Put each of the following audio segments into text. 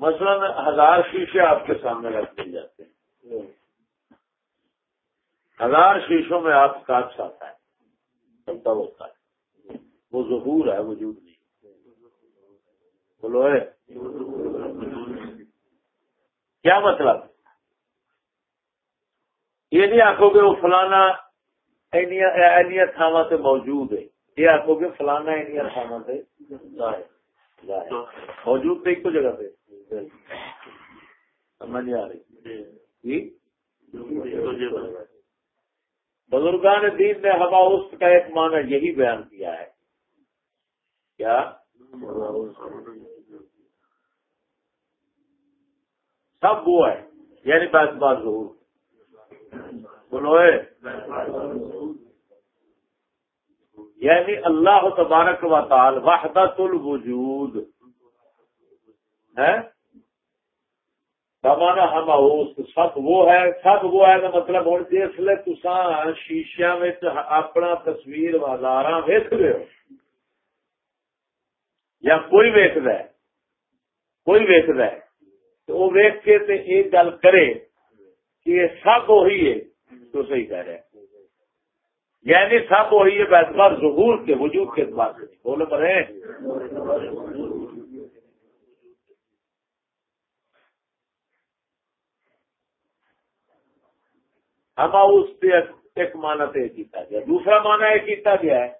مثلا ہزار شیشے آپ کے سامنے رکھ دیے جاتے ہیں۔ ہزار شیشوں میں آپ کاٹ آتا ہے۔ سمتا ہوتا ہے۔ وہ ظہور ہے، وجود نہیں۔ بولو ہے کیا مطلب؟ یہ نہیں آخو گے وہ فلانا تھاوا سے موجود ہے۔ یہ آخو گے فلانا تھاوا سے موجود تو ایک جگہ پہ۔ سمجھ آ رہی بزرگان دین نے ہوا اس کا ایک معنی یہی بیان کیا ہے۔ کیا؟ سب وہ ہے یعنی بات بات ضرور بولو یعنی اللہ تبارک و تعال وحدت الوجود۔ ہے زمانہ ہم سب وہ ہے، سب وہ ہے مطلب ہوں جس لے تسا شیشیا اپنا تصویر بازار ویچ رہے ہو۔ یا کوئی ویچ ہے، کوئی ویچ ہے، تو وہ ویچ کے تے ایک گل کرے کہ سب وہی ہے تو صحیح کہہ رہے یعنی سب وہی ہے اعتبار ظہور کے، وجود کے اعتبار سے۔ بولے پڑے ہم اس پہ ایک مانا تو یہ کیتا گیا، دوسرا مانا یہ کیتا گیا ہے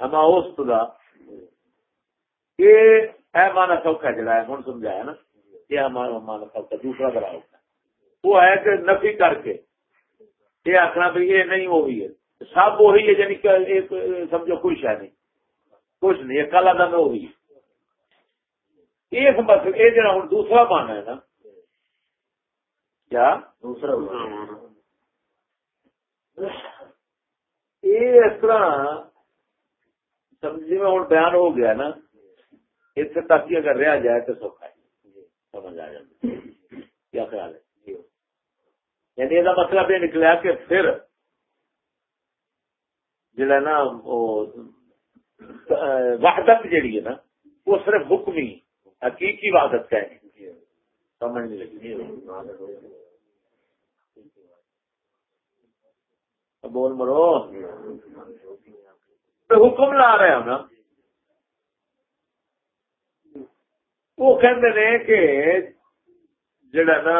ہم اس کا یہ مانا سوکھا جڑا ہے ہوں سمجھایا نا یہ ہمارا مانا سوکھا، دوسرا بڑا ہوتا وہ ہے کہ نفی کر کے، یہ آخنا بھی یہ نہیں وہی ہے۔ سب وہی ہے یعنی سمجھو کوئی شہ نہیں۔ کچھ نہیں کل آدھا میں وہی یہ یہ جڑا ہوں دوسرا مانا ہے نا کیا؟ دوسرا یہ اس طرح سمجھی میں ہوں بیان ہو گیا نا اتنے تک اگر رہا جائے تو سوکھا ہے۔ سمجھ آ جائے کیا خیال ہے؟ یعنی یہ مطلب یہ نکلا کہ پھر جڑا نا وحدت جیڑی ہے نا وہ صرف حکمی حقیقی وحدت کا ہے سمجھ نہیں لگی۔ بول مرو۔ حکم لا رہے ہیں نا۔ وہ کہ جڑا نا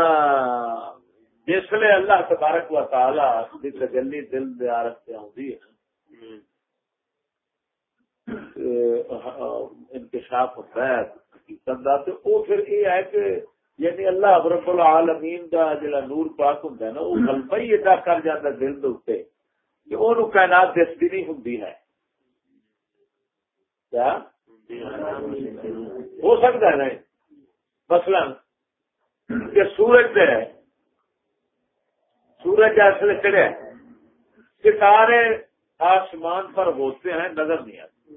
جسے اللہ تبارک و تعالی تجلی دل دیارت سے آدھی ہے انکشاف ہوتا ہے حقیقت کا تو وہ پھر یہ ہے کہ یعنی اللہ رب العالمین کا جڑا نور پاک ہوں نا، وہ غلبہ ہی ادا کر جاتا دل دے کہ وہ کائنات دستی نہیں ہوں ہے۔ کیا؟ ہو سکتا ہے نا مثلا کہ سورج پہ ہے۔ سورج ایسے چڑھے ستارے آسمان پر ہوتے ہیں، نظر نہیں آتے۔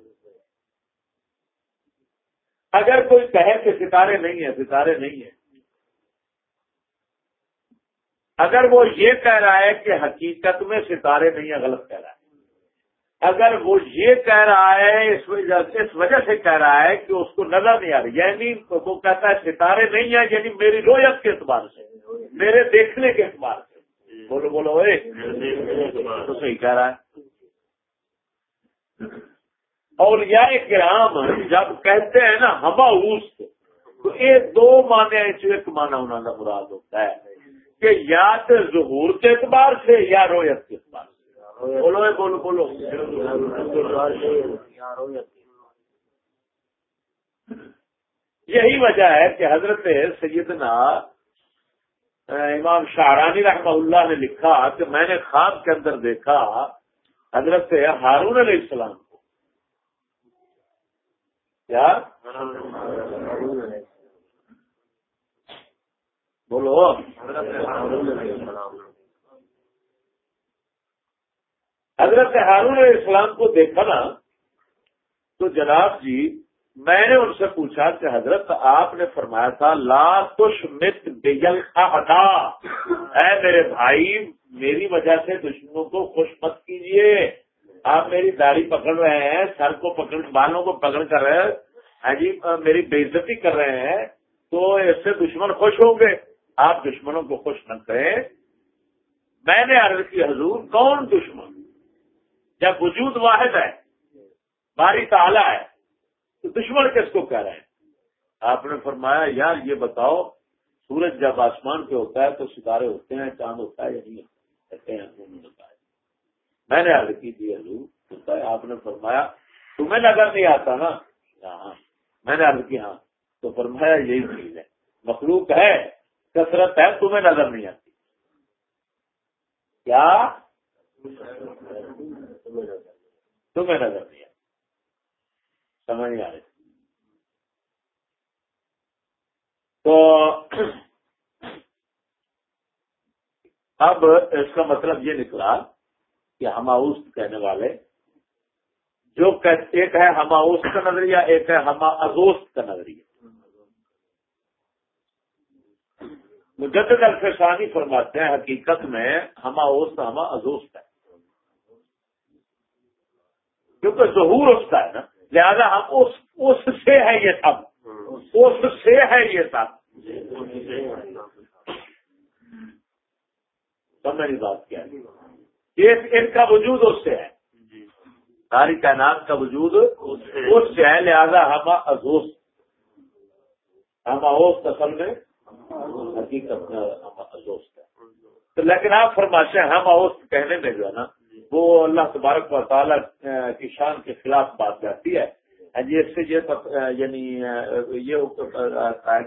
اگر کوئی کہے کہ ستارے نہیں ہیں ستارے نہیں ہیں اگر وہ یہ کہہ رہا ہے کہ حقیقت میں ستارے نہیں ہیں، غلط کہہ رہا ہے۔ اگر وہ یہ کہہ رہا ہے، اس وجہ سے، اس وجہ سے کہہ رہا ہے کہ اس کو نظر نہیں آ رہی۔ یعنی وہ کہتا ہے ستارے نہیں ہیں یعنی میری رویت کے اعتبار سے، میرے دیکھنے کے اعتبار سے۔ بولو بولو اے۔ تو صحیح کہہ رہا ہے۔ اور یا کرام جب کہتے ہیں نا ہما اس تو یہ دو مانے ایک مانا انہوں کا مراد ہوتا ہے۔ کہ یا تو ظہور کے اعتبار سے یا رویت کے اعتبار سے۔ بولو بولو بولو۔ یہی وجہ ہے کہ حضرت سیدنا امام شاہرانی رحمہ اللہ نے لکھا کہ میں نے خواب کے اندر دیکھا حضرت ہارون علیہ السلام کو۔ کیا؟ بولو۔ حضرت ہارون علیہ السلام کو دیکھا نا، تو جناب جی میں نے ان سے پوچھا کہ حضرت، آپ نے فرمایا تھا، لا تش مت بیل اے میرے بھائی، میری وجہ سے دشمنوں کو خوش مت کیجیے آپ میری داڑھی پکڑ رہے ہیں، سر کو پکڑ، بالوں کو پکڑ کر ہاں جی میری بےزتی کر رہے ہیں، تو اس سے دشمن خوش ہوں گے۔ آپ دشمنوں کو خوش نہ کریں۔ میں نے عرض کی، حضور، کون دشمن؟ جب وجود واحد ہے، باری تعالی ہے، تو دشمن کس کو کہہ رہے ہیں؟ آپ نے فرمایا، یار، یہ بتاؤ، سورج جب آسمان پہ ہوتا ہے تو ستارے ہوتے ہیں، چاند ہوتا ہے یا نہیں کہتے ہیں بتایا۔ میں نے عرض کی تھی حضور، ہوتا ہے، آپ نے فرمایا۔ تمہیں نظر نہیں آتا نا؟ ہاں،, ہاں۔ میں نے عرض کی ہاں۔ تو فرمایا، یہی چیز ہے۔ مخلوق ہے کثرت ہے، تمہیں نظر نہیں آتی۔ کیا؟ تمہیں نظر نہیں آتی۔ سمجھ نہیں آ رہی۔ تو اب اس کا مطلب یہ نکلا کہ ہماؤس کہنے والے، جو ایک ہے ہماؤس کا نظریہ، ایک ہے ہما ازوست کا نظریہ۔ مجدد الفسانی فرماتے ہیں، حقیقت میں ہما اوست ہما ازوست ہے۔ کیونکہ ظہور اس کا ہے نا، لہذا ہم اس اس سے ہے یہ سب اس سے ہے یہ سب سب بات کیا۔ ان کا وجود اس سے ہے۔ ساری کائنات کا وجود اس سے ہے، لہذا ہم ازوس ہم اوس اصل میں حقیقت ازوست ہے۔ لیکن آپ فرماتے ہیں، ہم اوس کہنے میں جو ہے نا، وہ اللہ تبارک و تعالیٰ کی شان کے خلاف بات جاتی ہے۔ جی اس سے یہ یعنی یہ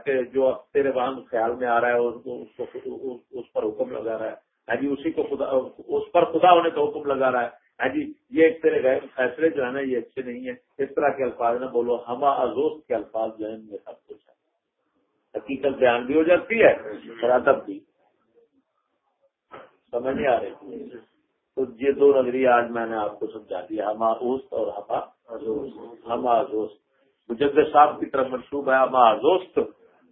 کہ جو تیرے وہاں خیال میں آ رہا ہے، اس پر حکم لگا رہا ہے۔ ہاں جی اسی کو خدا، اس پر خدا ہونے کا حکم لگا رہا ہے۔ ہاں جی یہ ایک غیر فیصلے جو ہے نا، یہ اچھے نہیں ہیں۔ اس طرح کے الفاظ نہ بولو ہما ازوست کے الفاظ جو ہیں سب کچھ حقیقت بیان بھی ہو جاتی ہے ادب بھی۔ سمجھ نہیں آ رہی۔ تو یہ دو نظریہ آج میں نے آپ کو سمجھا دیا۔ ہما اوست اور ہما ہما دوست مجد صاحب کی طرف منسوب ہے ہما دوست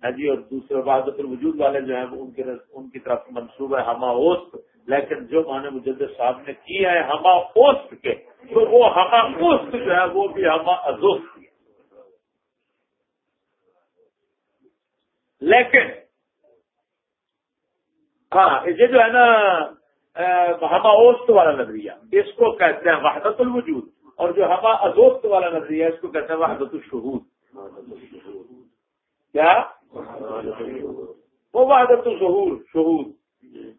ہے جی اور دوسرے بہادر الوجود والے جو ہیں ان ان کی طرف منسوب ہے ہما اوست۔ لیکن جو مانے مجد صاحب نے کی ہے ہما اوست کے، تو وہ ہما اوست جو ہے، وہ بھی ہما ازوست لیکن ہاں یہ جو ہے نا ہما اوست والا نظریہ، اس کو کہتے ہیں وحدت الوجود، اور جو ہما ازوست والا نظریہ اس کو کہتے ہیں وحدت الشہود۔ کیا؟ وہ وحدت الشہور شہود،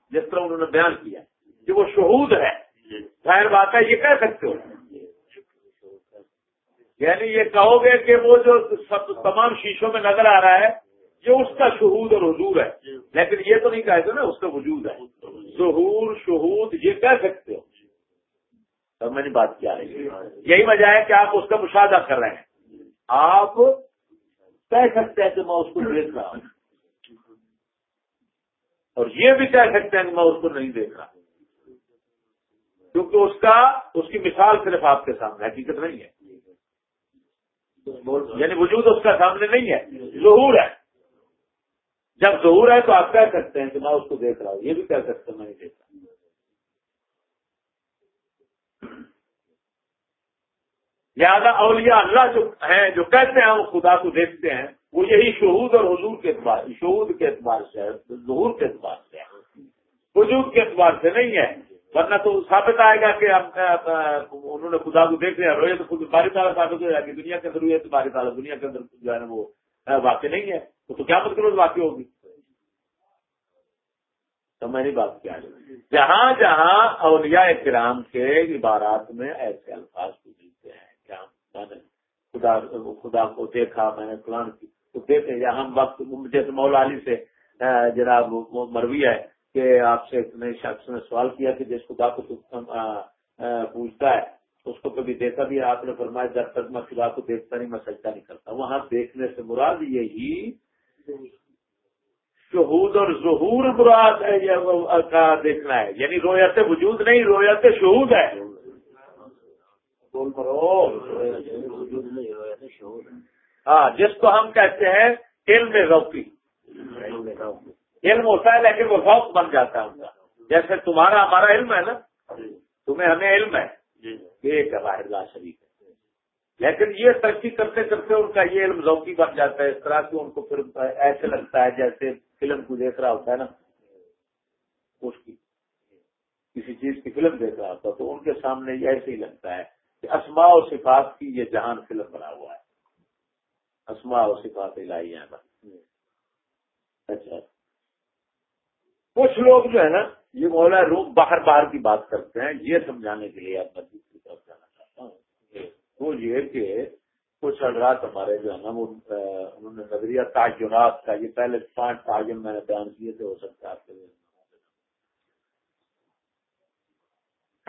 جس طرح انہوں نے بیان کیا کہ وہ شہود ہے۔ ظاہر بات ہے، یہ کہہ سکتے ہو۔ یعنی یہ کہو گے کہ وہ جو سب تمام شیشوں میں نظر آ رہا ہے یہ اس کا شہود اور حضور ہے۔ لیکن یہ تو نہیں کہتے نا اس کا وجود ہے۔ ظہور شہود یہ کہہ سکتے ہو۔ تب میں نے بات کیا رہی یہی وجہ ہے کہ آپ اس کا مشاہدہ کر رہے ہیں۔ آپ کہہ سکتے ہیں کہ میں اس کو دیکھ رہا ہوں۔ اور یہ بھی کہہ سکتے ہیں کہ میں اس کو نہیں دیکھ رہا۔ کیونکہ اس کا اس کی مثال صرف آپ کے سامنے حقیقت نہیں ہے۔ یعنی وجود اس کا سامنے نہیں ہے۔ ظہور ہے۔ جب ظہور ہے تو آپ کہہ سکتے ہیں کہ میں اس کو دیکھ رہا ہوں، یہ بھی کہہ سکتے ہیں میں نہیں دیکھ رہا لہٰذا اولیاء اللہ جو ہیں، جو کہتے ہیں، وہ خدا کو دیکھتے ہیں، وہ یہی شہود اور حضور کے اعتبار، شہود کے اعتبار سے ہے، ظہور کے اعتبار سے ہے۔ وجود کے اعتبار سے نہیں ہے۔ ورنہ تو ثابت آئے گا کہ انہوں نے خدا کو دیکھ لیا رویت خود باری تعالیٰ ثابت ہو جائے گی دنیا کے اندر ہوئی تو باری تعالیٰ، دنیا کے اندر جو ہے نا وہ، واقع نہیں ہے۔ تو کیا مطلب واقع ہوگی؟ تو میں نے بات کیا جہاں جہاں اولیاء کرام کے عبارات میں ایسے الفاظ کو ملتے ہیں، کیا مطلب میں نے خدا خدا کو دیکھا میں نے فلان کی۔ تو دیکھے یا ہم وقت، جیسے مولا علی سے جناب مروی ہے کہ آپ سے ایک نئے شخص نے سوال کیا کہ جس خدا کو پوچھتا ہے، اس کو کبھی دیکھا بھی آپ نے فرمایا، جب تک میں خدا کو دیکھتا نہیں، میں سجدہ نہیں کرتا۔ وہاں دیکھنے سے مراد یہی شہود اور ظہور مراد ہے کا دیکھنا ہے۔ یعنی رویت وجود نہیں رویت شہود ہے۔ ہاں جس کو ہم کہتے ہیں علم روکی علم ہوتا ہے لیکن وہ ذوق بن جاتا ہے ان کا۔ جیسے تمہارا ہمارا علم ہے نا تمہیں ہمیں علم ہے۔ ایک ہے باہر لا شریف لیکن یہ ترقی کرتے کرتے ان کا یہ علم ذوقی بن جاتا ہے، اس طرح کہ ان کو پھر ایسے لگتا ہے جیسے فلم کو دیکھ رہا ہوتا ہے نا، اس کی، کسی چیز کی فلم دیکھ رہا ہوتا تو ان کے سامنے یہ ایسے ہی لگتا ہے کہ اسماء و صفات کی یہ جہان فلم بنا ہوا ہے۔ اسماء و صفات الہی ہیں۔ اچھا۔ کچھ لوگ جو ہے نا، یہ مولا روم باہر باہر کی بات کرتے ہیں، یہ سمجھانے کے لیے اب میں دوسری طرف جانا چاہتا ہوں وہ یہ کہ کچھ حضرات ہمارے جو ہے نا، وہ انہوں نے نظریہ تعینات کا، یہ پہلے پانچ تعین میں نے بیان کیے تھے، ہو سکتا ہے آپ کے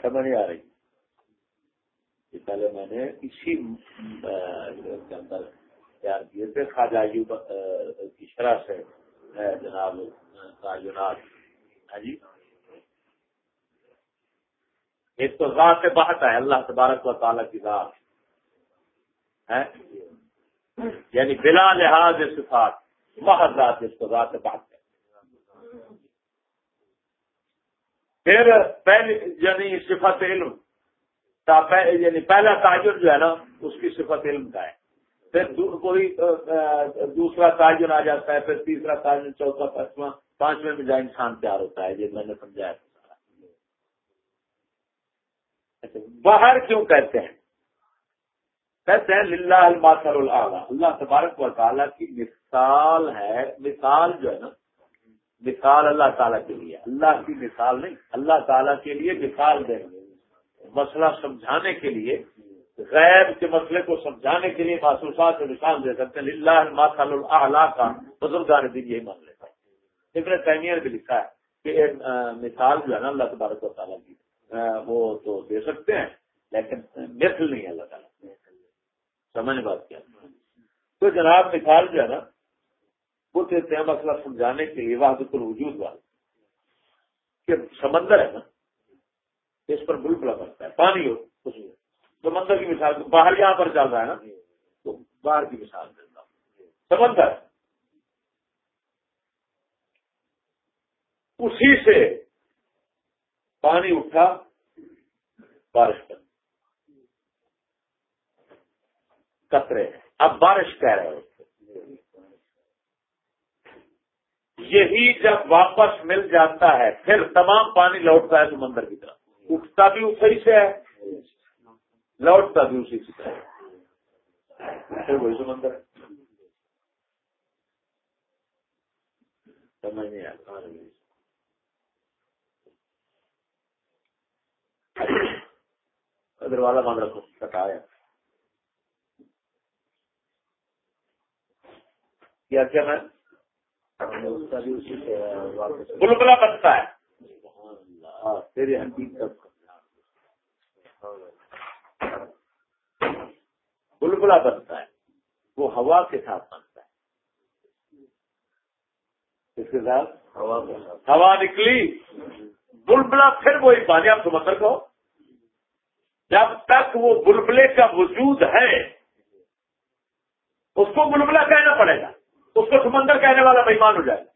سمجھ نہیں آ رہی۔ یہ پہلے میں نے اسی کے اندر تیار کیے تھے۔ خواجہ کی شرح سے جناب تعینات۔ ہاں جی۔ ایک تو ذات بہت ہے، اللہ تبارک و تعالیٰ کی ذات۔ یعنی بلا لحاظ صفات بہت ذات اس کو ذات بہت ہے۔ پھر پہلی یعنی صفت علم یعنی پہلا تاجر جو ہے نا، اس کی صفت علم کا ہے۔ پھر کوئی دوسرا تاجر آ جاتا ہے، پھر تیسرا تاجر، چوتھا، پانچواں، پانچویں میں جا انسان تیار ہوتا ہے، یہ میں نے سمجھایا۔ اچھا، باہر کیوں کہتے ہیں؟ کہتے ہیں للہ الماسر اللہ اللہ تبارک و تعالیٰ کی مثال ہے، مثال جو ہے نا، مثال اللہ تعالیٰ کے لیے۔ اللہ کی مثال نہیں، اللہ تعالیٰ کے لیے مثال دیں گے مسئلہ سمجھانے کے لیے غیر کے مسئلے کو سمجھانے کے لیے محسوسات سے مثال دے سکتے ہیں۔ للہ الماسل اللہ کا بزرگان دن یہی مان لیتا ابن تیمیہ نے بھی لکھا ہے کہ مثال جو ہے نا اللہ تبارک و تعالیٰ کی وہ تو دے سکتے ہیں، لیکن مثل نہیں ہے اللہ تعالیٰ سمجھ بات کیا۔ تو جناب مثال جو ہے نا، وہ دیتے ہیں مسئلہ سمجھانے کے لیے وحدت الوجود بات کہ سمندر ہے نا، اس پر بلبلا بنتا ہے، پانی ہو کچھ سمندر کی مثال باہر یہاں پر چل رہا ہے نا، تو باہر کی مثال دیتا ہوں۔ سمندر۔ اسی سے پانی اٹھا، بارش کر کترے اب بارش کہہ رہے ہو یہی جب واپس مل جاتا ہے، پھر تمام پانی لوٹتا ہے سمندر کی طرف۔ اٹھتا بھی اسی سے ہے، لوٹتا بھی اسی سے ہے۔ پھر وہی سمندر ہے۔ سمجھ نہیں آتا ادھر والا مان رکھو، کٹایا۔ کیا کیا میں؟ بلبلا بنتا ہے۔ حقیقت بلبلا بنتا ہے۔ وہ ہوا کے ساتھ بنتا ہے۔ اس کے ساتھ؟ ہوا نکلی۔ بلبلا پھر وہی پانی آپ سمندر کو۔ جب تک وہ بلبلے کا وجود ہے اس کو بلبلا کہنا پڑے گا۔ اس کو سمندر کہنے والا بےمان ہو جائے گا۔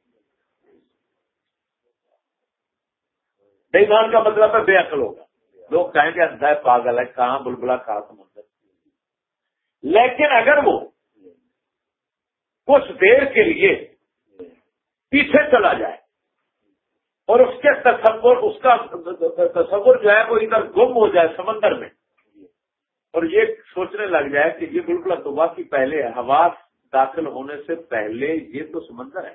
بےمان کا مطلب ہے بے عقل ہوگا۔ لوگ کہیں گے، اندھا پاگل ہے، کہاں بلبلا کہاں سمندر؟ لیکن اگر وہ کچھ دیر کے لیے پیچھے چلا جائے اور اس کے تصور، اس کا تصور جو ہے وہ ادھر گم ہو جائے سمندر میں اور یہ سوچنے لگ جائے کہ یہ بالکل تو واقعی پہلے ہوا داخل ہونے سے پہلے یہ تو سمندر ہے۔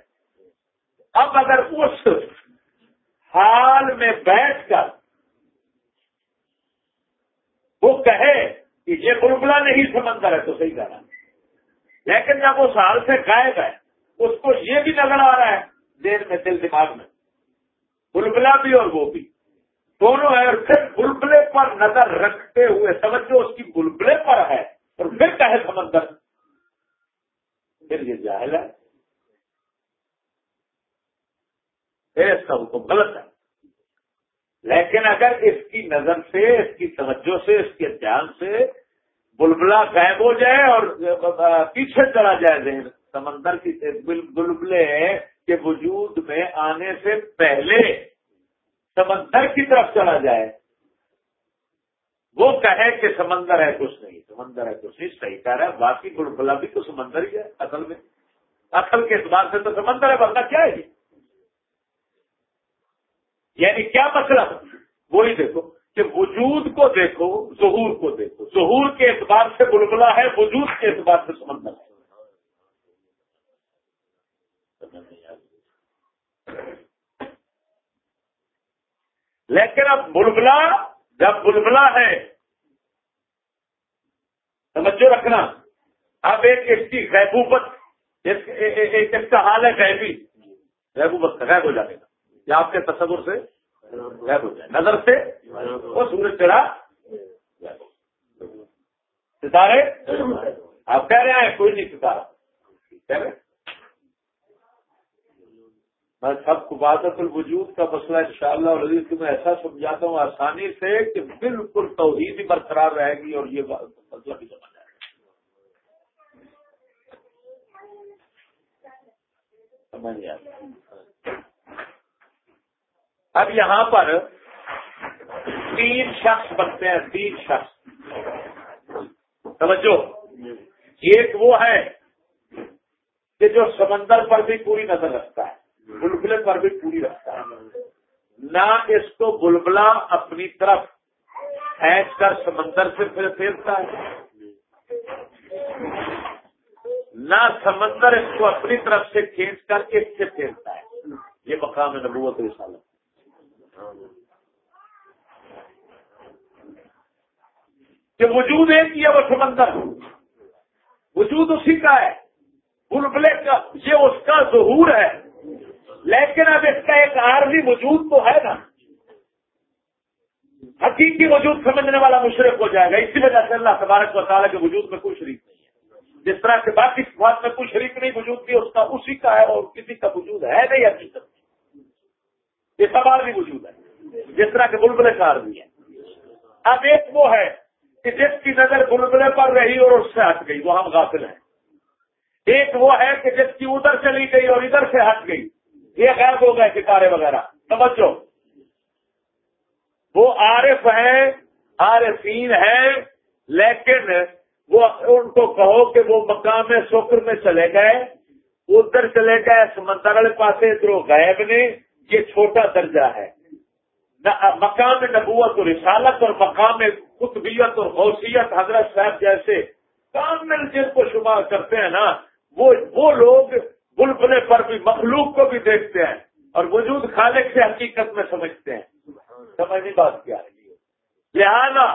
اب اگر اس حال میں بیٹھ کر وہ کہے کہ یہ بلبلا نہیں سمندر ہے تو صحیح کہنا لیکن جب اس حال سے غائب ہے، اس کو یہ بھی نظر آ رہا ہے، دیر میں دل دماغ میں۔ بلبلا بھی اور وہ بھی۔ دونوں ہے اور پھر بلبلے پر نظر رکھتے ہوئے، سمجھو اس کی بلبلے پر ہے اور پھر کہے سمندر۔ پھر یہ جاہل ہے۔ پھر اس کا حکم غلط ہے۔ لیکن اگر اس کی نظر سے، اس کی توجہ سے، اس کے دھیان سے بلبلا غائب ہو جائے اور پیچھے چلا جائے ذہن، سمندر کی بلبلے کے وجود میں آنے سے پہلے سمندر کی طرف چلا جائے۔ وہ کہے کہ سمندر ہے کچھ نہیں، سمندر ہے تو صحیح کہہ رہا ہے، باقی بلبلا بھی تو سمندر ہی ہے اصل میں۔ اصل کے اعتبار سے تو سمندر ہے، ورنہ کیا ہے یعنی کیا مطلب وہی دیکھو کہ وجود کو دیکھو، ظہور کو دیکھو۔ ظہور کے اعتبار سے بلبلا ہے، وجود کے اعتبار سے سمندر ہے۔ لیکن اب بلبلا جب بلبلا ہے سمجھو رکھنا۔ اب ایک اس کی غیبوبت، اس کا حال ہے غیبی۔ غیبوبت غیب ہو جانے کا۔ یا آپ کے تصور سے غائب ہو جائے۔ نظر سے وہ سورج چڑھا۔ ستارے؟ آپ کہہ رہے ہیں کوئی نہیں ستارہ۔ کہہ رہے میں سب کو بادت الوجود کا مسئلہ ان شاء اللہ اور میں ایسا سمجھاتا ہوں آسانی سے کہ بالکل توحید ہی برقرار رہے گی اور یہ مسئلہ بھی سمجھ آئے گا۔ اب یہاں پر تین شخص بنتے ہیں، تین شخص۔ سمجھو ایک وہ ہے کہ جو سمندر پر بھی پوری نظر رکھتا ہے۔ بلبلے پر بھی پوری رکھتا ہے۔ نہ اس کو بلبلا اپنی طرف کھینچ کر سمندر سے پھر پھیرتا ہے۔ نہ سمندر اس کو اپنی طرف سے کھینچ کر اس سے پھیرتا ہے۔ یہ مقام نبوت رسالت کہ وجود ایک ہی ہے، وہ سمندر۔ وجود اسی کا ہے۔ بلبلے کا، یہ اس کا ظہور ہے۔ لیکن اب اس کا ایک عارضی وجود تو ہے نا، حقیقی وجود سمجھنے والا مشرق ہو جائے گا۔ اسی وجہ سے اللہ تبارک و تعالیٰ کے وجود میں کوئی شریک نہیں ہے۔ جس طرح سے باقی بات میں کوئی شریک نہیں، وجود بھی اس کا اسی کا ہے اور کسی کا وجود ہے نہیں حقیقت۔ یہ سوال بھی وجود ہے۔ جس طرح کے بلبلے کار بھی ہے۔ اب ایک وہ ہے کہ جس کی نظر بلبلے پر رہی اور اس سے ہٹ گئی، وہ ہم غافل ہیں۔ ایک وہ ہے کہ جس کی ادھر چلی گئی اور ادھر سے ہٹ گئی۔ یہ غیر ہو گئے ستارے وغیرہ۔ سمجھو وہ عارف ہیں، عارفین ہیں، لیکن وہ ان کو کہو کہ وہ مقام شکر میں چلے گئے۔ ادھر چلے گئے سمندر والے پاس ادھر غائب نے یہ چھوٹا درجہ ہے۔ مقام نبوت اور رسالت اور مقام قطبیت اور غوثیت حضرت صاحب جیسے کامل جن کو شمار کرتے ہیں نا، وہ وہ لوگ بلبلے پر بھی مخلوق کو بھی دیکھتے ہیں اور وجود خالق سے حقیقت میں سمجھتے ہیں۔ سمجھنی بات کیا ہے؟ لہذا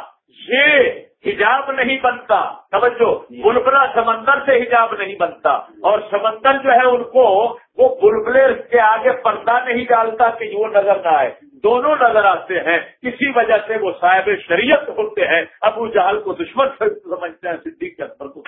یہ حجاب نہیں بنتا۔ توجہ بلبلا سمندر سے حجاب نہیں بنتا۔ اور سمندر جو ہے ان کو وہ بلبلے کے آگے پردہ نہیں ڈالتا کہ وہ نظر نہ آئے۔ دونوں نظر آتے ہیں۔ اسی وجہ سے وہ صاحب شریعت ہوتے ہیں۔ ابو جہل کو دشمن سمجھتے ہیں، صدیق کے اکبر کو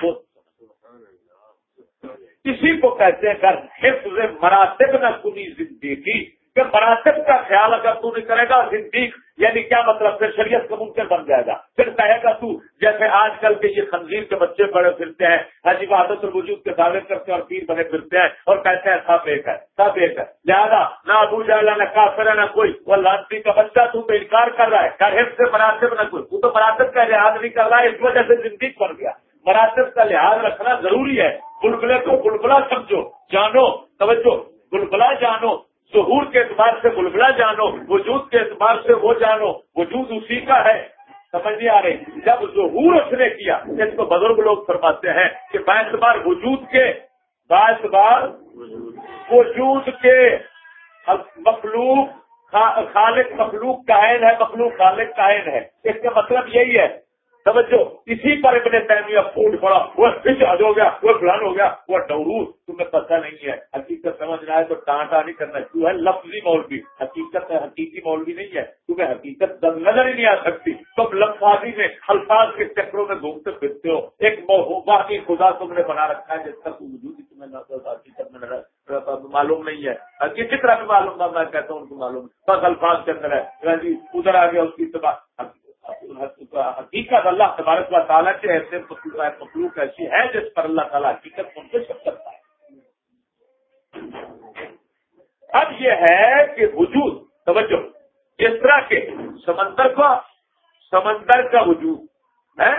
کسی کو کہتے ہیں کر حفظ مراتب نہ سنی زندگی. کہ مراتب کا خیال اگر تو نہیں کرے گا، زندگی یعنی کیا مطلب؟ پھر شریعت کا ممکن بن جائے گا۔ پھر کہے گا تو، جیسے آج کل کے یہ خنزیر کے بچے بڑے پھرتے ہیں ہاں حجی بہادر الوجود کے دعوے کرتے ہیں اور پیر بنے پھرتے ہیں اور کہتے ہیں، سب ایک ہے، سب ایک ہے۔ لہٰذا نہ ابو جالا نہ کافر ہے نہ کوئی۔ وہ لانسی کا بچہ تو تو انکار کر رہا ہے۔ کر سے مراتب نہ کوئی۔ تو تو مراتب کا لحاظ نہیں کر رہا ہے اس وجہ سے زندگی بن گیا۔ مراتب کا لحاظ رکھنا ضروری ہے۔ بلبلے کو بلبلا سمجھو، جانو، توجہ بلبلا جانو، ظہور کے اعتبار سے بلبلا جانو، وجود کے اعتبار سے وہ جانو، وجود اسی کا ہے۔ سمجھ نہیں آ رہی؟ جب ظہور اس نے کیا اس کو بزرگ لوگ فرماتے ہیں کہ باعتبار وجود کے باعتبار وجود کے۔ مخلوق خالق مخلوق کائن ہے، مخلوق خالق کائن ہے۔ اس کا مطلب یہی ہے سمجھو اسی پر ابن تیمیہ پھوٹ پڑا وہ فج ہو گیا، وہ فلان ہو گیا، وہ ڈورو تمہیں پتہ نہیں ہے، حقیقت سمجھنا ہے تو ٹانٹا نہیں کرنا، تو ہے لفظی مولوی، حقیقت ہے حقیقی مولوی نہیں ہے، تمہیں حقیقت نظر ہی نہیں آ سکتی۔ تم لفظی میں الفاظ کے چکروں میں گھومتے پھرتے ہو، ایک باقی خدا تم نے بنا رکھا ہے، جس کا تم وجود ہی تمہیں حقیقت میں معلوم نہیں ہے۔ کسی طرح بھی معلوم تھا میں کہتا ہوں ان کو معلوم بس الفاظ کے اندر ہے۔ جی، ادھر آ گیا اس کی حقیقت اللہ تبارک و تعالیٰ کے ایسے مخلوق ایسی ہے جس پر اللہ تعالیٰ حقیقت منتخب کرتا ہے۔ اب یہ ہے کہ وجود، توجہ اس طرح کے سمندر کا سمندر کا وجود، ہے؟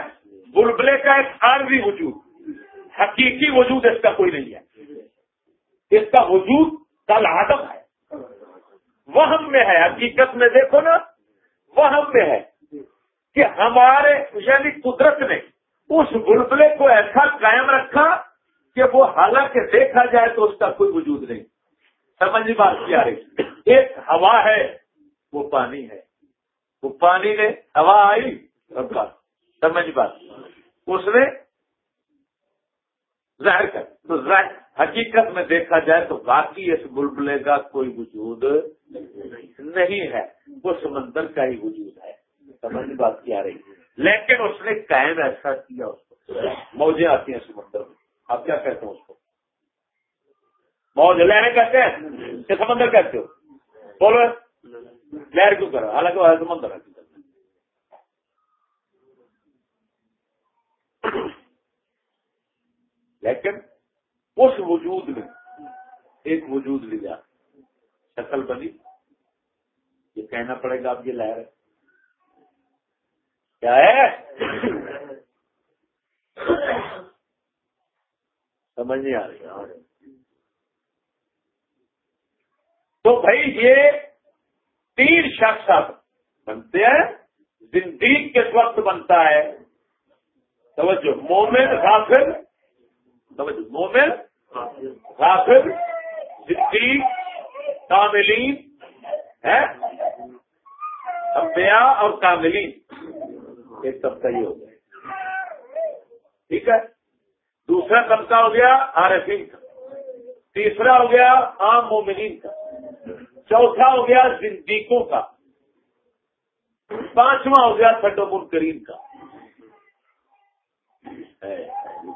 بلبلے کا ایک عارضی وجود، حقیقی وجود اس کا کوئی نہیں ہے۔ اس کا وجود کل آدم ہے۔ وہم میں ہے، حقیقت میں دیکھو نا وہم میں ہے۔ کہ ہمارے یعنی قدرت نے اس بلبلے کو ایسا قائم رکھا کہ وہ حالانکہ دیکھا جائے تو اس کا کوئی وجود نہیں۔ سمجھ بات کیا رہی ایک ہوا ہے، وہ پانی ہے۔ وہ پانی نے ہوا آئی سمجھ بات۔ اس نے ظاہر کر، تو حقیقت میں دیکھا جائے تو باقی اس بلبلے کا کوئی وجود نہیں ہے۔ وہ سمندر کا ہی وجود ہے۔ سمجھ بات کیا رہی لیکن اس نے قائم ایسا کیا اس کو موجیں آتی ہیں سمندر میں۔ آپ کیا کہتے ہیں اس کو؟ موج لہریں کہتے ہیں؟ کہ سمندر کہتے ہو؟ بولو۔ لہر کیوں کرو حالانکہ وہ سمندر ہے۔ لیکن اس وجود میں، ایک وجود لیا شکل بنی۔ یہ کہنا پڑے گا اب یہ لہر ہے۔ کیا ہے؟ سمجھ نہیں آ رہی۔ تو بھائی یہ تین شخص اب بنتے ہیں، زندگی کس وقت بنتا ہے؟ توجہ، مومن، غافل۔ توجہ، مومن، غافل، زندگی، کاملین ہے امبیا اور کاملین۔ ایک طبقہ یہ ہو گیا۔ ٹھیک ہے؟ دوسرا طبقہ ہو گیا آر ایف کا۔ تیسرا ہو گیا عام مومنین کا۔ چوتھا ہو گیا زندگیوں کا۔ پانچواں ہو گیا تھڈو کریم کا۔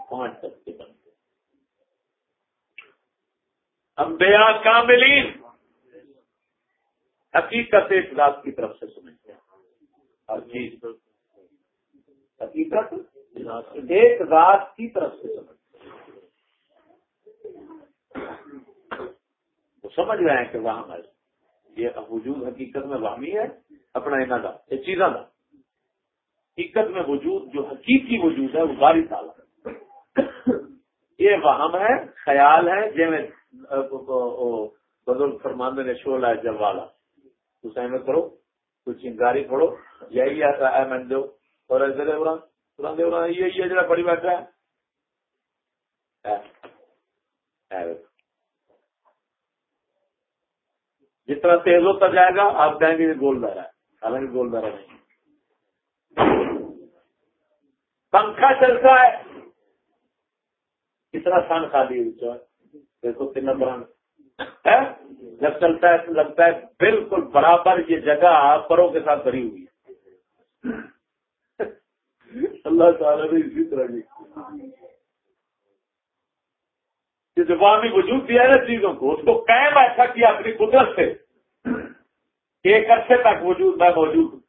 پانچ طبقے بنتے امبیا کاملین۔ حقیقت ایک ذات کی طرف سے سمجھتے ہیں۔ ہر چیز۔ حقیقت ایک ذات کی طرف سے سمجھتے وہ سمجھ رہے ہیں کہ وہاں ہے یہ وجود حقیقت میں وامی ہے، اپنا انہیں کا یہ چیزاں کا حقیقت میں وجود، جو حقیقی وجود ہے، وہ باری تالا یہ وہم ہے، خیال ہے جی میں بزرگ فرماندے نے شولا ہے جب والا تو سہمت کرو، تو چنگاری پڑو یہی آتا ہے، میں دو اور ایسے یہ جڑا پڑی بیٹھا ہے۔ جتنا تیز ہوتا جائے گا، آپ کہیں گے گول دارا ہے۔ حالانکہ گول دارا نہیں۔ پنکھا چلتا ہے۔ کتنا سن خالی دیکھو تین نمبر جب چلتا ہے تو لگتا ہے بالکل برابر یہ جگہ پروں کے ساتھ بھری ہوئی ہے۔ اللہ تعالیٰ نے اسی طرح کی زبانی وجود دیا ہے نا چیزوں کو، اس کو قائم ایسا کیا اپنی قدرت سے ایک عرصے تک وجود میں موجود ہوں۔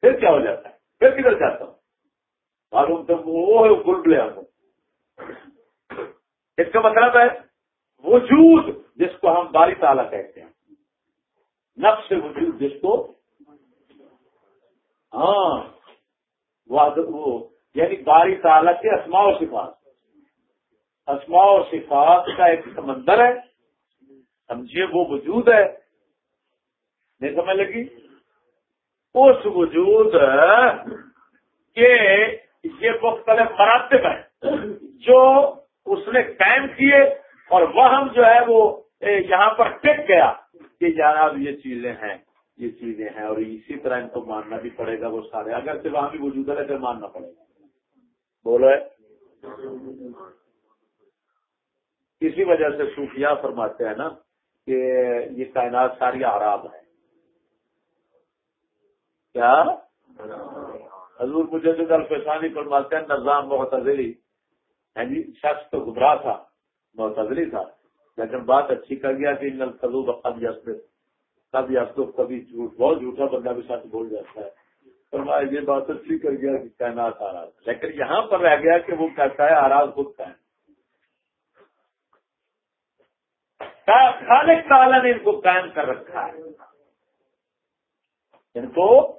پھر کیا ہو جاتا ہے؟ پھر کدھر جاتا ہوں؟ معلوم تو وہ گل بلے آپ اس کا مطلب ہے وجود جس کو ہم باری تالا کہتے ہیں۔ نفس وجود جس کو ہاں وہ یعنی باری تعالیٰ کے اسماء و صفات۔ اسماء و صفات کا ایک سمندر ہے۔ سمجھیے، وہ وجود ہے۔ نہیں سمجھ لگی؟ اس وجود کے یہ مختلف مراتب ہیں جو اس نے قائم کیے اور وہ ہم جو ہے وہ یہاں پر ٹک گیا کہ جناب یہ چیزیں ہیں۔ یہ چیزیں ہیں اور اسی طرح ان کو ماننا بھی پڑے گا وہ سارے۔ اگر سے وہاں بھی وجود ہے پھر ماننا پڑے گا۔ بولو اسی وجہ سے صوفیہ فرماتے ہیں نا کہ یہ کائنات ساری آراب ہے کیا؟ حضور مجھے الفسانی فرماتے ہیں، نظام معتزلی۔ ہاں جی شخص تو گمراہ تھا، معتزلی تھا، لیکن بات اچھی کر گیا کہ ان الفضوب اب یس کبھی افسوس کبھی جھوٹ، بہت جھوٹا بندہ بھی ساتھ بول جاتا ہے۔ فرمایا، یہ بات اچھی کر گیا کہ کائنات آ رہا لیکن یہاں پر رہ گیا کہ وہ کہتا ہے، آراز خود کا ہے۔ خالق تعالیٰ نے ان کو قائم کر رکھا ہے۔ ان کو؟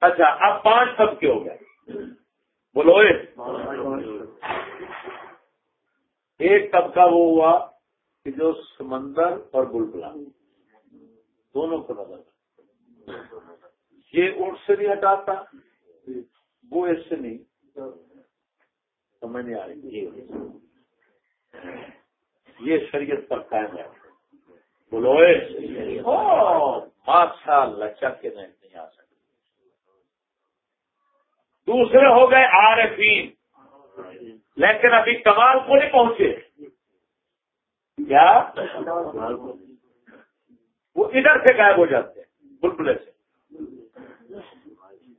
اچھا اب پانچ طبقے ہو گئے۔ بولو ایک طبقہ وہ ہوا۔ کہ جو سمندر اور بلبلا دونوں کو نظر یہ اونٹ سے نہیں ہٹاتا، وہ اس سے نہیں۔ سمجھ نہیں آ رہی۔ یہ شریعت پر قائم ہے۔ بولو ماشاء اللہ چک کے نہیں آ سکتے دوسرے ہو گئے عارفین، لیکن ابھی کمال کو نہیں پہنچے۔ کیا؟ وہ ادھر سے غائب ہو جاتے ہیں، بلبلے سے۔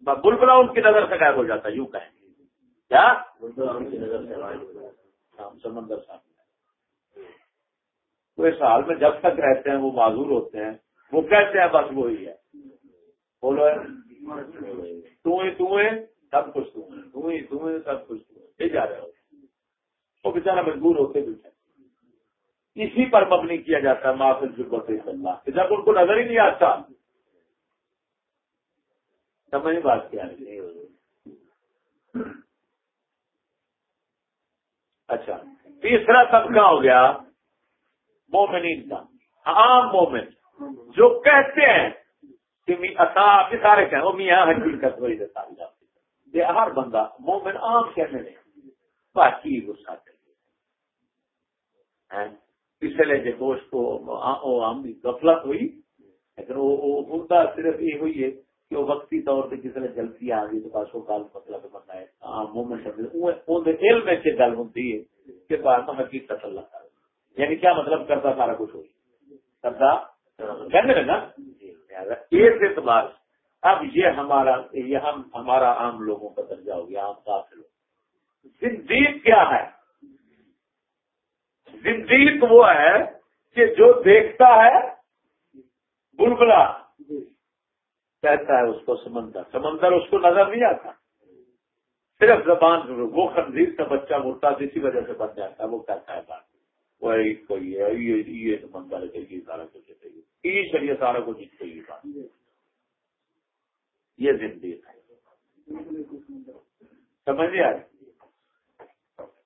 بلبلا ان کی نظر سے غائب ہو جاتا ہے، یوں کہیں۔ کیا؟ سمندر صاحب تو اس حال میں جب تک رہتے ہیں، وہ معذور ہوتے ہیں۔ وہ کہتے ہیں، بس وہی ہے۔ بولو۔ تو سب کچھ تو سب کچھ یہ جا رہے ہو وہ بےچارا مجبور ہوتے بھی اسی پر مبنی کیا جاتا ہے، معافی اللہ جب ان کو نظر ہی نہیں آتا، سمجھ بات کیا اچھا تیسرا طبقہ ہو گیا مومنین کا، عام مومن۔ جو کہتے ہیں کہ سارے کہیں وہ میاں حقیقت وہی دیتا یہ ہر بندہ مومن عام کہنے لیں باقی غصہ کریے پچھلے جو دوست کو غفلت ہوئی، لیکن وہ صرف یہ ہوئی ہے کہ وہ وقتی طور پہ کسی نے جلدی آ گئی تو پاس وہ گل مطلب بننا ہے۔ عام مومن علم سے گل ہوتی ہے کہ بعد میں حقیقت اللہ تعالی یعنی کیا مطلب کرتا سارا کچھ ہوئی؟ کرتا کرنے لگا ایک اعتبار اب یہ ہمارا یہ ہم ہمارا عام لوگوں کا درجہ ہو گیا، عام کافی لوگ زندگی کیا ہے؟ زندگی وہ ہے کہ جو دیکھتا ہے بلبلا کہتا ہے اس کو سمندر سمندر اس کو نظر نہیں آتا۔ صرف زبان وہ خنزیر کا بچہ مرتا اسی وجہ سے بن جاتا ہے وہ کہتا ہے بات۔ وہی کوئی ہے یہ سمندر ہے یہ سارا کچھ ہے۔ یہ شریعت سارا کچھ چاہیے بات۔ یہ زندگی ہے۔ سمجھ آ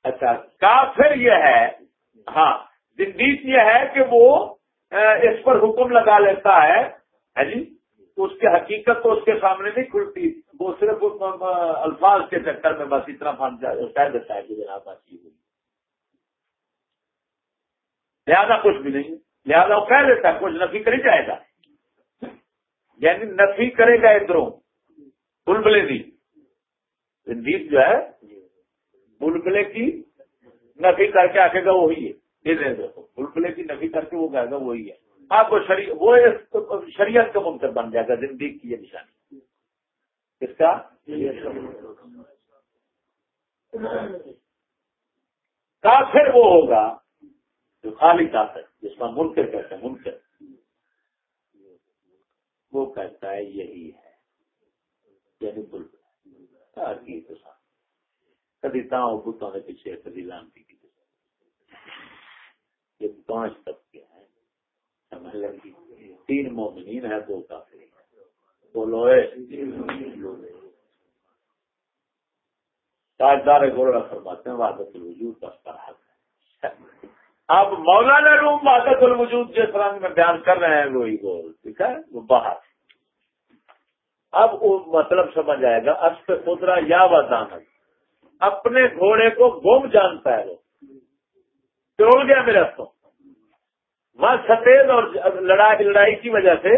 اچھا کافر یہ ہے ہاں زندگی یہ ہے کہ وہ اس پر حکم لگا لیتا ہے جی؟ اس کی حقیقت تو اس کے سامنے نہیں کھلتی، وہ صرف الفاظ کے چکر میں بس اتنا کہہ دیتا ہے کہ جناب بات ہوئی۔ لہذا کچھ بھی نہیں، لہذا وہ کہہ دیتا ہے، کچھ نفی کری جائے گا۔ یعنی نفی کرے گا ادھروں بلبلے کی زندگی جو ہے، بلبلے کی نفی کر کے آگے گا وہی ہے۔ دیکھو بلبلے کی نفی کر کے وہ کہے گا وہی ہے۔ آپ کو وہ شریعت کا منتر بن جائے گا، زندگی کی یہ نشانی۔ کس کا کافر وہ ہوگا جو خالی طاقت جس کا منکر کہتے ہیں منکر وہ کہتا ہے یہی ہے۔ یعنی بلبل۔ کبھی تاؤں بتوں نے پیچھے، کبھی لانتی کی یہ پانچ طبقے ہیں۔ سمجھ لگی تین مومنین ہے دو کافی بولو تاجدار گولڑا فرماتے ہیں وادت الوجود کا پر حق ہے۔ اب مولانا روم وادت الوجود جس رنگ میں بیان کر رہے ہیں، وہی گول ٹھیک ہے؟ وہ باہر۔ اب وہ مطلب سمجھ آئے گا اصف خدرا یا وزانت اپنے گھوڑے کو گم جانتا ہے وہ۔ توڑ گیا میرا تو وہاں سفید اور لڑائی لڑائی کی وجہ سے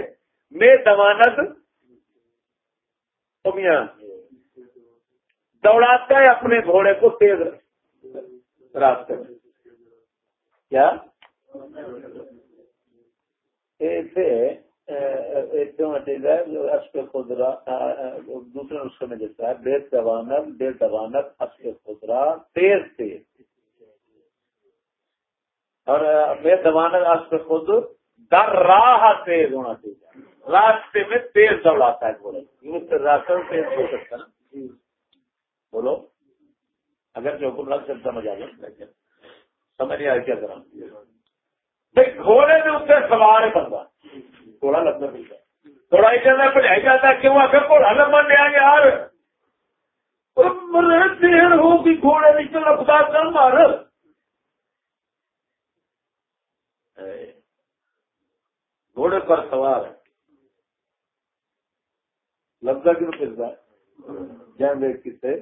میں دمانت دوڑاتا ہے، اپنے گھوڑے کو تیز راستے میں۔ کیا؟ خدرا دوسرے نسخے میں جیسا ہے بے توانت بے توانت اشک خدرا تیز تیز اور بے توانت اشک خود در راہ تیز ہونا چاہیے راستے میں تیز دوڑاتا ہے بولے راستہ تیز ہو سکتا نا بولو اگر جو حکم لگ سکتا سمجھ جائے سمجھ نہیں آئے کیا کرا گھوڑے میں اس سے سوار ہے بندہ تھوڑا لگتا نہیں تھوڑا ہی جانا پڑھائی جاتا ہے، کیوں؟ آخر کو ہل لیا یار۔ دیر ہوگی گھوڑے نہیں چلا کر مار۔ گھوڑے پر سوار لگتا کیوں پھرتا ہے؟ جائیں کسے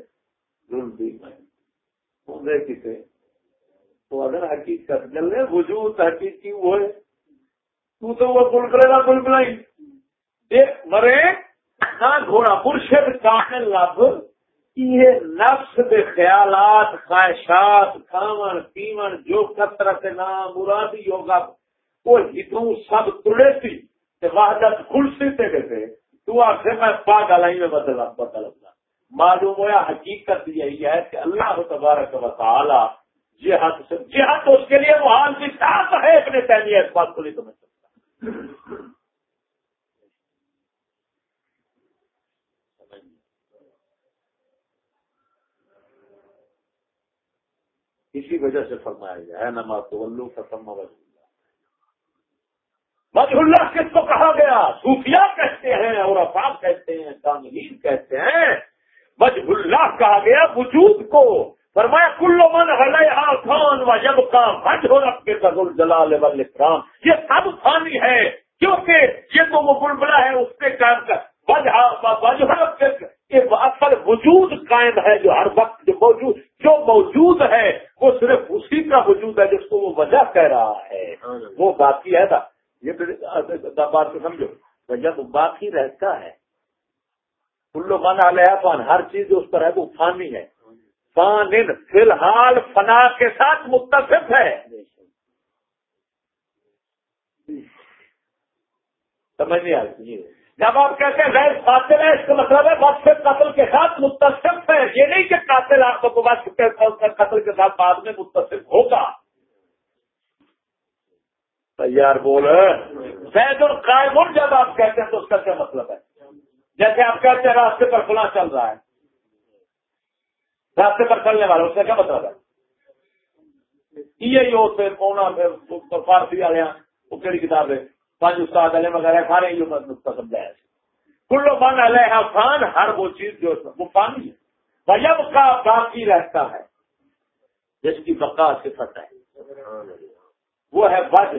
ڈھونڈتی کسے۔ تو اگر حقیقت جلنے وجود حقیقی وہ ہے۔ تو تو وہ بلبلے کا بلبلا ہی مرے ہاں گھوڑا مرشد کامل لب، یہ نفس دے خیالات، خواہشات، کھاون، پیون، جو کترت نام مراد یوگا وہ ہتوں سب تڑے سی وحدت خلسی تے گئے تو آخر میں پاگل آئی، میں بدل پتہ لگتا معلوم ہوا حقیقت یہی ہے کہ اللہ تبارک و تعالی جہاد سے جہاد اس کے لیے وہ حال کی ہے، اپنے تعلیم اس بات کو نہیں سمجھ سکتا اسی وجہ سے فرمایا گیا ہے نما تو ولو ختم وجہ وجہ اللہ کس کو کہا گیا؟ صوفیہ کہتے ہیں اور افاق کہتے ہیں کاملین کہتے ہیں۔ وجہ اللہ کہا گیا وجود کو۔ فرمایا کلو من علیہ خان و جب کا وجہ رب کے جلال والاکرام یہ سب فانی ہے کیونکہ یہ تو وہ بلبلا ہے اس پہ کام کر وجہ رب کے اصل وجود قائم ہے جو ہر وقت جو موجود جو موجود ہے وہ صرف اسی کا وجود ہے جس کو وہ وجہ کہہ رہا ہے۔ وہ باقی ہے نا۔ یہ بات کو سمجھو۔ جب باقی رہتا ہے۔ کلو من علیہ فان ہر چیز اس پر ہے وہ فانی ہے۔ فان فی الحال فنا کے ساتھ متصف ہے۔ سمجھ نہیں آتی جب آپ کہتے ہیں غیر قاتل ہے اس کا مطلب ہے وقت قتل کے ساتھ متصف ہے۔ یہ نہیں کہ قاتل آپ کو وقت قتل کے ساتھ بعد میں متصف ہوگا۔ تیار بول۔ زید القائم جب آپ کہتے ہیں تو اس کا کیا مطلب ہے؟ جیسے آپ کہتے ہیں راستے پر کھلا چل رہا ہے۔ راستے پر چلنے والا اس کا کیا مطلب ہے؟ یہ ہوتے پونا فارسی والے وہ کہڑی کتاب ہے؟ پانچ استاد علیہ وغیرہ سارے یہ نقطہ سمجھایا کلو من علیہ خان ہر وہ چیز جو وہ پانی ہے۔ وجب کا باقی رہتا ہے۔ جس کی بقا صفت ہے۔ وہ ہے وج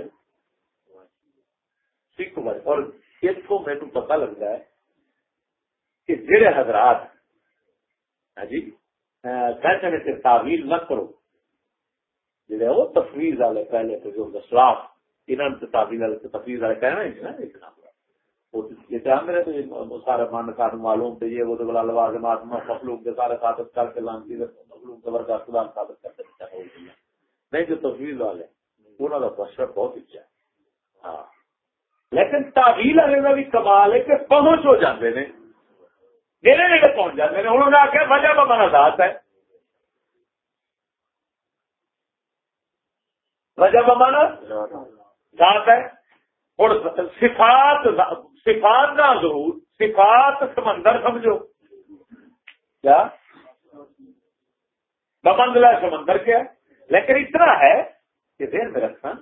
سکھ وج اور اس کو میرے پتا لگتا ہے کہ جڑے حضرات ہاں جی؟ کہتے ہیں کہ تعویل نہ کرو۔ جڑے وہ تصویر والے پہلے تو جو اسلاف تفریح والے کہنا یہ میرے تو سارے من کار معلوم تھے، یہ وہ تو بلا لوازمات مخلوق کے سارے ثابت کر کے لانتی مخلوق کے ورگا خدا ثابت کر کے نہیں جو تصویر والے انہوں کا مشرف بہت اچھا ہے۔ ہاں۔ لیکن تعویل والے کا بھی کمال ہے کہ پہنچ ہو جاتے ہیں میرے نیڑے پہنچ جاتے ہیں انہوں نے آخیا وجہ بمانا ذات ہے۔ وجہ بمانا ذات ہے۔ اور صفات صفات نہ ضرور، صفات سمندر سمجھو۔ کیا؟ بمنگلہ سمندر کیا لیکن اتنا ہے کہ دیر میں رکھنا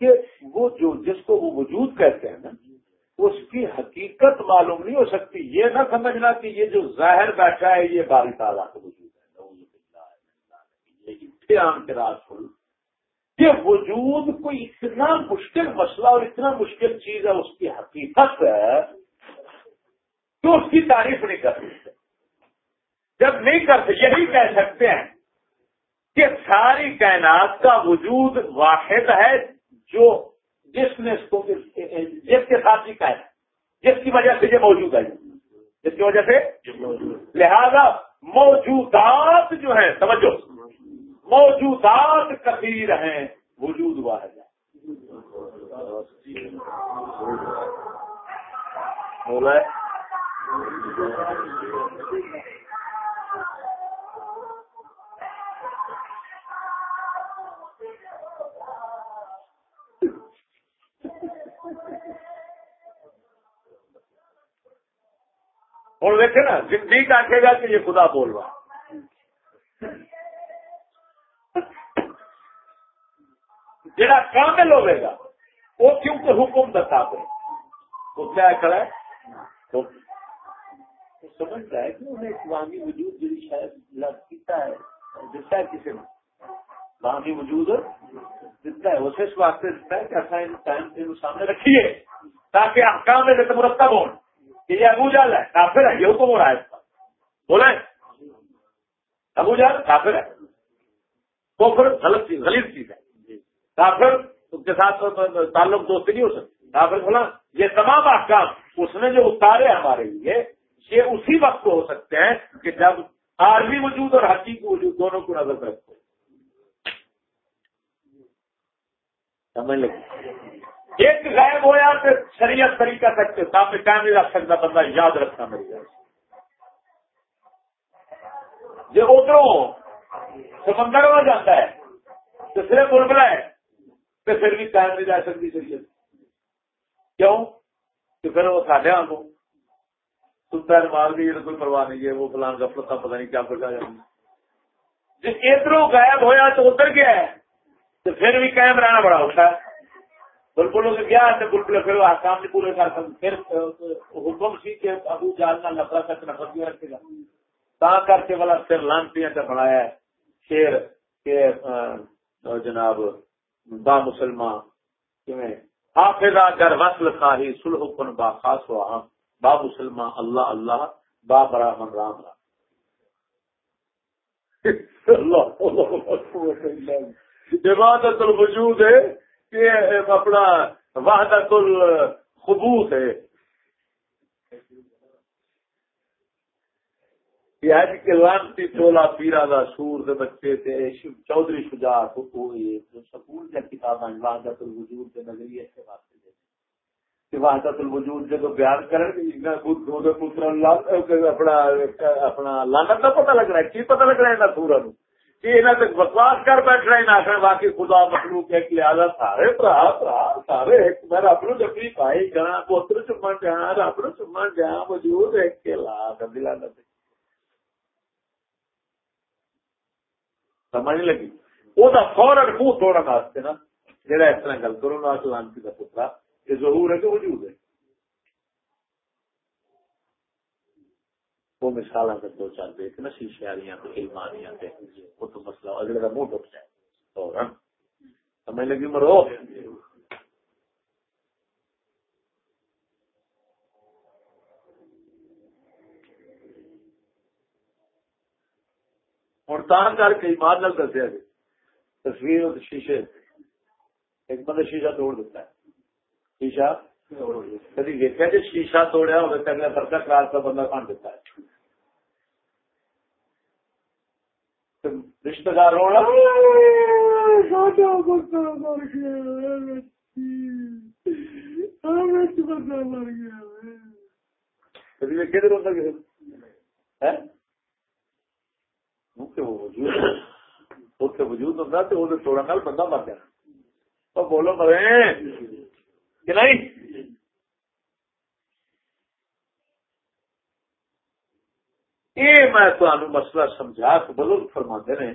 کہ وہ جو جس کو وہ وجود کہتے ہیں نا اس کی حقیقت معلوم نہیں ہو سکتی۔ یہ نہ سمجھنا کہ یہ جو ظاہر بیٹھا ہے، یہ باری تعالیٰ کا وجود ہے۔ یہ کے راز کہ وجود کوئی اتنا مشکل مسئلہ اور اتنا مشکل چیز ہے، اس کی حقیقت ہے تو اس کی تعریف نہیں کر سکتے۔ جب نہیں کرتے یہی کہہ سکتے ہیں کہ ساری کائنات کا وجود واحد ہے جو جس نے اس کو جس کے ساتھ ہی کہا جس کی وجہ سے یہ موجود ہے۔ جس کی وجہ سے؟ لہذا موجودات جو ہیں سمجھو موجودات کثیر ہیں، وجود واحد ہے۔ بولا اور دیکھے نا زندگی کا آخے گا کہ یہ خدا بول رہا جڑا کامل ہوئے گا، وہ کیونکہ حکم دتا دے وہ کیا کھڑا ہے؟ تو سمجھتا ہے کہ انہیں اسلامی وجود جی شاید لگتا ہے جس ہے کسی نے باہمی وجود دیتا ہے اسے اس واسطے دیتا ہے کہ ایسا ٹائم سامنے رکھیے تاکہ احکام میں مرتب ہو کہ یہ ابو جال ہے، کافر ہے، یہ حکم ہو رہا ہے اس کا بولے ابو جال کافر ہے۔ تو پھر غلط چیز غلط چیز ہے۔ کافر اس کے ساتھ تعلق دوست نہیں ہو سکتا کافر بولا، یہ تمام احکام اس نے جو اتارے ہمارے لیے، یہ اسی وقت ہو سکتے ہیں کہ جب عارضی وجود اور حقیقی وجود دونوں کو نظر رکھتے سمجھ لگی؟ ایک غائب ہوا تو شریعت طریقہ سکتے سامنے کیا نہیں رکھ سکتا بندہ یاد رکھنا میری گھر جو ادھر سمندر میں جاتا ہے تو صرف بلبلا ہے تو پھر بھی قائم نہیں جا سکتی شریعت۔ کیوں؟ کہ پھر وہ ساڈے آگوں سلطان مار دی کوئی پرواہ نہیں ہے، وہ فلان کا پتہ نہیں کیا پڑا جائے جی ادھر غائب ہوا تو ادھر گیا ہے تو پھر بھی قائم رہنا بڑا ہوتا ہے۔ بلبلوں سے کیا ہے بلبل پھر آسام نہیں پورے کر سکتے پھر حکم سی کہ ابو جالنا لفڑا تک نفرت بھی رکھے گا تا کر کے والا پھر لانٹیاں کا بنایا ہے شیر کے جناب با مسلمان، کیویں؟ حافظ گر وصل خاہی سلح کن با خاص و عام۔ با مسلمان، اللہ اللہ، با براہم، رام رام۔ اللہ اللہ۔ عبادت الوجود ہے۔ کہ اپنا وحدت الخبوت ہے۔ آج جی کے لانتی ٹولا پیرا دا سور دے بچے تھے چودھری شجاعت سکول یا کتابیں وحدت الوجود کے نظریے سے واسطے وحدت الوجود جب بیان کرن کہ خود دو دے پتر اللہ اپنا اپنا لانت کا پتہ لگ رہا ہے، کی پتہ لگ رہا ہے نا سورا نو؟ کہ انہوں تک بکواس کر بیٹھ رہے ہیں باقی خدا مخلوق ہے کہ لہٰذا سارے برا برا، سارے ایک، میں رب نو جبھی پائی گا پوتر چمن جہاں رب نو چمن جہاں وجود ایک کے لا دلا سمجھ لگی؟ وہ فورن منہ توڑ واسطے نا جہاں اس طرح گل کرو نا لانتی کا پترا، یہ ضرور ہے کہ وجود ہے؟ وہ مثال اگر دو چار دیکھ نا شیشے والیاں تو علمانیاں تھے وہ تو مسئلہ اگلے کا منہ ٹوٹ جائے۔ اور ہاں، سمجھ لگی مرو؟ ہوں تان کر کے ایمان نال دسیا جی تصویر شیشے۔ ایک بندے شیشہ توڑ دیتا ہے۔ شیشا کدی دیکھا جی شیشا توڑیا ہوگا تو اگلا کلاس کا بندہ کھان دیتا ہے۔ رشتے دار وجود ہوتا تو توڑا بندہ مر جانا بولو مرے۔ کہ نہیں؟ یہ میں تمہیں مسئلہ سمجھا تو بزرگ فرما نے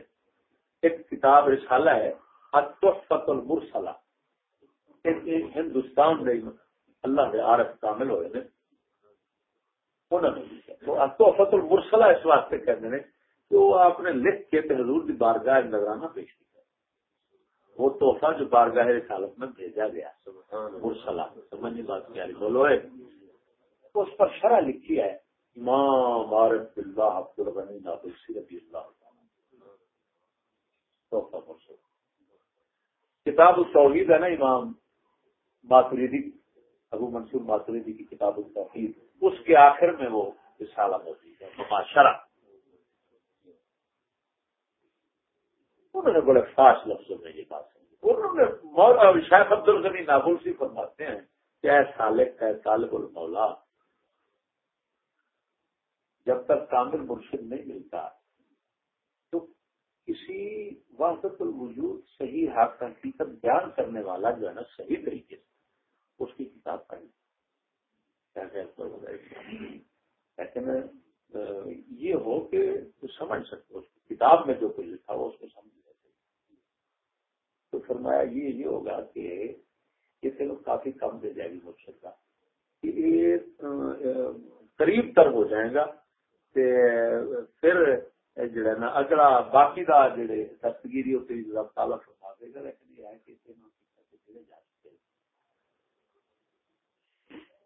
ایک کتاب رسالہ ہے اتوفت المرسلہ۔ ہندوستان میں اللہ کے عارف کامل ہوئے نے۔ اتوفت المرسلہ اس واسطے کہتے ہیں کہ وہ آپ نے لکھ کے حضور کی بارگاہ نگرانہ پیش کیا وہ تحفہ جو بارگاہ رسالت میں بھیجا گیا مرسلا سمجھنی بات کیا بولو اس پر شرح لکھی ہے۔ امام عارف اللہ عبد الغنی نابلسی رضی اللہ تحفہ مرسل کتاب التوحید ہے نا امام ماتریدی، ابو منصور ماتریدی کی کتاب التوحید۔ اس کے آخر میں وہ رسالہ موجود ہے، مباشرہ۔ انہوں نے بڑے خاص لفظوں میں یہ بات انہوں نے شیخ عبد الغنی نابل سی فرماتے ہیں کہ اے سالک، اے طالب المولا جب تک کامل مرشد نہیں ملتا، تو کسی وحدت الوجود صحیح حق حقیقت بیان کرنے والا جو ہے نا، صحیح طریقے سے اس کی کتاب پڑھی لیکن یہ ہو کہ سمجھ سکتے اس کتاب میں جو کچھ لکھا ہو اس کو سمجھ تو فرمایا یہ یہ ہوگا کہ یہ چلو کافی کم دے جائے گی مرشد کا۔ یہ قریب تر ہو جائے گا۔ تے پھر جڑا نا، اگلا باقی دا جڑے دستگیری ہوتی رب تعالیٰ فرما دے گا، لیکن یہ ہے کہ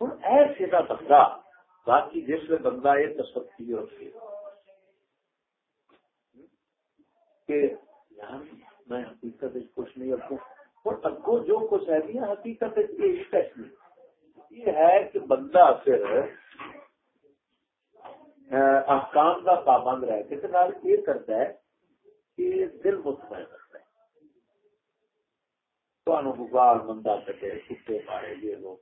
ہوں ایسے کا بندہ، باقی جس میں بندہ یہ تصویر ہوتی کہ یار، میں حقیقت کچھ نہیں رکھوں۔ اور اگو جو کچھ ہے حقیقت یہ ہے کہ بندہ پھر احکام کا پابند رہ کے یہ کرتا ہے کہ دل مطمئن رکھتا ہے۔ تو بگال بندہ کٹے کتے مارے یہ لوگ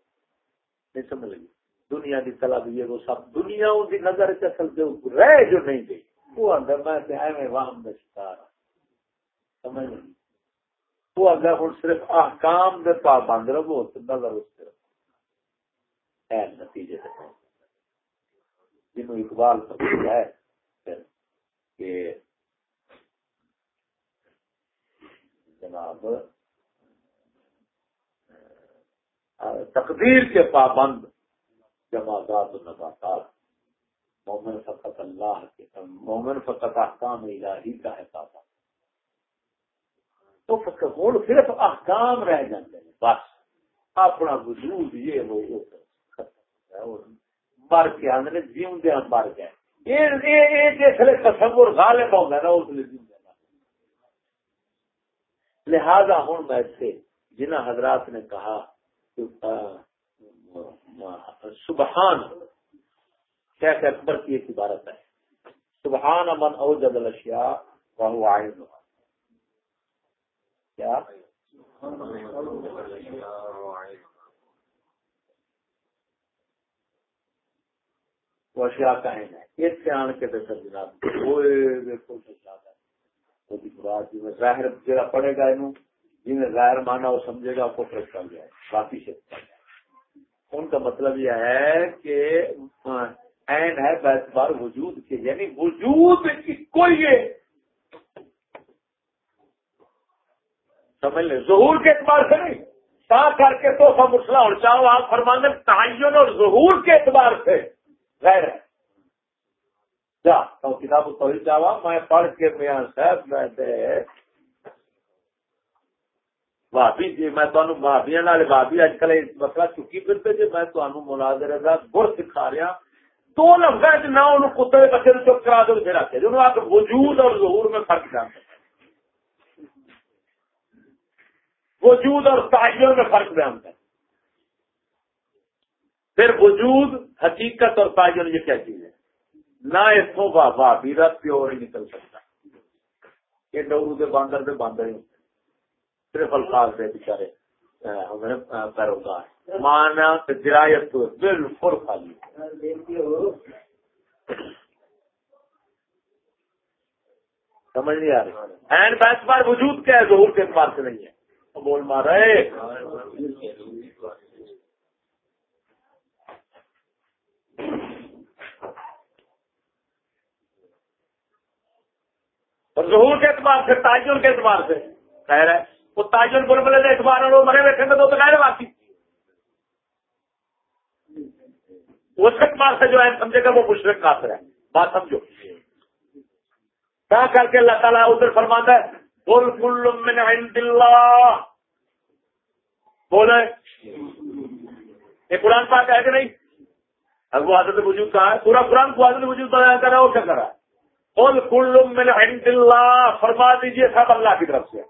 نہیں سمجھ لگی؟ دنیا کی طلب یہ وہ سب دنیا ان کی نظر چل رہ جو نہیں دے وہ اندر میں ایویں وہم میں شکار ہاں۔ سمجھ لگی؟ وہ اگر ہوں صرف احکام دے پابند رہو تو نظر اس طرف ہے نتیجے سے جنہوں اقبال فرمایا ہے، کہ جناب تقدیر کے پابند جماعت نباتات، مومن فقط اللہ کے مومن فقط احکام الہی کا ہے پابند۔ تو ہوں صرف احکام رہ جاتے ہیں، بس اپنا وجود یہ وہ مر کے آدھے جیوندیا مر گئے۔ جسے تصور غالب ہوگا نا، اس لیے لہذا ہوں میں سے جنہ حضرات نے کہا سبحان شیخ اکبر کی ایک عبارت ہے۔ سبحان امن او اوجد الاشیاء وہ آئین کیا؟ وہ کا اس سے آن کے جناب وہ ظاہر جگہ پڑے گا انہوں، جنہیں ظاہر مانا وہ سمجھے گا کو پریس کر جائے، باقی سے ان کا مطلب یہ ہے کہ این ہے بار وجود کے یعنی وجود کی کوئی سمجھ لیں، ظہور کے اعتبار سے نہیں۔ تا کر کے تو سب مسئلہ اور چاہو، آپ فرمانے تعین اور ظہور کے اعتبار سے۔ غیر. جا، تو کتاب تو چاہوا میں پڑھ کے میاں صاحب، میں دے. بھابی جی میں تمہیں بھابیا بھابی اج کل مسئلہ چکی پھرتے جی میں تمہیں ملازر کا گر سکھا رہا ہاں۔ دو لفظ جی، نہ انہوں کتے بچے نو چپ کرا دو پھر آتے جنہوں جی، آپ وجود اور ظہور میں فرق جانتے وجود اور تعین میں فرق بیان کر پھر وجود، حقیقت اور تعین یہ کیا چیز ہے؟ نہ اتوں بابا بیرا پیور ہی نکل سکتا۔ یہ ڈورو کے باندر کے باندر ہی صرف الفاظ دے بچارے پیروکار۔ مانا درایت بالکل خالی سمجھ نہیں آ رہی۔ این بیس بار وجود کیا ہے، ظہور کے اعتبار سے نہیں ہے۔ بول مارا اور ظہور کے اعتبار سے تاجر کے اعتبار سے۔ کہہ رہے وہ تاجر بول بولے اعتبار لوگ مرے بیٹھے تو کہہ رہے باقی اس اعتبار سے جو ہے، سمجھے گا وہ مشرق کافر ہے۔ بات سمجھو۔ کیا کر کے اللہ تعالیٰ ادھر فرماتا ہے بول کل من عند اللہ۔ بولے۔ یہ قرآن پاک ہے کہ نہیں؟ اب وہ عادت وجود کہا ہے، پورا قرآن کو عادت وجود بیان کر رہا ہے، وہ کیا کر رہا ہے؟ بول کل من عند اللہ، فرما دیجیے سب اللہ کی طرف سے۔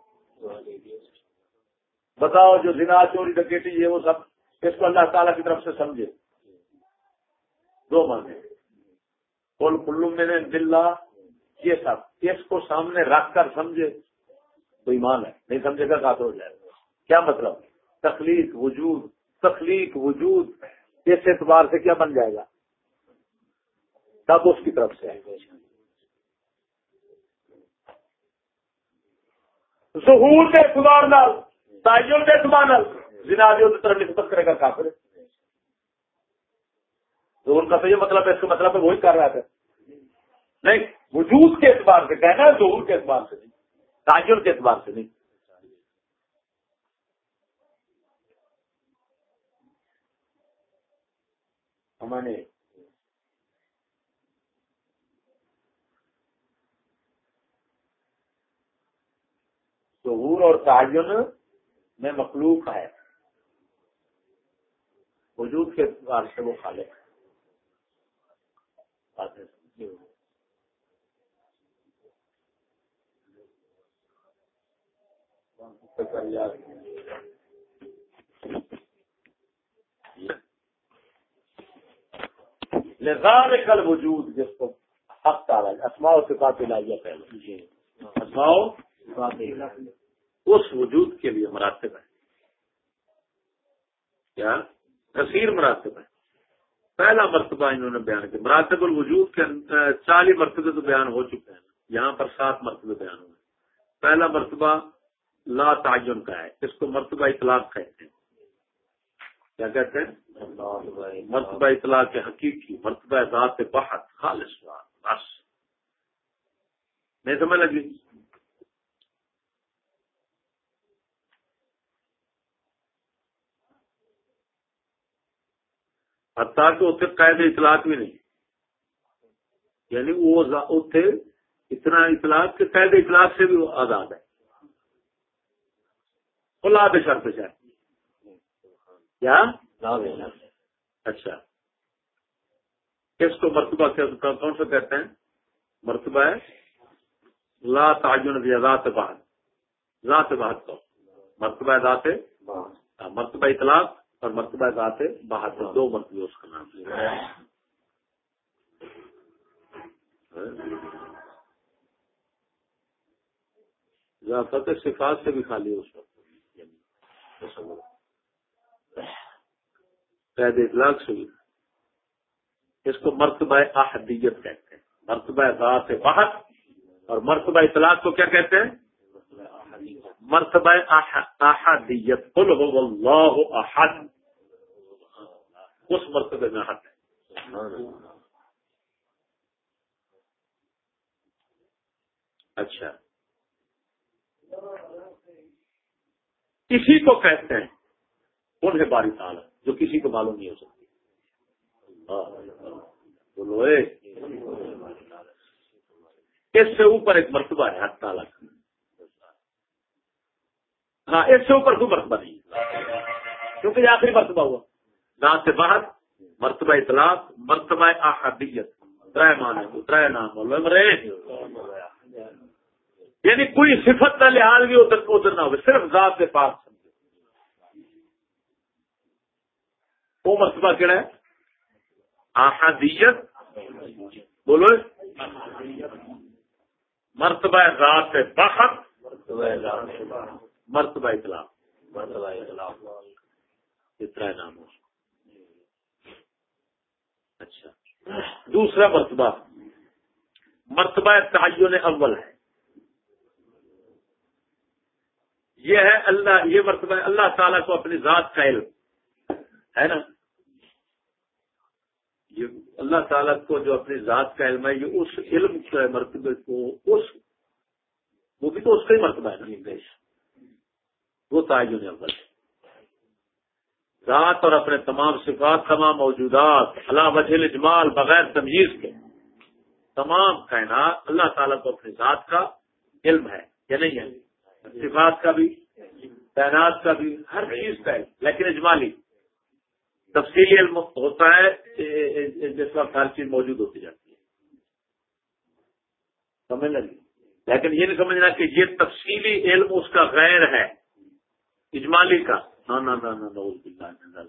بتاؤ جو زنا، چوری ڈکیٹی ہے وہ سب اس کو اللہ تعالیٰ کی طرف سے سمجھے۔ دو مانے بول کلو میں نے دلہ یہ سب اس کو سامنے رکھ کر سمجھے۔ تو ایمان ہے، نہیں سمجھے گا کہاں ہو جائے گا۔ کیا مطلب؟ تخلیق، وجود تخلیق، وجود۔ اس اعتبار سے کیا بن جائے گا۔ تب اس کی طرف سے ظہور کے اعتبار نال تعین کے اعتبار نال جنازیوں کی طرف نسبت کرے گا کافر۔ ظہور کا تو یہ مطلب ہے، اس کا مطلب ہے وہی کر رہا تھا۔ نہیں، وجود کے اعتبار سے کہنا ہے، ظہور کے اعتبار سے نہیں تاجر کے اعتبار سے نہیں۔ ہمارے ظہور اور تعین میں مخلوق ہے۔ وجود کے اعتبار سے وہ خالق ہے۔ نظام کل وجود جس کو حق تارا اسماؤ سے بات لائیے پہلے اسماؤ اس وجود کے لیے مراتب ہے کیا؟ کثیر مراتب ہے پہلا مرتبہ انہوں نے بیان کیا۔ مراتب الوجود کے چالیس مرتبے تو بیان ہو چکے ہیں۔ یہاں پر سات مرتبے بیان ہوئے۔ پہلا مرتبہ لا تعین کا ہے اس کو مرتبہ اطلاق کہتے ہیں۔ کیا کہتے ہیں؟ مرتبہ اطلاق کے حقیقی، مرتبہ ذات بحت، خالص بس۔ نہیں سمجھ لگی؟ حتیٰ کہ اتنے قید اطلاق بھی نہیں۔ یعنی وہ اتنے اتنا اطلاق کہ قید اطلاق سے بھی آزاد ہے۔ لاد شرط سے کیا اچھا۔ کس کو مرتبہ کون سا کہتے ہیں؟ مرتبہ ہے؟ لا تعین ذات بہت ذات بہت کو۔ مرتبہ ذات مرتبہ اطلاق اور مرتبہ ذات بہت دو مرتبہ اس کا نام فتح صفات سے بھی خالی اس وقت۔ قید اطلاق سے بھی اس کو مرتبہ احدیت کہتے ہیں۔ مرتبہ ذات بحت اور مرتبہ اطلاق کو کیا کہتے ہیں؟ مرتبہ احدیت۔ قل ہو اللہ احد۔ اس مرتبے میں حد ہے۔ اچھا۔ کسی کو کہتے ہیں۔ انہیں باری تعالیٰ۔ جو کسی کو معلوم نہیں ہو سکتی۔ بولو اس سے اوپر ایک مرتبہ ہے حد تعالیٰ کا۔ ہاں اس سے اوپر کوئی مرتبہ نہیں۔ کیونکہ یہ آخری مرتبہ ہوا۔ نہ سے باہر، مرتبہ اطلاق، مرتبہ احادیت ترائے مانے ترائے نام یعنی کوئی صفت کا لحاظ بھی ادھر ادھر نہ ہو صرف ذات کے پاس۔ وہ مرتبہ کہڑا ہے؟ احادیت۔ بولو۔ مرتبہ ذات بخت مرتبہ اطلاع مرتبہ اطلاع اتنا نام ہو اچھا۔ دوسرا مرتبہ۔ مرتبہ تعین اول ہے۔ یہ ہے اللہ، یہ مرتبہ اللہ تعالیٰ کو اپنی ذات کا علم۔ ہے نا؟ یہ اللہ تعالیٰ کو جو اپنی ذات کا علم ہے، یہ اس علم کے مرتبے کو، اس وہ بھی تو اس کا ہی مرتبہ ہے نا وہ تعین اول۔ ذات اور اپنے تمام صفات، تمام موجودات اللہ وجہ اجمال بغیر تمیز کے، تمام کائنات اللہ تعالیٰ کو اپنی ذات کا علم ہے، یا نہیں ہے؟ صفات کا بھی تعینات کا بھی، ہر چیز کا علم لیکن اجمالی۔ تفصیلی علم ہوتا ہے جس وقت ہر چیز موجود ہوتی جاتی ہے۔ سمجھ لگی؟ لیکن یہ نہیں سمجھنا کہ یہ تفصیلی علم اس کا غیر ہے اجمالی کا۔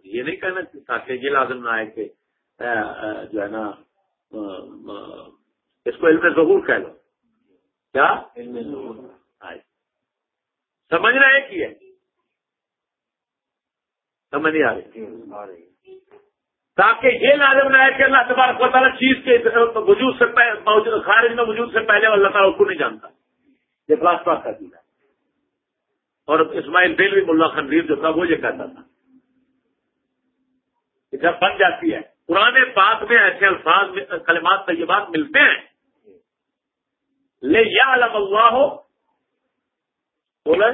یہ نہیں کہنا تاکہ یہ لازم نہ آئے کہ جو ہے نا اس کو علم ظہور کہہ لو۔ کیا؟ سمجھنا ہے۔ کہ سمجھ نہیں آ رہی۔ تاکہ یہ لازم نہ ہے کہ اللہ تبارک و تعالیٰ چیز کے وجود سے خارج میں وجود سے پہلے اللہ تعالیٰ اس کو نہیں جانتا۔ یہ کلاس پاس کر دیا اور اسماعیل بیل بھی ملا خنویر جو تھا، وہ یہ کہتا تھا کہ جب بن جاتی ہے پرانے پاک میں ایسے الفاظ کلمات طیبات ملتے ہیں۔ لے یا علم اللہ ہو بولے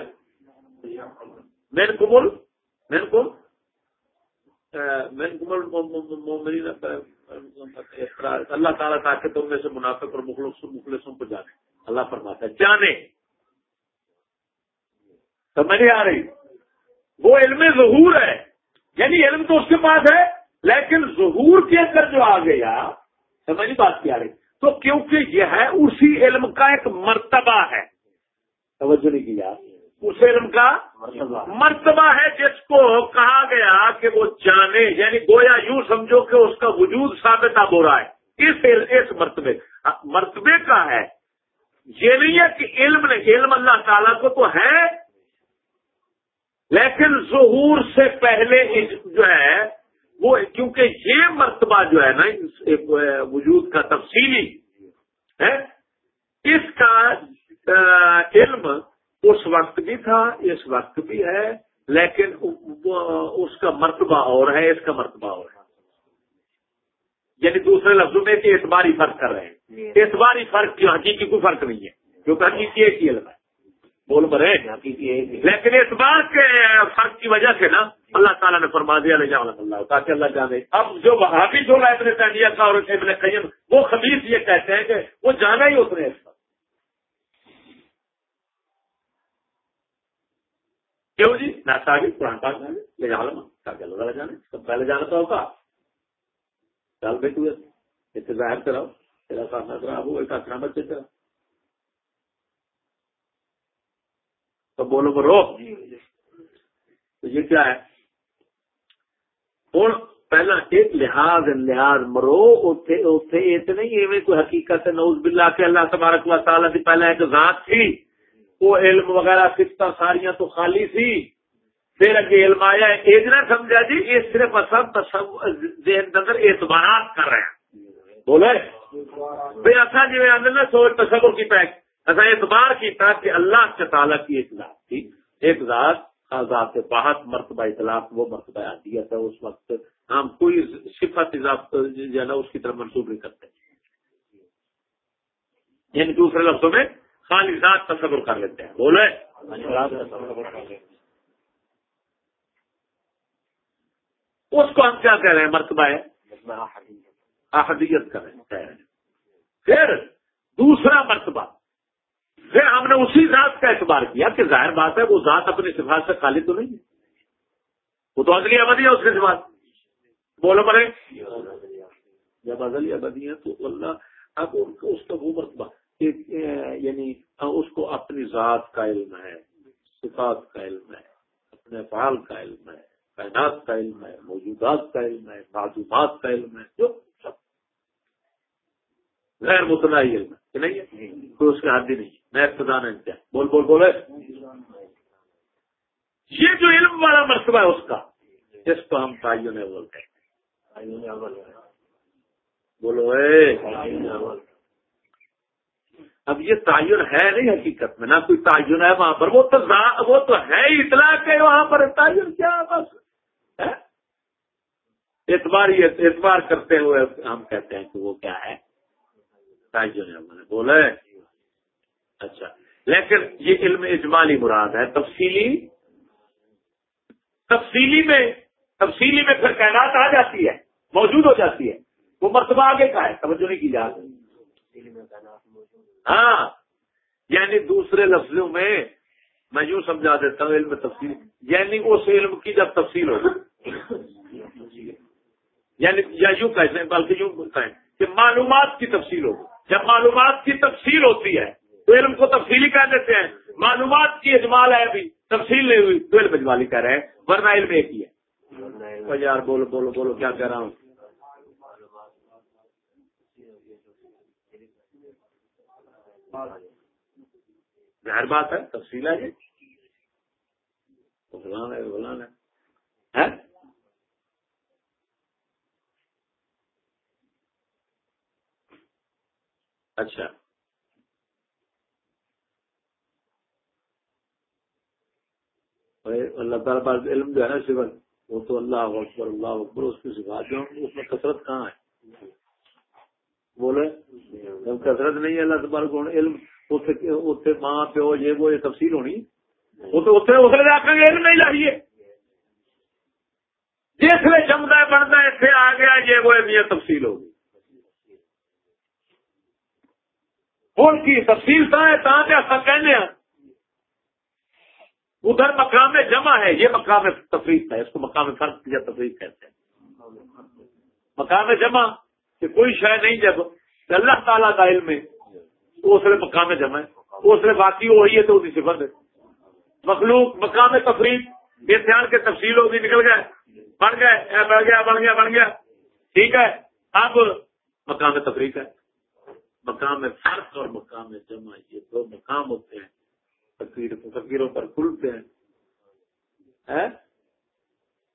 مین کو بول مین کو اللہ تعالیٰ تاکہ تم میں سے منافق اور مخلصوں کو جانے۔ اللہ فرماتا ہے، جانے۔ سمجھ آ رہی؟ وہ علم ظہور ہے۔ یعنی علم تو اس کے پاس ہے، لیکن ظہور کے اندر جو آ گیا، سمجھ بات کیا رہی۔ تو کیونکہ یہ ہے، اسی علم کا ایک مرتبہ ہے۔ توجہ نہیں کیا اس علم کا مرتبہ۔ ہے جس کو کہا گیا کہ وہ جانے یعنی گویا یوں سمجھو کہ اس کا وجود ثابت اب ہو رہا ہے۔ اس اس مرتبے مرتبے کا ہے۔ یہ نہیں ہے کہ علم نے علم اللہ تعالیٰ کو تو ہے۔ لیکن ظہور سے پہلے جو ہے وہ کیونکہ یہ مرتبہ جو ہے نا وجود کا تفصیلی ہے اس کا علم اس وقت بھی تھا اس وقت بھی ہے لیکن اس کا مرتبہ اور ہے اس کا مرتبہ اور ہے۔ یعنی دوسرے لفظوں میں کہ اعتباری فرق کر رہے ہیں۔ جی۔ اعتباری فرق کی حقیقی کوئی فرق نہیں ہے کیونکہ حقیقی ایک ہی ہے۔ بول برے لیکن اس بات کے فرق کی وجہ سے نا اللہ تعالیٰ نے فرما دیا اللہ تاکہ اللہ جانے۔ اب جو حافظ جو ابن تعلیہ کا اور ابن قیم وہ خبیص یہ کہتے ہیں کہ وہ جانا ہی اتنے اس کا۔ کیوں جی؟ نہ آگے قرآن پاک جانے، لے جانا تاکہ اللہ تعالیٰ جانے سب پہلے جانا تو ہوگا چل بھائی تو اتنے ظاہر کراؤ، تیرا سامنا کرا وہ ایک آسرا بچے تیرا۔ تو بولو برو تو یہ کیا ہے؟ ہوں پہلا ایک لحاظ لحاظ مرو اتنے نہیں ایویں کوئی حقیقت ہے نوز باللہ کے اللہ تبارک و تعالیٰ کی پہلے ایک ذات تھی۔ وہ علم وغیرہ سکتا ساریاں تو خالی تھی پھر اگے علم آیا، ایک نہ سمجھا جی یہ صرف اصل ذہن نظر اعتبارات کر رہے ہیں۔ بولے؟ پھر اصا جی میں سوچ تصور کی پیک ایسا اعتبار کی تھا کہ اللہ کے تعالیٰ کی ایک ذات تھی۔ ایک ذات ذات کے بہت مرتبہ اطلاق، وہ مرتبہ آتی ہے اس وقت ہم کوئی صفت جو ہے نا، اس کی طرف منسوخ نہیں کرتے۔ یعنی دوسرے لفظوں میں خالی ذات تصور کر لیتے ہیں۔ بولے اس کو ہم کیا کہہ رہے ہیں؟ مرتبہ ہے۔ احدیت۔ کر رہے ہیں۔ پھر دوسرا مرتبہ۔ پھر ہم نے اسی ذات کا اعتبار کیا کہ ظاہر بات ہے وہ ذات اپنی صفات سے خالی تو نہیں ہے۔ وہ تو ازلی ابدی ہے اس کے صفات۔ بولو مرے۔ جب ازلی ابدی ہے تو اللہ اب اس کا وہ مرتبہ۔ یعنی اس کو اپنی ذات کا علم ہے صفات کا علم ہے اپنے فعال کا علم ہے کائنات کا علم ہے موجودات کا علم ہے معلومات کا علم ہے جو غیر متنائی علم ہے کہ نہیں کوئی اس کے حد ہی نہیں۔ میں ابتدا نہیں بول بول بولے یہ جو علم والا مرتبہ ہے اس کا جس کو ہم تعین بولتے ہیں۔ بولو اے اب یہ تعین ہے نہیں حقیقت میں، نہ کوئی تعین ہے وہاں پر، وہ تو وہ تو ہے اطلاع کہ وہاں پر، تعین کیا بس؟ اعتبار اعتبار کرتے ہوئے ہم کہتے ہیں کہ وہ کیا ہے؟ بولے اچھا لیکن یہ علم اجمالی مراد ہے۔ تفصیلی تفصیلی میں تفصیلی میں پھر کائنات آ جاتی ہے، موجود ہو جاتی ہے۔ وہ مرتبہ آگے کا ہے، توجہ نہیں کی جاتی ہاں یعنی دوسرے لفظوں میں میں یوں سمجھا دیتا ہوں علم تفصیل یعنی اس علم کی جب تفصیل ہو یعنی یا یوں کہتے ہیں بلکہ یوں کہیں کہ معلومات کی تفصیل ہوگی جب معلومات کی تفصیل ہوتی ہے تو علم کو تفصیلی کہہ دیتے ہیں۔ معلومات کی اجمال ہے ابھی تفصیل نہیں ہوئی تو علم اجمالی کہہ رہے ہیں ورنہ علم ایک ہی ہے۔ یار بولو بولو بولو کیا کہہ رہا ہوں؟ ظاہر بات ہے، تفصیل ہے جی؟ فلانا ہے اچھا۔ اللہ تعالیٰ پاس علم جو ہے نا سول وہ تو اللہ اکبر اللہ اکبر، اس کی سفا جو اس میں کثرت کہاں ہے؟ بولے، جب کثرت نہیں ہے، اللہ تبارک علم اتنے ماں، پیو، یہ وہ، یہ تفصیل ہونی۔ وہ تو اتنے اسے آخر علم نہیں لائیے جس نے جم یہ وہ یہ تفصیل ہوگی ان کی تفصیل کہنے ہیں ادھر مقام جمع ہے، یہ مقام تفریح ہے، اس کو مقام فرق یا تفریح کہتے ہیں۔ مقام جمع کہ کوئی شے نہیں جب اللہ تعالیٰ کا علم ہے اس لیے مقام جمع ہے۔ اس لیے باقی وہی ہے تو اسی صفت ہے۔ مخلوق مقام تفریح، یہ دھیان کے تفصیل ہوگی نکل گئے۔ بن گئے بڑھ گیا بن گیا بن گیا۔ ٹھیک ہے، اب مقام تفریح ہے۔ مقام فرق اور مقام جمع، یہ دو مقام ہوتے ہیں۔ فقیروں پر کھلتے ہیں۔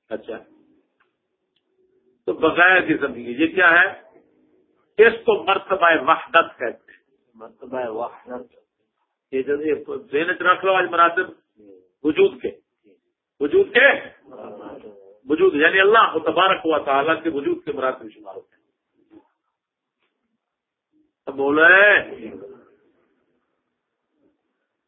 اچھا۔ تو بغیر کی زندگی یہ کیا ہے؟ اس کو مرتبہ وحدت کہتے ہیں۔ مرتبہ وحدت۔ یہ جو ذہن رکھ لو آج مراتب۔ وجود کے۔ وجود کے۔ وجود یعنی اللہ کو تبارک ہوا تعالیٰ کے وجود کے مراتب شمار ہوتے ہیں۔ بولے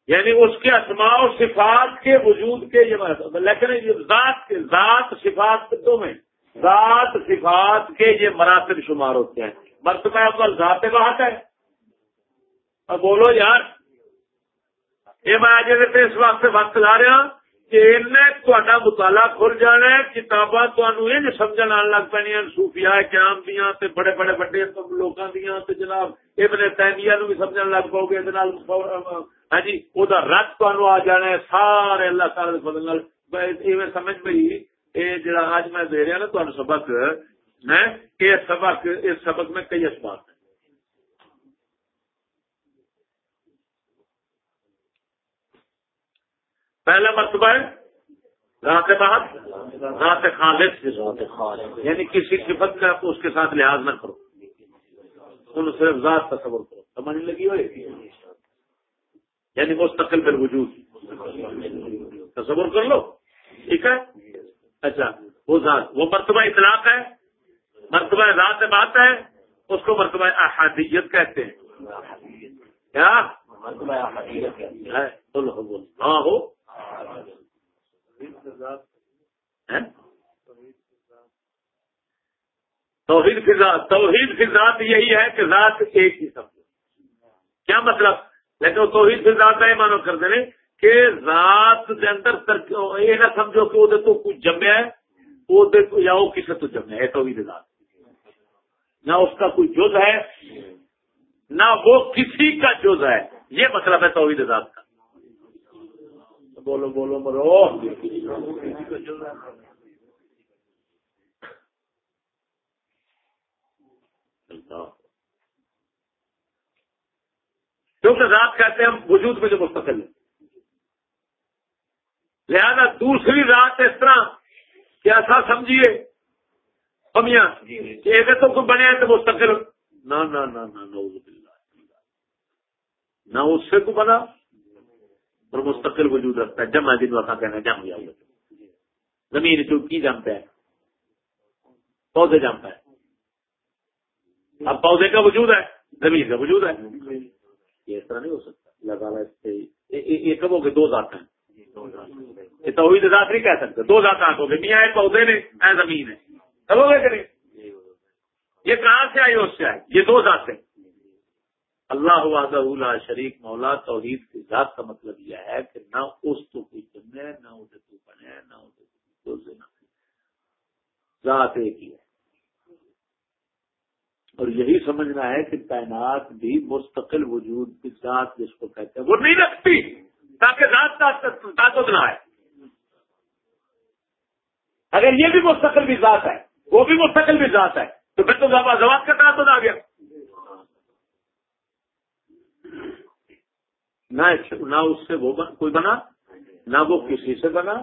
یعنی اس کے اسماء و صفات کے وجود کے یہ لیکن ذات کے ذات صفات دو میں۔ ذات صفات کے یہ مراتب شمار ہوتے ہیں۔ مرتبہ اول ذات بات ہے۔ اب بولو یار، یہ میں آج اس وقت وقت لا رہا کہ تا مطالعہ کھل جانا ہے، کتاباں تمہیں سمجھ آن لگ پی سوفیا قیام دیا بڑے بڑے بڑے لوگوں دیا جناب ابن تیمیہ نو بھی سمجھن لگ پاؤ گے ہاں جی وہ رد تمہیں آ جانا ہے، سارے اللہ تعالی بدل سمجھ پی یہ جڑا آج میں دے رہا نا تمہیں سبق یہ سبق اس سبق میں کئی اسباب ہیں۔ پہلا مرتبہ ہے، رات بعد رات خالد یعنی کسی صفت کا اس کے ساتھ لحاظ نہ کرو۔ ان صرف ذات تصور کرو۔ سمجھ لگی ہوئے یعنی مستقل پھر وجود۔ تصور کر لو۔ ٹھیک ہے؟ اچھا وہ ذات، وہ مرتبہ اطلاق ہے۔ مرتبہ ذات بات ہے اس کو مرتبہ احادیت کہتے ہیں۔ کیا؟ ہاں ہو۔ توحید ذات توحید ذات یہی ہے کہ ذات ایک ہی سمجھو کیا مطلب؟ لیکن توحید کی ذات ہے مانو کر دیں کہ ذات کے اندر یہ نہ سمجھو کہ وہ تو کچھ جمع ہے وہ یا وہ کسی تو جمع ہے توحید ذات۔ نہ اس کا کوئی جز ہے، نہ وہ کسی کا جز ہے۔ یہ مطلب ہے توحید ذات کا۔ بولو بولو مرو کیونکہ رات کہتے ہیں وجود میں جو مستقل ہے لہذا دوسری رات اس طرح کہ ایسا سمجھیے؟ کمیاں ایک تو کوئی بنے تو مستقل۔ نہ نہ اس سے کو بنا۔ اور مستقل وجود رکھتا ہے۔ جمع دن وقت کہنا جم گیا زمین جو کی جمتا ہے؟ پودے جمتا ہے۔ اب پودے کا وجود ہے زمین کا وجود ہے۔ یہ اس طرح نہیں ہو سکتا۔ اللہ تعالیٰ یہ کب ہو گئے دو ذات ہیں۔ یہ تو ذات نہیں کہہ سکتے۔ دو ذات آنکھ ہو گئے میاں پودے نے اے زمین ہے۔ کب گئے کہ نہیں؟ یہ کہاں سے آئی اس سے آئی یہ دو ذات ہیں۔ اللہ وحدہ شریک، مولا توحید کی ذات کا مطلب یہ ہے کہ نہ اس تو کوئی جمے نہ اسے تو بنے نہ اسے ذات ایک ہی ہے۔ اور یہی سمجھنا ہے کہ تعینات بھی مستقل وجود کی ذات جس کو کہتے ہیں، وہ نہیں رکھتی۔ تاکہ ذات طاقت نہ آئے۔ اگر یہ بھی مستقل بھی ذات ہے وہ بھی مستقل بھی ذات ہے۔ تو پھر تو زبان کا تعدد آ گیا۔ نہ اس سے وہ کوئی بنا، نہ وہ کسی سے بنا،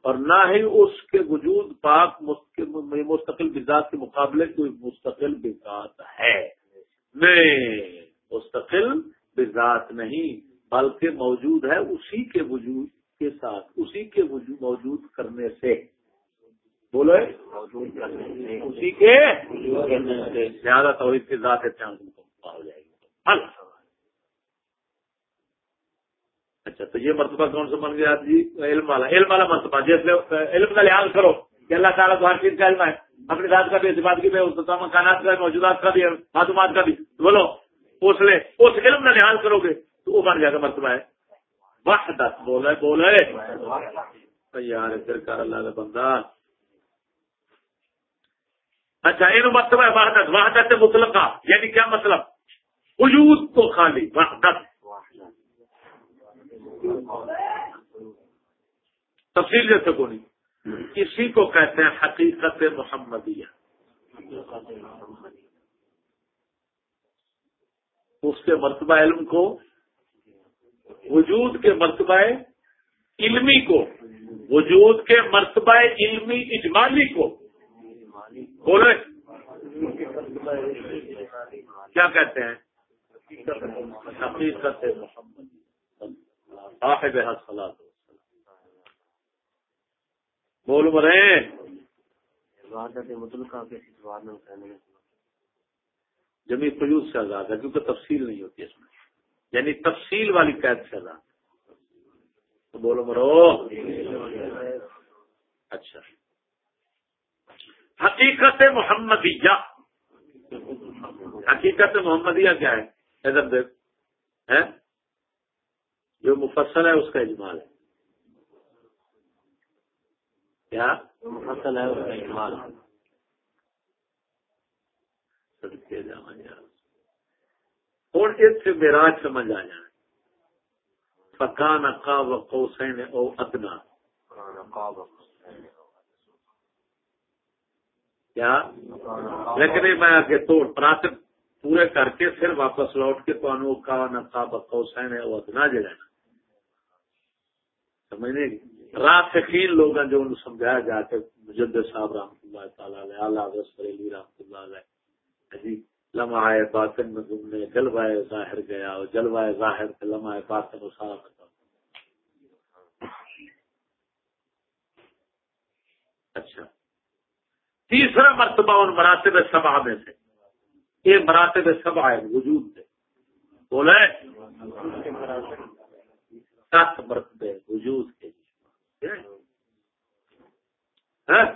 اور نہ ہی اس کے وجود پاک مستقل بزاد کے مقابلے کوئی مستقل بزاد ہے۔ نہیں، مستقل بزاد نہیں، بلکہ موجود ہے اسی کے وجود کے ساتھ، اسی کے وجود موجود کرنے سے۔ بولو۔ اسی کے زیادہ توحید کے ذات چاند ہو جائے گی۔ اچھا تو یہ مرتبہ کون سا بن گیا جی؟ علم والا۔ علم والا مرتبہ جیسے علم کا لحاظ کرو کہ اللہ تعالیٰ کو ہر چیز کا علم ہے۔ اپنی ذات کا بھی، اعتماد کی بھی مکانات کا موجودات کا بھی، معلومات کا بھی۔ بولو، اس لے، اس علم کا لحاظ کرو گے تو وہ بن جائے گا مرتبہ۔ ہے وحدت، بولے بولے۔ یار پھر کر اللہ کا بندہ۔ اچھا یہ مرتبہ مطلب ہے وحدت وحدت مطلق یعنی کیا مطلب؟ وجود تو خالی، وحدت۔ تفصیل جیسے کو نہیں۔ اسی کو کہتے ہیں حقیقت محمدیہ۔ اس کے مرتبہ علم کو، وجود کے مرتبہ علمی کو، وجود کے مرتبہ علمی اجمالی کو۔ بولے کیا کہتے ہیں؟ حقیقت محمد صاحب حسلات بول مرے۔ جمی فجوز سے آزاد ہے، کیونکہ تفصیل نہیں ہوتی اس میں۔ یعنی تفصیل والی قید سے آزاد۔ تو بولو مرو۔ اچھا۔ حقیقت محمدیہ۔ حقیقت محمدیہ کیا ہے؟ ادھر دیکھ جو مفصل ہے اس کا اجمال ہے۔ کیا؟ مفصل ہے اس کا اجمال۔ ہوں اس سے میرا سمجھ آ جائے۔ فکان کا وقوسین او ادنا۔ کیا؟ لیکن میں آگے توڑ پراتب پورے کر کے پھر واپس لوٹ کے تو انو کا نقاب قوسین او ادنا جگہ سمجھنے گی راسخین لوگ ہیں جو ان سمجھایا جا کے مجد صاحب رحمۃ اللہ تعالی اعلیٰ بریلی رحمۃ اللہ علیہ۔ جی لمحہ باطن میں تم نے جلوائے ظاہر گیا اور جلوائے ظاہر کے لمحہ باطن سارا بتا اچھا۔ تیسرا مرتبہ ان مراتب سبا میں سے۔ یہ مراتب سبا ہے وجود سے بولے سات مرتبے وجود کے ہاں؟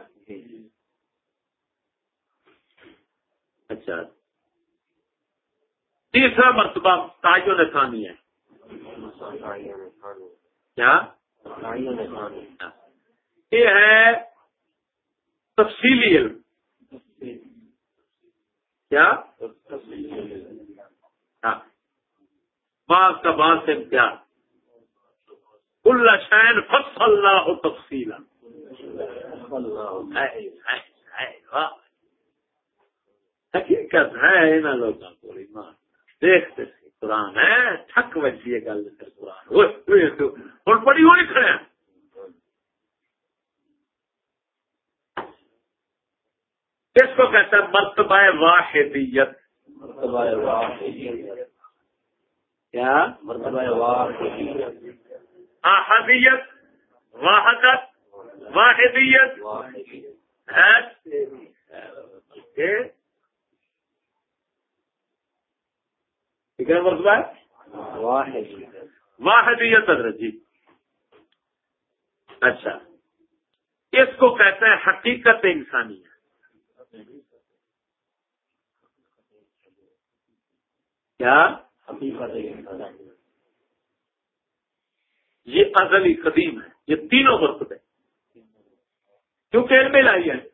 اچھا۔ تیسرا مرتبہ تاجو نسانی ہے۔ کیا؟ یہ ہے تفصیلی علم کیا بعض کا بعض سے کیا کل شین فصل اللہ تفصیل حقیقت ہے ان لوگوں کو ایمان دیکھتے قرآن ہے تھک بچی ہے گل قرآن ہوں بڑی ہوئی کھڑے ہیں اس کو کہتا ہے مرتبہ واحدیت. کیا؟ مرتبہ احدیت واحدت واحدیت. مرتبہ واحدیت. حضرت جی. اچھا. اس کو کہتے ہیں حقیقت انسانی کیا؟ حقیقت یہ ازلی قدیم ہے۔ یہ تینوں مرتبے کیونکہ علم لائی ہے۔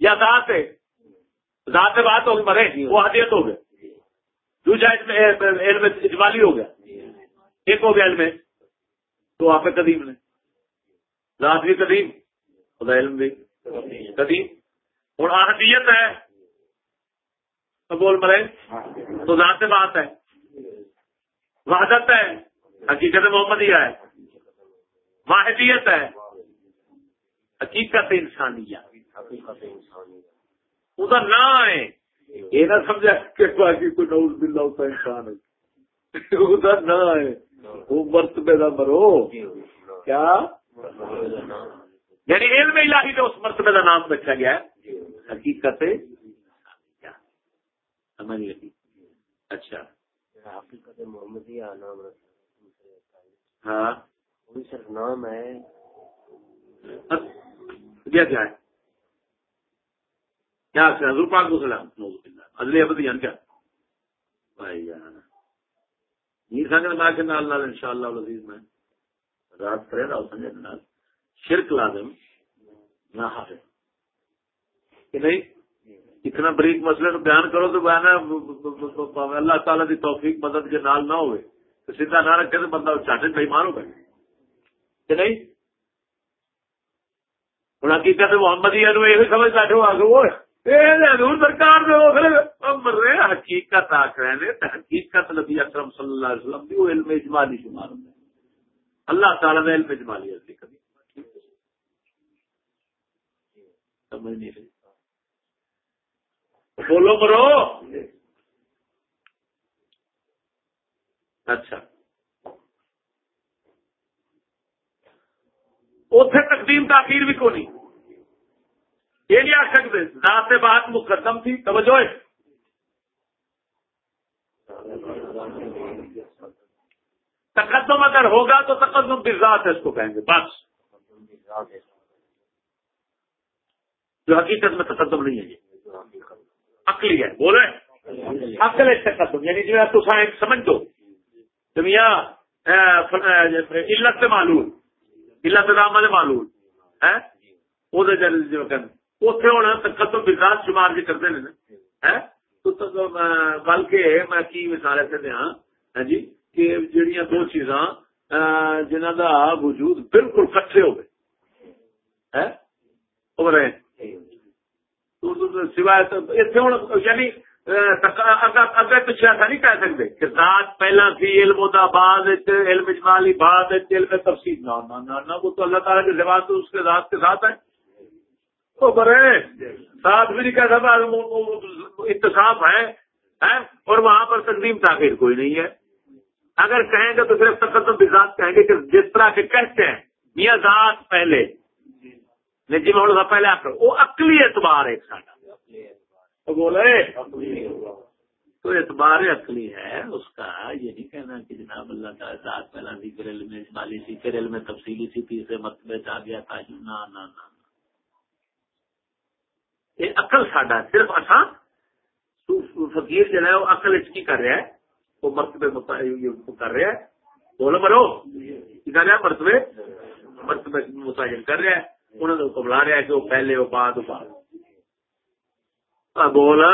یا ذات ہے۔ ذات بات ہو مرے۔ وہ حدیت ہو گئے دوسرا اس میں علم اجمالی ہو گیا۔ ایک ہو گیا علم۔ تو آپ قدیم نے ذات بھی قدیم خدا علم بھی قدیم۔ اور احدیت ہے۔ تو بول مرے تو ذات بات ہے۔ وحدت ہے۔ حقیقت محمدیہ ہے۔ واحدیت ہے۔ حقیقت انسانیہ ادھر نہ آئے یہ نہ سمجھا کہ باقی کوئی نوز بلا ہوتا انسان ہے۔ ادھر نہ آئے وہ مرتبے کا مرو۔ کیا؟ یعنی علم الہی نے اس مرتبے کا نام رکھا گیا ہے۔ حقیقت اچھا۔ حقیقت محمدیہ نام ہاں۔ صرف نام ہے۔ کیا ہے؟ کیا حضور پاک کو سلام۔ ادلی ابدی کیا؟ بھائی جان۔ میر سنگ نا کے نال نال انشاءاللہ العزیز میں رات کرے رہا نال شرک لازم نہ حاصل۔ کہ نہیں؟ اتنا بریک مسئلے کو بیان کرو تو بیان اللہ تعالیٰ کی توفیق مدد کے نال نہ ہوئے تو سیدھا نہ رکھے تو بندہ چاٹے بھائی مارو گئے۔ کہ نہیں؟ ہوں حقیقت محمد جی، ہی یہ سمجھ بیٹھے ہو آگے وہ سرکار حقیقت آخ رہے حقیقت نبی اکرم صلی اللہ علیہ وسلم علم اجمالی شمار اللہ تعالیٰ نے علم اجمالی ہے کبھی سمجھ نہیں بولو کرو اچھا۔ اتے تقدیم تاخیر بھی کونی۔ یہ نہیں آ سکتے ذات بات مقدم تھی، توجہ تقدم اگر ہوگا تو تقدم بزاد ہے اس کو کہیں گے، بس۔ جو حقیقت میں تقدم نہیں ہے یہ۔ عقلی ہے۔ بولے عقل تقدم یعنی جو ہے تو سمجھ دو دنیا جی، علت معلوم۔ علت رام معلوم۔ ہے اتنے ہونا قدم بزاد شمار جی کرتے ہیں بلکہ میں کی مثال ایسے دیا ہاں جی کہ جہیا دو چیزاں جنہ دا وجود بالکل کٹھے ہو گئے۔ سوائے اتنے یعنی اگر پیچھے ایسا نہیں کہہ سکتے کہ ذات پہلا تھی، علم دا بعد علم اجمالی بعد علم تفصیل۔ نہ نہ وہ تو اللہ تعالیٰ کے سوا تو اس کے ذات کے ساتھ ہے۔ تو برے ساتھ بھی نہیں کہہ سکتا اتصاف ہے اور وہاں پر تقدیم تاخیر کوئی نہیں ہے۔ اگر کہیں گے تو صرف تقدم بھی ذات کہیں گے کہ جس طرح کے کہتے ہیں میاں ذات پہلے۔ جی میں پہلے آپ وہ اکلی اعتبار ہے ساتھ۔ بولے تو اعتبار عقلی ہے اس کا یہ نہیں کہنا کہ جناب اللہ کا ذات پہلا پھر علم اجمالی سی پھر علم تفصیلی سی تیسرے مرتبے آ گیا تھا۔ نہ نہ یہ عقل ساڈا صرف اصا فقیر جہاں وہ عقل اس کی کر رہا ہے۔ وہ مرتبے کر رہا ہے۔ بولو مرو۔ کی کر رہا ہے مرتبے مرتبے متعین کر رہا ہے۔ انہوں نے حکم لا رہا کہ وہ پہلے وہ بعد وہ بعد۔ بول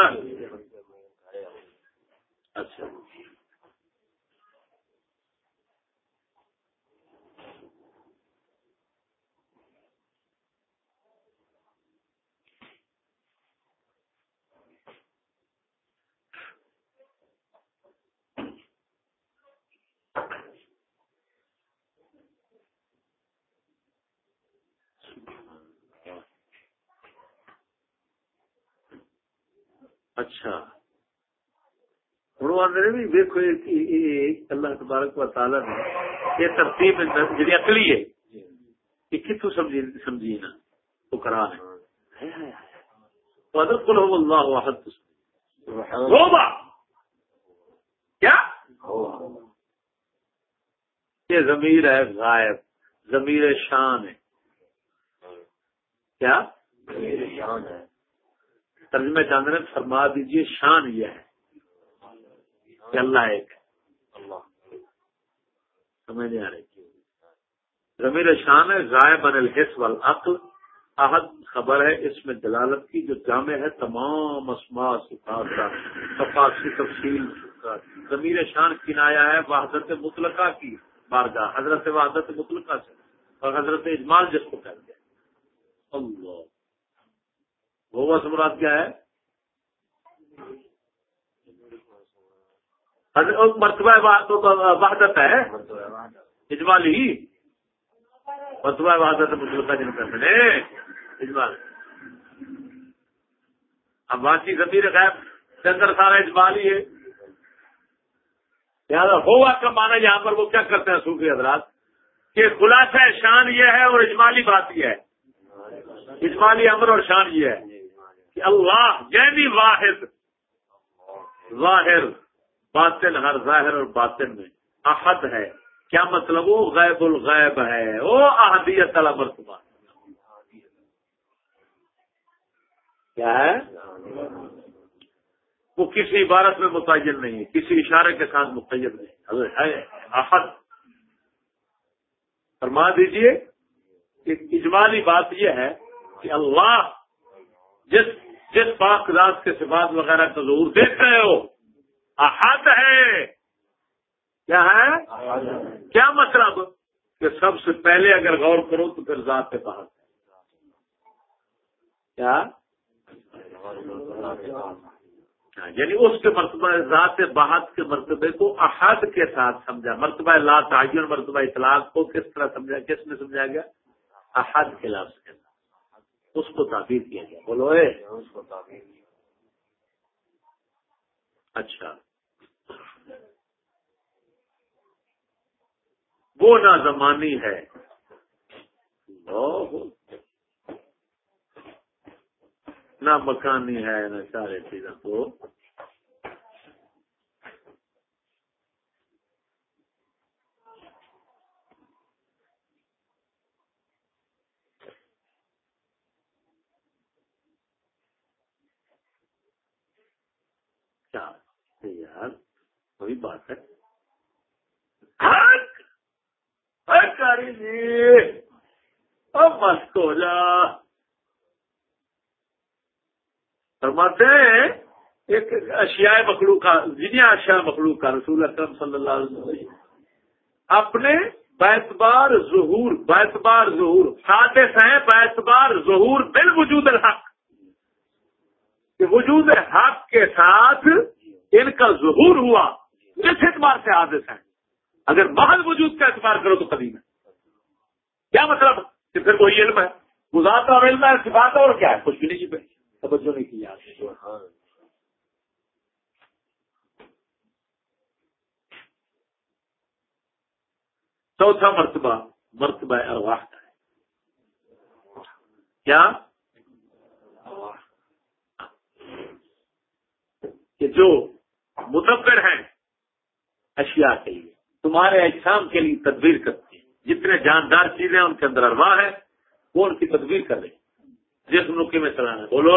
اچھا۔ اچھا۔ ہوں آدھے بھی دیکھو اللہ تبارک و تعالی نے یہ ترتیب جی اکلی ہے۔ یہ کتوں سمجھی نا؟ وہ کرا ہے ادر کل ہو اللہ۔ واحد کیا یہ ضمیر ہے غائب ضمیر شان ہے۔ کیا؟ شان ہے۔ ترجمہ چاند نے فرما دیجیے شان یہ ہے کہ اللہ ایک ہے۔ سمجھ نہیں آ رہی ضمیر شان ہے غائب الحس والعقل۔ احد خبر ہے اس میں دلالت کی جو جامع ہے تمام اسما صفات کا تفاصی تفصیل۔ ضمیر شان کنایا ہے وحدت مطلقہ کی بارگاہ حضرت وحدت مطلقہ سے اور حضرت اجمال جس کو کہتے ہیں۔ اللہ۔ وہ مراد کیا ہے؟ مرتبہ وحدت ہے؟ اجمالی مرتبہ وحدت مطلب جن کرتے ہیں اجمال اب باقی زمین غیب کے اندر سارا اجمالی ہے۔ لہٰذا ہوا کا مانا یہاں پر وہ کیا کرتے ہیں صوفی حضرات؟ کہ خلاصہ شان یہ ہے اور اجمالی بات یہ ہے۔ اجمالی امر اور شان یہ ہے۔ کہ اللہ یعنی واحد۔ ظاہر باطن، ہر ظاہر اور باطن میں احد ہے۔ کیا مطلب وہ غیب الغیب ہے؟ وہ احدیت مرتبہ۔ کیا ہے؟ وہ کسی عبارت میں متعین نہیں ہے، کسی اشارے کے ساتھ متعین نہیں ہے احد۔ فرما دیجیے کہ اجمالی بات یہ ہے کہ اللہ جس جس پاک ذات کے سفات وغیرہ کا ضرور دیکھ رہے ہو۔ احد ہے۔ کیا ہے؟ کیا مطلب؟ کہ سب سے پہلے اگر غور کرو تو پھر ذات کے پاس کیا؟ یعنی اس کے مرتبہ ذات بحت کے مرتبے کو احد کے ساتھ سمجھا۔ مرتبہ لا تعین، مرتبہ اطلاق کو کس طرح سمجھا، کس میں سمجھا گیا؟ احد کے لفظ کے ساتھ۔ اس کو تعبیر کیا گیا۔ بولو اے۔ اچھا۔ وہ نہ زمانی ہے۔ نہ مکانی ہے نہ سارے چیزوں کو۔ چار۔ یار، وہی بات ہے۔ کاری جی! اب مست ہو جا۔ فرماتے ہیں، ایک اشیاء مخلوق کا جنیا اشیاء مخلوق کا رسول اکرم صلی اللہ علیہ وسلم۔ اپنے بیتبار ظہور بیتبار ظہور سادس ہیں بیتبار ظہور بال وجود الحق۔ کہ وجود حق کے ساتھ ان کا ظہور ہوا، اس اعتبار سے حادث ہیں۔ اگر محل وجود کا اعتبار کرو تو قدیم ہے۔ کیا مطلب؟ کہ پھر وہی علم ہے۔ گزارتا اور علم ہے سفاتا اور کیا ہے؟ کچھ بھی نہیں چپے توجہ نہیں کی چوتھا مرتبہ مرتبہ ارواح کا ہے۔ کیا؟ کہ جو مدبر ہیں اشیاء کے لیے، تمہارے اجسام کے لیے تدبیر کرتے ہیں۔ جتنے جاندار چیزیں ان کے اندر ارواح ہے، وہ ان کی تدبیر کر رہے ہیں۔ جس نقطے میں چلانا بولو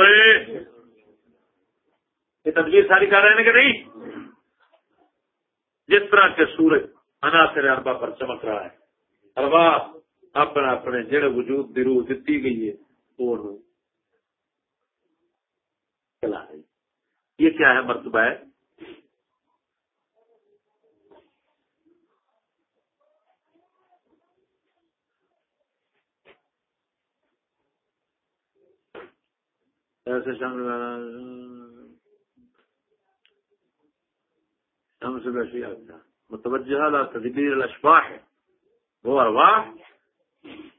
یہ تدبیر ساری کر رہے ہیں کہ نہیں؟ جس طرح کے سورج عناصر اربا پر چمک رہا ہے اربا اپنا اپنے جڑ وجود درو دیتی گئی ہے، وہ چلا رہی یہ کیا ہے مرتبہ ہے؟ متوجہ تدبیر الاشباح ہے۔ وہ ارواح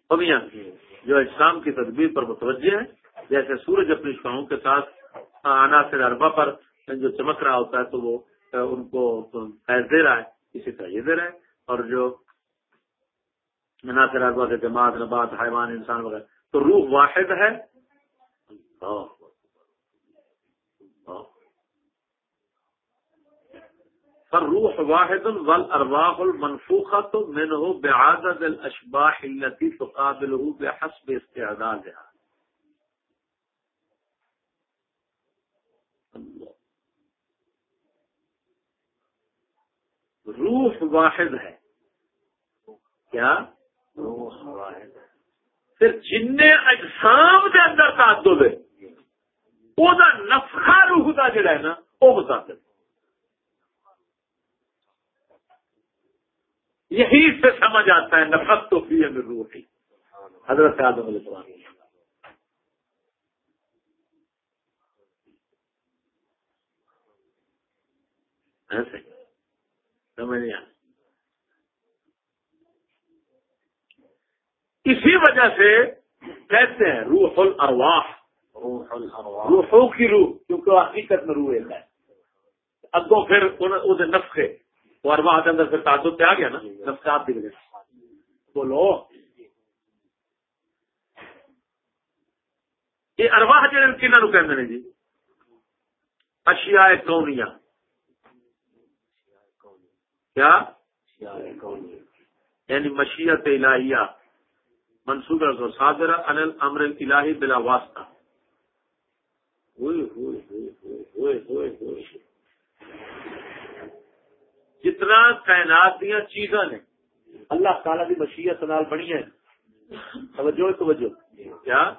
پمیاں جو اجسام کی تدبیر پر متوجہ ہے جیسے سورج اپنی شاہوں کے ساتھ ہاں، آنا سے اربا پر جو چمک رہا ہوتا ہے تو وہ ان کو فیض دے رہا ہے، اسی طرح یہ دے رہا ہے۔ اور جو عناصر اربا کے جماعت، نبات، حیوان، انسان وغیرہ، تو روح واحد ہے۔ فالروح واحد والارواح المنفوخة منه بعدد الاشباح التي تقابله بحسب استعدادها۔ روح واحد ہے۔ کیا؟ روح واحد ہے۔ پھر جن اجسام کے اندر تعدد ہے وہ نفخہ روح کا جڑا ہے نا وہ متعدد یہی سے سمجھ آتا ہے نفرت تو فی امر روحی حضرت آدم علیہ السلام۔ ایسے سمجھ نہیں اسی وجہ سے کہتے ہیں روح الارواح۔ روح الارواح روحوں کی روح، کیونکہ حقیقت میں روح ہے۔ اگوں پھر اسے نفقے وہ ارواح کے اندر پھر تعدد پہ آ گیا نا؟ نفسات بھی گئے بولو۔ یہ ارواح جن کنہوں کہ جی؟ اشیاء کونیا کیا؟ یعنی مشیت الہیہ منصوبہ کو صادر انل امر الہی بلا واسطہ۔ جتنا کائنات دیا چیزاں نے۔ اللہ تعالی دی مشیت نال بنی ہے توجہ توجہ۔ کیا؟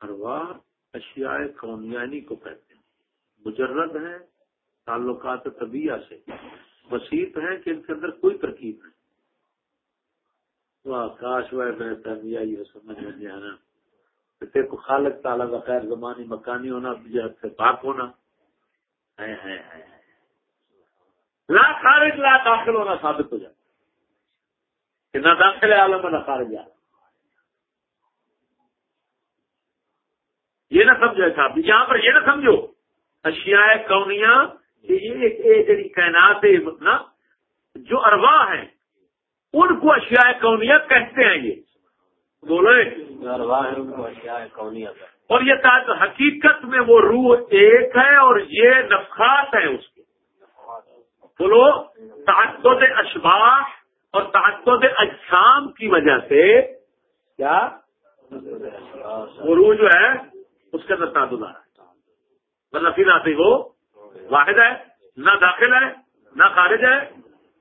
ارواح اشیاء کونیانی کو کہتے ہیں۔ مجرد ہیں تعلقات طبیعہ سے۔ وسیط ہیں کہ ان کے اندر کوئی ترکیب نہیں۔ کاش وہ یہ سمجھ میں آنا تیرے کو خالق تعالیٰ کا خیر زمانی مکانی ہونا جہد سے پاک ہونا۔ ہے ہے ہے لا خارج، لا داخل ہونا ثابت ہو جائے کہ نہ داخل عالم، نہ خارج عالم۔ یہ نہ سمجھو صاحب یہاں پر یہ نہ سمجھو۔ اشیاء کونیاں یہ کائنات نا جو ارواح ہیں ان کو اشیاء کونیاں کہتے ہیں یہ۔ بولو۔ اور یہ حقیقت میں وہ روح ایک ہے اور یہ نفخات ہیں اس کے۔ بولو۔ تعدد اشباح اور تعدد اجسام کی وجہ سے کیا؟ وہ روح جو ہے اس کے اندر تعدد آ رہا ہے۔ مطلب پھر آتی وہ واحد ہے، نہ داخل ہے، نہ خارج ہے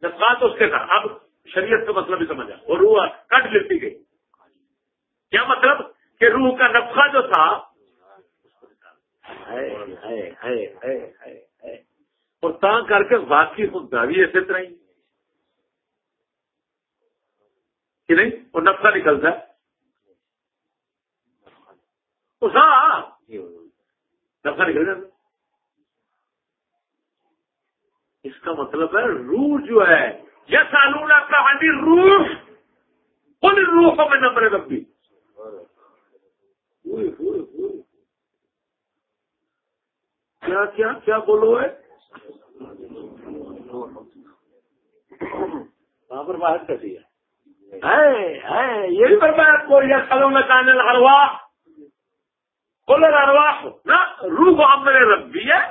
نفقات اس کے ساتھ اب شریعت کا مطلب ہی سمجھا۔ وہ روح کٹ لیتی گئی۔ کیا مطلب؟ کہ روح کا نفقہ جو تھا اور تاں کر کے واقعی ہوتا بھی ایسے طرح ہی۔ کہ نہیں؟ وہ نفقہ نکلتا ہے۔ اس کا مطلب ہے روح جو ہے یا سالون کا ہاں روح ان روحوں میں نمبر ربی۔ کیا کیا کیا بولو ہے؟ وہاں پر باہر کیسی ہے یہ بھی برباد کو یا سلو میں کانے ہروا بولے ہروا نہ روح ہمارے ربی ہے.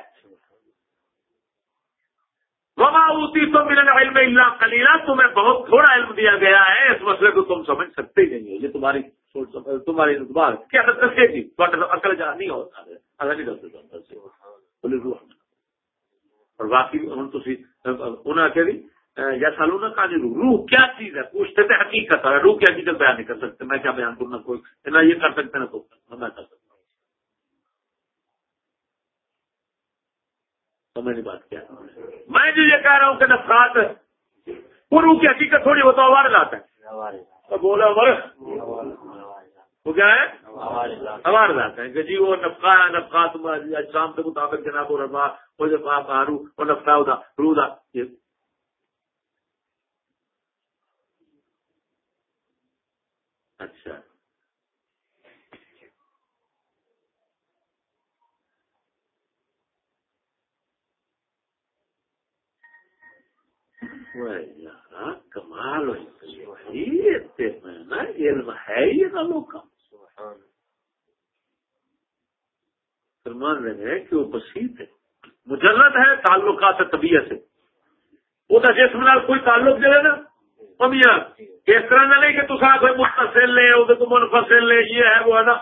وما اوتی تو میرے علم اللہ کلیلہ تمہیں بہت تھوڑا علم دیا گیا ہے. اس مسئلے کو تم سمجھ سکتے ہی نہیں یہ تمہاری تمہاری کیا دسے گی اکل جا نہیں ہوتا اگر نہیں دستے اور باقی ہوں انہیں آخیا بھی، یا سالوں نہ کہا روح روح کیا چیز ہے؟ پوچھتے تھے حقیقت ہے روح کی حقیقت بیان نہیں کر سکتے، میں کیا بیان کروں؟ کوئی، نہ یہ کر سکتے، نہ تو میں کر سکتا۔ سمجھ نہیں بات کیا۔ میں جو یہ کہہ رہا ہوں کہ نفرات وہ کی حقیقت تھوڑی ہوتا آواز لاتا ہے۔ بولا وہ کیا ہے؟ ہمارے ذات ہے کہ جی وہ نفقہ ہے، نفقہ تم شام کے مطابق جناب و ربا وہ جب آپ آرو وہ نفقہ ہوتا رودا اچھا۔ کمال علم ہے ہی نہ لوگ فرمان رہے ہیں کہ وہ بسیط ہے مجرد ہے تعلقات طبیعت سے وہ تو جسم نال کوئی تعلق جو نا کمیاں اس طرح نہ نہیں کہ تصا کوئی متصل لے وہ منفصل لے یہ ہے وہ ہے نا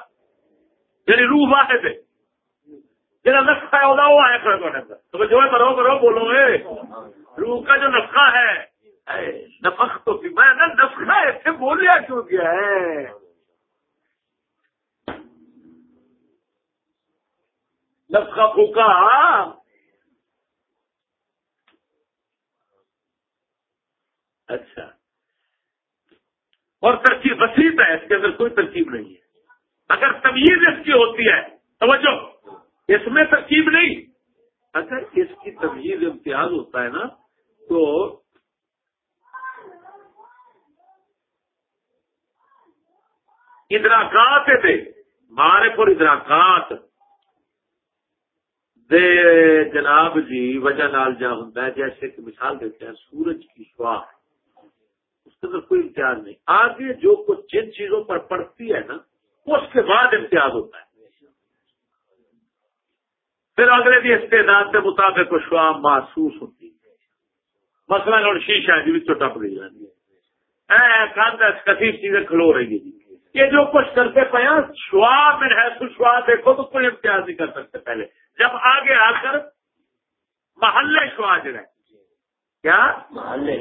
یعنی روح واحد ہے جہاں نسخہ ہے وہ آیا کر تو جو ہے کرو کرو بولو گے روح کا جو نسخہ ہے نفق تو میں نا نسخہ ایسے بولیا کیوں کیا ہے؟ نفقہ پھوکا۔ اچھا۔ اور ترکیب بسیط ہے، اس کے اندر کوئی ترکیب نہیں ہے۔ اگر تمیز اس کی ہوتی ہے، توجہ۔ اس میں ترکیب نہیں۔ اگر اس کی تمیز امتیاز ہوتا ہے نا، تو ادراکات دے مارے پر ادراکات۔ دے جناب جی وجہ نال جا ہوں جیسے کہ مثال دیتے ہیں، سورج کی شواہ اس کے اندر کوئی امتیاز نہیں۔ آگے جو کچھ جن چیزوں پر پڑتی ہے نا، اس کے بعد امتیاز ہوتا ہے۔ پھر اگلے بھی استعداد کے مطابق شواہ محسوس ہوتی ہے۔ مسئلہ اور شیشہ جی ٹپ گئی کسی چیزیں کھلو رہی ہے جی۔ یہ جو کچھ کرتے پہ شوا میں ہے سشوا دیکھو تو کوئی امتیاز نہیں کر سکتے پہلے۔ جب آگے آ کر محلے شوا جو ہے کیا؟ محلے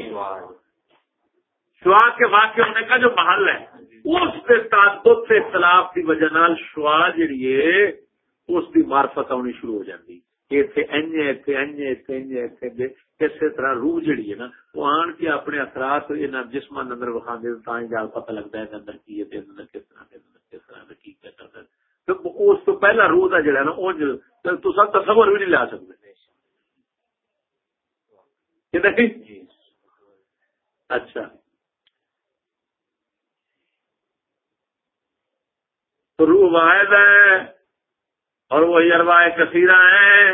شوا کے واقع ہونے کا جو محل ہے اس کے تعدد سے اختلاف کی وجہ نال شوا جڑی ہے اس کی مارفت آنی شروع ہو جاتی اسی طرح روح جڑی ہے نا وہ آن کے اپنے اثرات جسم اندر وکھا دے جا پتہ لگتا ہے اندر کی ہے اندر کس طرح اندر کس طرح کی کرتا ہے۔ تو اس تو پہلا روح کا جڑا نا تو سب تصور بھی نہیں لا سکتے جی۔ اچھا۔ تو روح واحد ہے۔ اور وہ اربائے کثیرہ ہیں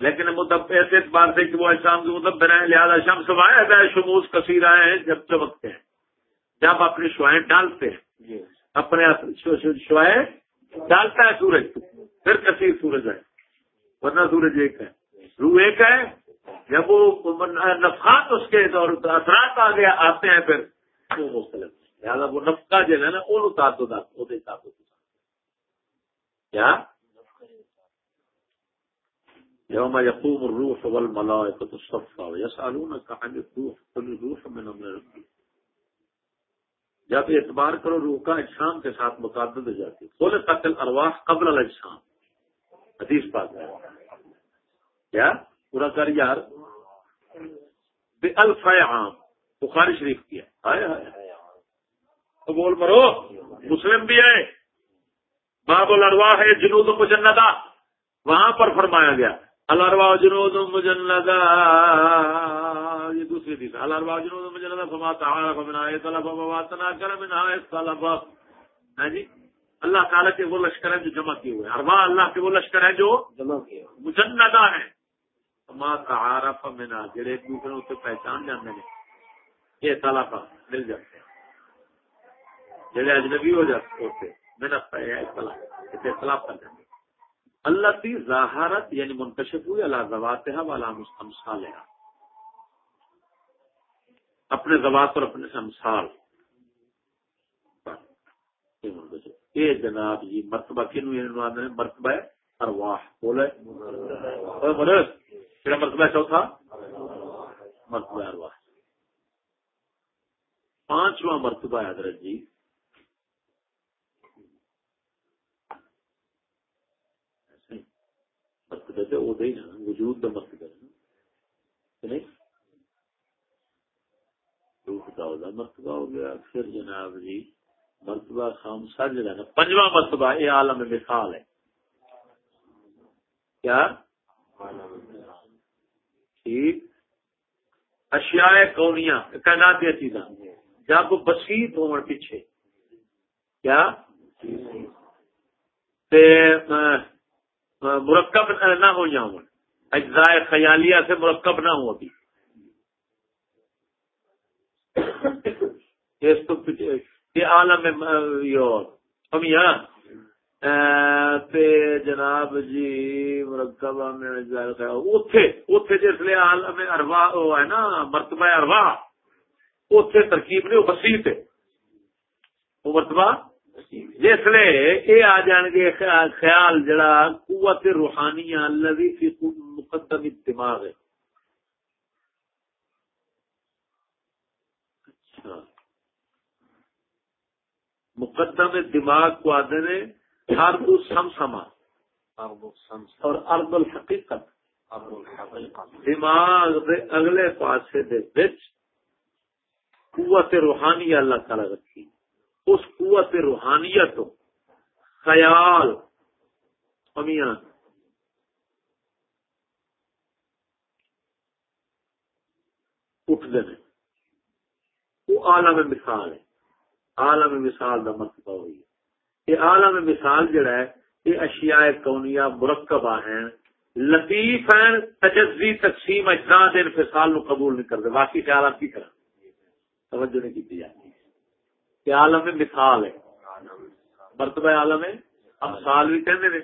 لیکن ایسے بات ہے کہ وہ شام کے مطلب ہیں لہٰذا شمس واحد ہے شموس کثیرہ ہیں جب چمکتے ہیں جب اپنی شوائیں ڈالتے ہیں جی۔ اپنے شوائیں ڈالتا ہے سورج پھر کثیر سورج ہے ورنہ سورج ایک ہے۔ روح ایک ہے۔ جب وہ نفقات اس کے اور اثرات آ گیا آتے ہیں پھر۔ وہ مختلف لہٰذا وہ نفقہ جو ہے نا وہ اتار دو کیا؟ یوم یقوم الروح والملائکۃ صفا یسالونک عن الروح، قل الروح من امر ربی جب اعتبار کرو روح کا اجسام کے ساتھ متعدد ہو جاتی بولے قتل ارواح قبل الاجسام۔ حدیث بات ہے۔ کیا؟ پورا کر یار۔ بے الف عام۔ بخاری شریف کیا آئے آئے تو بول مرو، مسلم بھی ہے۔ باب الروا ہے جنوب مجندا وہاں پر فرمایا گیا۔ مجندا یہ دوسری دن الروا جنوب مجندا فما تعارف من آئے طلب من آئے طلب ہے جی؟ اللہ تعالیٰ کے وہ لشکر ہیں جو جمع کیے ہوئے اروا اللہ کے وہ لشکر ہیں جو جمع کیے مجندا ہیں۔ فما تعارف من آ جڑے ایک دوسرے سے پہچان جانے ہیں۔ یہ طلب مل جاتے ہیں۔ جڑے اجنبی ہو جاتے ہوتے اختلاف کر دیں اللہ کی ظاہرت یعنی منتشب ہوئی اللہ زوات والا مسال اپنے زبات اور اپنے امسال یہ جناب جی مرتبہ کن مرتبہ ارواح. بولے؟ مرتبہ چوتھا؟ مرتبہ ارواح. پانچواں مرتبہ حضرت جی. مرتبہ وہ دے نا وجود کا مرتبہ ہے نہیں؟ روح کا مرتبہ ہو گیا۔ پھر جناب جی مرتبہ خامسا جو ہے نا پنجواں مرتبہ یہ عالم مثال ہے۔ کیا؟ ٹھیک۔ اشیاء کونیاں کائناتی چیزاں۔ جب بسیط ہو پیچھے۔ کیا؟ مرکب نہ ہو یا جاؤں اجزاء خیالیہ سے مرکب نہ ہو ابھی۔ عالم ہم یہاں۔ تے جناب جی مرکب جس لیے عالم اروا ہے نا، مرتبہ اروا اتے ترکیب نہیں، وہ بسیط ہے وہ مرتبہ جس یہ آ جان گے خیال جڑا قوت روحانی فی مقدم دماغ ہے۔ اچھا۔ مقدم دماغ کو آدھے نے ارد سم سما۔ اور ارد الحقیقت۔ دماغ دے اگلے پاسے دے بچ قوت روحانی اللہ تعالی رکھی۔ اس قوت روحانیت، خیال، امیاں۔ اٹھتے ہیں۔ وہ عالم مثال ہے۔ عالم مثال کا مرتبہ مطلب ہوئی ہے۔ یہ عالم مثال جڑا ہے، یہ اشیاء کونیا مرکبہ ہیں۔ لطیف ہیں، تجزی، تقسیم اجزاد انفصال نو قبول نہیں کرتے۔ باقی خیالات کی طرح۔ توجہ نہیں کی جاتی کہ عالم مثال ہے۔ مرتبہ عالم ہے۔ امثال بھی کہتے ہیں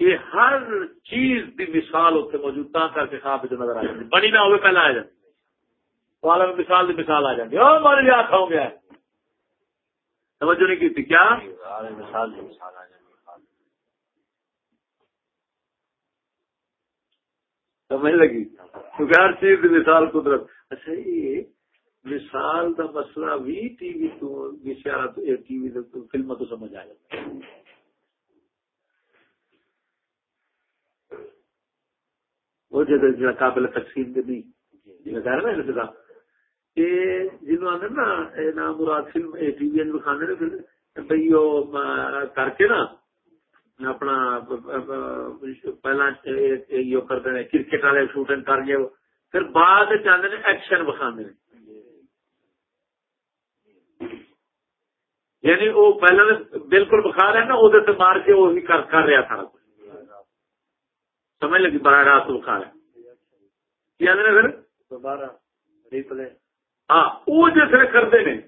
یہ ہر چیز کی مثال اتنے موجود تا کر کے خواب جو نظر آ جاتی بنی نہ ہوئے پہلے آ جاتی تو عالم مثال کی مثال آ جاتی اور ہمارے لیے آخا ہو گیا توجہ نہیں کی تھی کیا؟ سمجھ لگی؟ کیونکہ ہر چیز مثال قدرت۔ اچھا یہ مثال کا مسئلہ بھی ٹی وی تو ٹی وی فلم تو سمجھ آ جاتا وہ جگہ قابل تقسیم کے نہیں۔ جی۔ کہہ رہے نا جنوب آدھے نا نام مراد فلم ٹی وی دکھانے بھائی کر کے نا اپنا پہلا کرتے ہیں کرکٹ والے شوٹنگ کر گئے پھر بعد ہیں ایکشن بخا یعنی وہ پہلے بالکل بخا رہے نا وہ مار کے وہی کر رہا سارا کچھ سمجھ لگی براہ راست بخا رہا کیا پھر؟ دوبارہ ریپلے ہاں وہ جس کرتے ہیں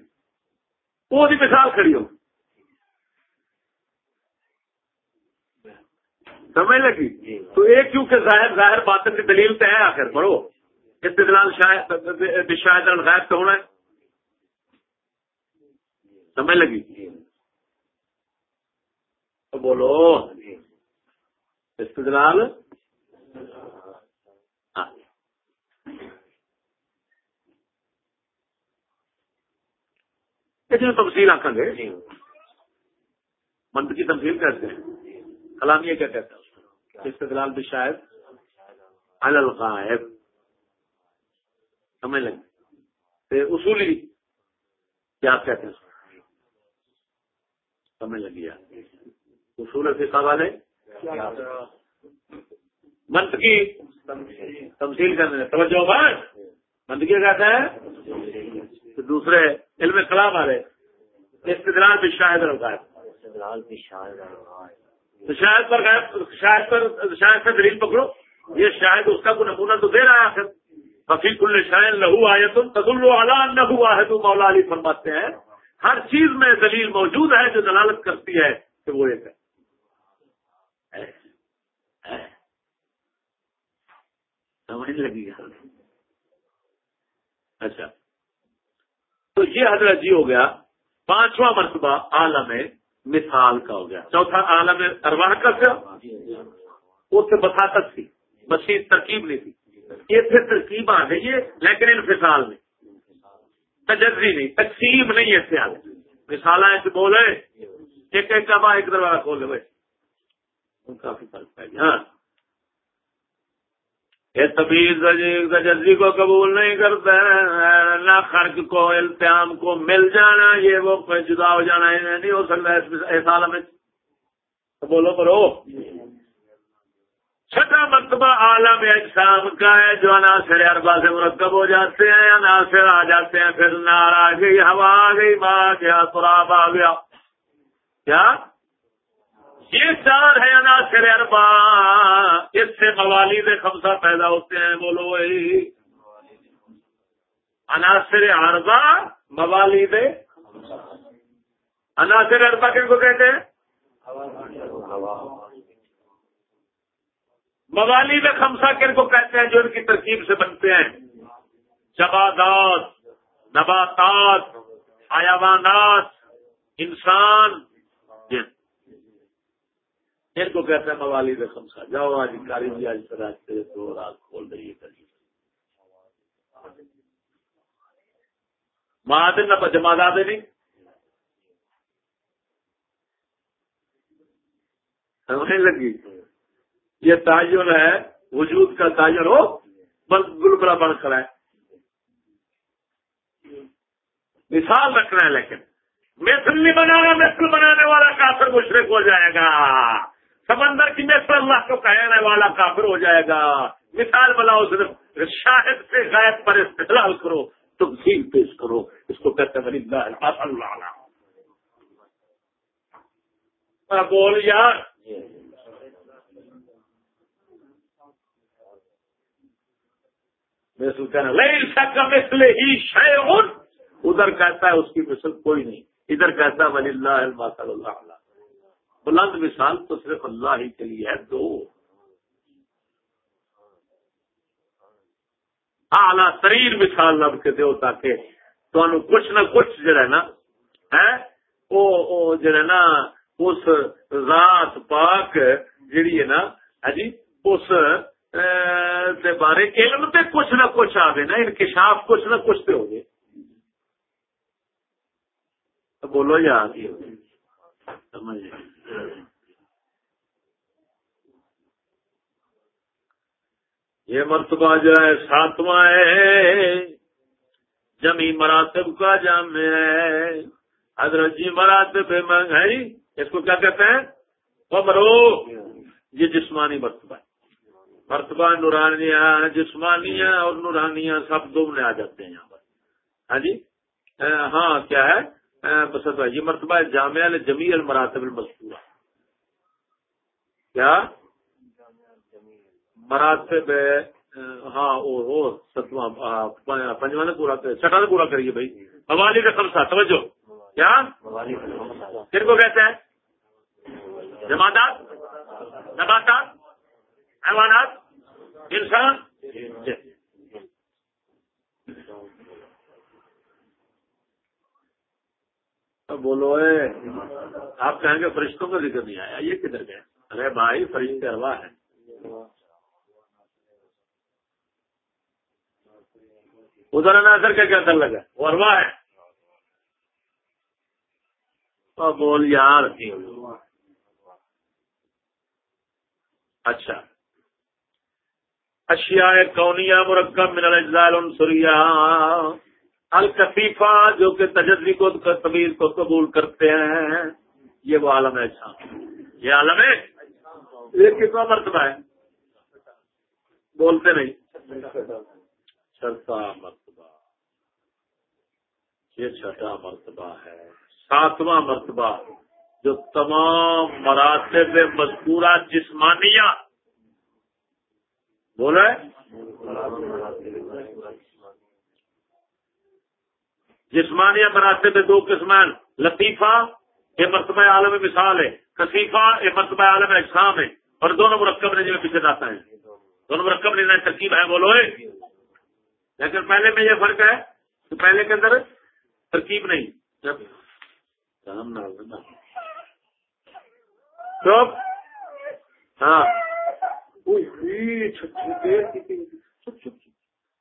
وہ مثال کھڑی ہو۔ سمجھ لگی؟ تو ایک کیونکہ ظاہر ظاہر بات کی دلیل تو ہے آخر پڑھو۔ استدلال شاید شاید الغائب تو ہونا ہے۔ سمجھ لگی؟ تو بولو۔ استدلال۔ ہاں۔ تفصیل آخر گے۔ منت کی تفصیل کہتے ہیں۔ کلامیہ کیا کہتے ہیں استدلال بھی شاید۔ الغائب۔ سمجھ لگے اصولی کیا کہتے ہیں؟ سمجھ لگی اصول فقہ والے منت کی تمثیل کرنے توجہ منت کیا کہتے ہیں۔ دوسرے علم کلام والے استدلال بھی استدلال بھی شاید الغائب تو شاید پر شاید پر شاید سے دلیل پکڑو۔ یہ شاید اس کا کوئی نمونہ تو دے رہا ہے۔ آخر ففیق کل شاید لہو آئے تم تدل نہو آئے تو مولا علی فرماتے ہیں۔ ہر چیز میں دلیل موجود ہے جو دلالت کرتی ہے کہ وہ ایک ہے۔ سمجھ لگی اچھا۔ تو یہ حضرت جی ہو گیا۔ پانچواں مرتبہ عالم مثال کا ہو گیا۔ چوتھا عالم ارواح کا کیا اس سے بساطت تھی۔ بسی ترکیب نہیں تھی۔ یہ پھر ترکیب آ گئی ہے، لیکن انفصال میں۔ تجزی نہیں، تقسیم نہیں ہے سیال مثال ایسے بولے۔ ایک ایک کا ایک دروازہ کھول لے بھائی۔ کافی فرق پہ گیا ہاں یہ تبیز کو قبول نہیں کرتا، نہ خرچ کو، التیام کو مل جانا، یہ وہ جدا ہو جانا نہیں ہو سکتا اس سال میں۔ بولو کرو چھٹا مرتبہ عالم اجسام کا ہے جو عناصر اربا سے مرکب ہو جاتے ہیں، عناصر آ جاتے ہیں، پھر نار آ گئی، ہوا آ گئی ماں گیا سراب آ گیا۔ کیا؟ یہ چار ہے عناصر اربا اس سے موالید خمسہ پیدا ہوتے ہیں، بولو وہی۔ عناصر اربا موالید عناصر اربا کن کو کہتے ہیں؟ موالید خمسہ کن کو کہتے ہیں جو ان کی ترکیب سے بنتے ہیں؟ جبادات نباتات، حیوانات، انسان ان کو کہتے ہیں موالی رقم سا جاؤ آج کاری جی آج راستے دو رات کھول رہی ہے کری مہادن نہ جما دے نہیں؟ سمجھنے لگی؟ یہ تعین ہے، وجود کا تعین ہو، بس گلبلا بن کر ہے۔ مثال رکھنا ہے لیکن مثل نہیں بنانا، مثل بنانے والا کافر مشرق ہو جائے گا۔ سمندر کی مثل اللہ کو کہنے والا کافر ہو جائے گا۔ مثال بلاؤ صرف شاہد سے غائب پر استقلال کرو تفصیل پیش کرو۔ اس کو کہتے ہیں اللہ اللہ بول یار مثل کہنا لئی سکا مثل ہی شے ادھر کہتا ہے اس کی مثل کوئی نہیں۔ ادھر کہتا ہے ولی اللہ اللہ بلند مثال تو صرف اللہ ہی کے لیے ہے، دو۔ اعلیٰ ترین مثال لب کے دو تاکہ تو کچھ نہ کچھ جو ہے نا ہے جڑا نا، اس ذات پاک جیڑی ہے نا ہاں جی اس بارے علم تے کچھ نہ کچھ آئے نا، انکشاف کچھ نہ کچھ تو ہوگی بولو، یار، یہ مرتبہ جو ہے، ساتواں ہے۔ جمی مراتب کا جام ہے۔ حضرت جی مراتب ہے اس کو کیا کہتے ہیں؟ خبرو یہ جسمانی مرتبہ ہے۔ مرتبہ نورانیہ جسمانیہ اور نورانیہ سب دو میں آ جاتے ہیں یہاں پر۔ ہاں جی؟ ہاں کیا ہے؟ بس یہ مرتبہ جامعہ جمی المراتب المذکورہ۔ کیا؟ مراتب ہاں پنجواں نے پورا چھٹا نے پورا کریے بھائی۔ حوالی کا خمسہ توجہ۔ کیا؟ پھر کو کہتے ہیں؟ جماعت نباتات؟ حیوانات، انسان۔ بولو آپ کہیں گے فرشتوں کا ذکر نہیں آیا، یہ کدھر گئے؟ ارے بھائی، فرشتے اروا ہے۔ ادھر نظر کا کیا کر لگا؟ وہ اروا ہے۔ بول، یار۔ اچھا۔ اشیاء کونیا مرکب من الاجزال عنصریہ۔ الکفیفہ جو کہ تجزی کو طویل کو قبول کرتے ہیں، یہ وہ عالم ہے اچھا یہ عالم ہے؟ یہ کتنا مرتبہ ہے۔ بولتے نہیں۔ چھٹا مرتبہ۔ یہ چھٹا مرتبہ ہے۔ ساتواں مرتبہ۔ جو تمام مراتب مذکورہ جسمانیہ بولے جسمانیہ مراتب دو قسمان لطیفہ یہ مرتبہ عالم مثال ہے کسیفہ یہ مرتبہ عالم اقسام ہے، اور دونوں مرکب نے جو پیچھے جاتا ہے دونوں مرکب نے ترکیب ہے، بولو لیکن پہلے میں یہ فرق ہے کہ پہلے کے اندر ترکیب نہیں۔ چپ ہاں۔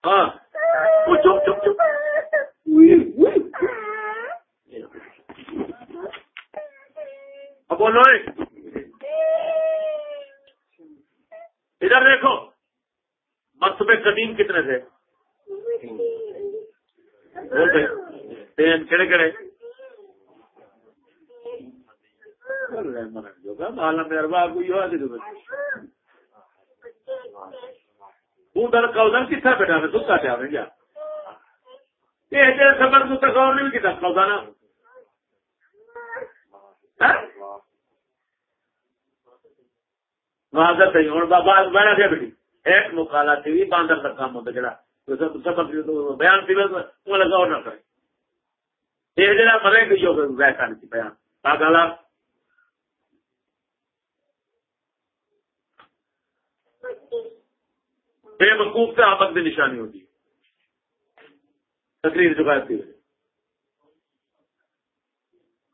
ہاں۔ چپ چپ چپ۔ بولو ادھر دیکھو۔ مرتبے قدیم کتنے تھے؟ کہڑے کہڑے کتنا بیٹھا میں دکھ کیا گیا۔ یہ سفر تو تک اور نہیں کتا کھاؤ نا۔ ہاں؟ معذرت نہیں ہوں بابا بہنا کیا بیٹھی ایک مکالا ٹی وی باندر کا کام ہوتا جڑا۔ بیان سی وہ لگا اور نہ کرے یہ جڑا مرے گئی ویسا نہیں بیان۔ پاگلا بے وقوف سے آمد کی نشانی ہوتی ہے۔ تقریر چکا تھی۔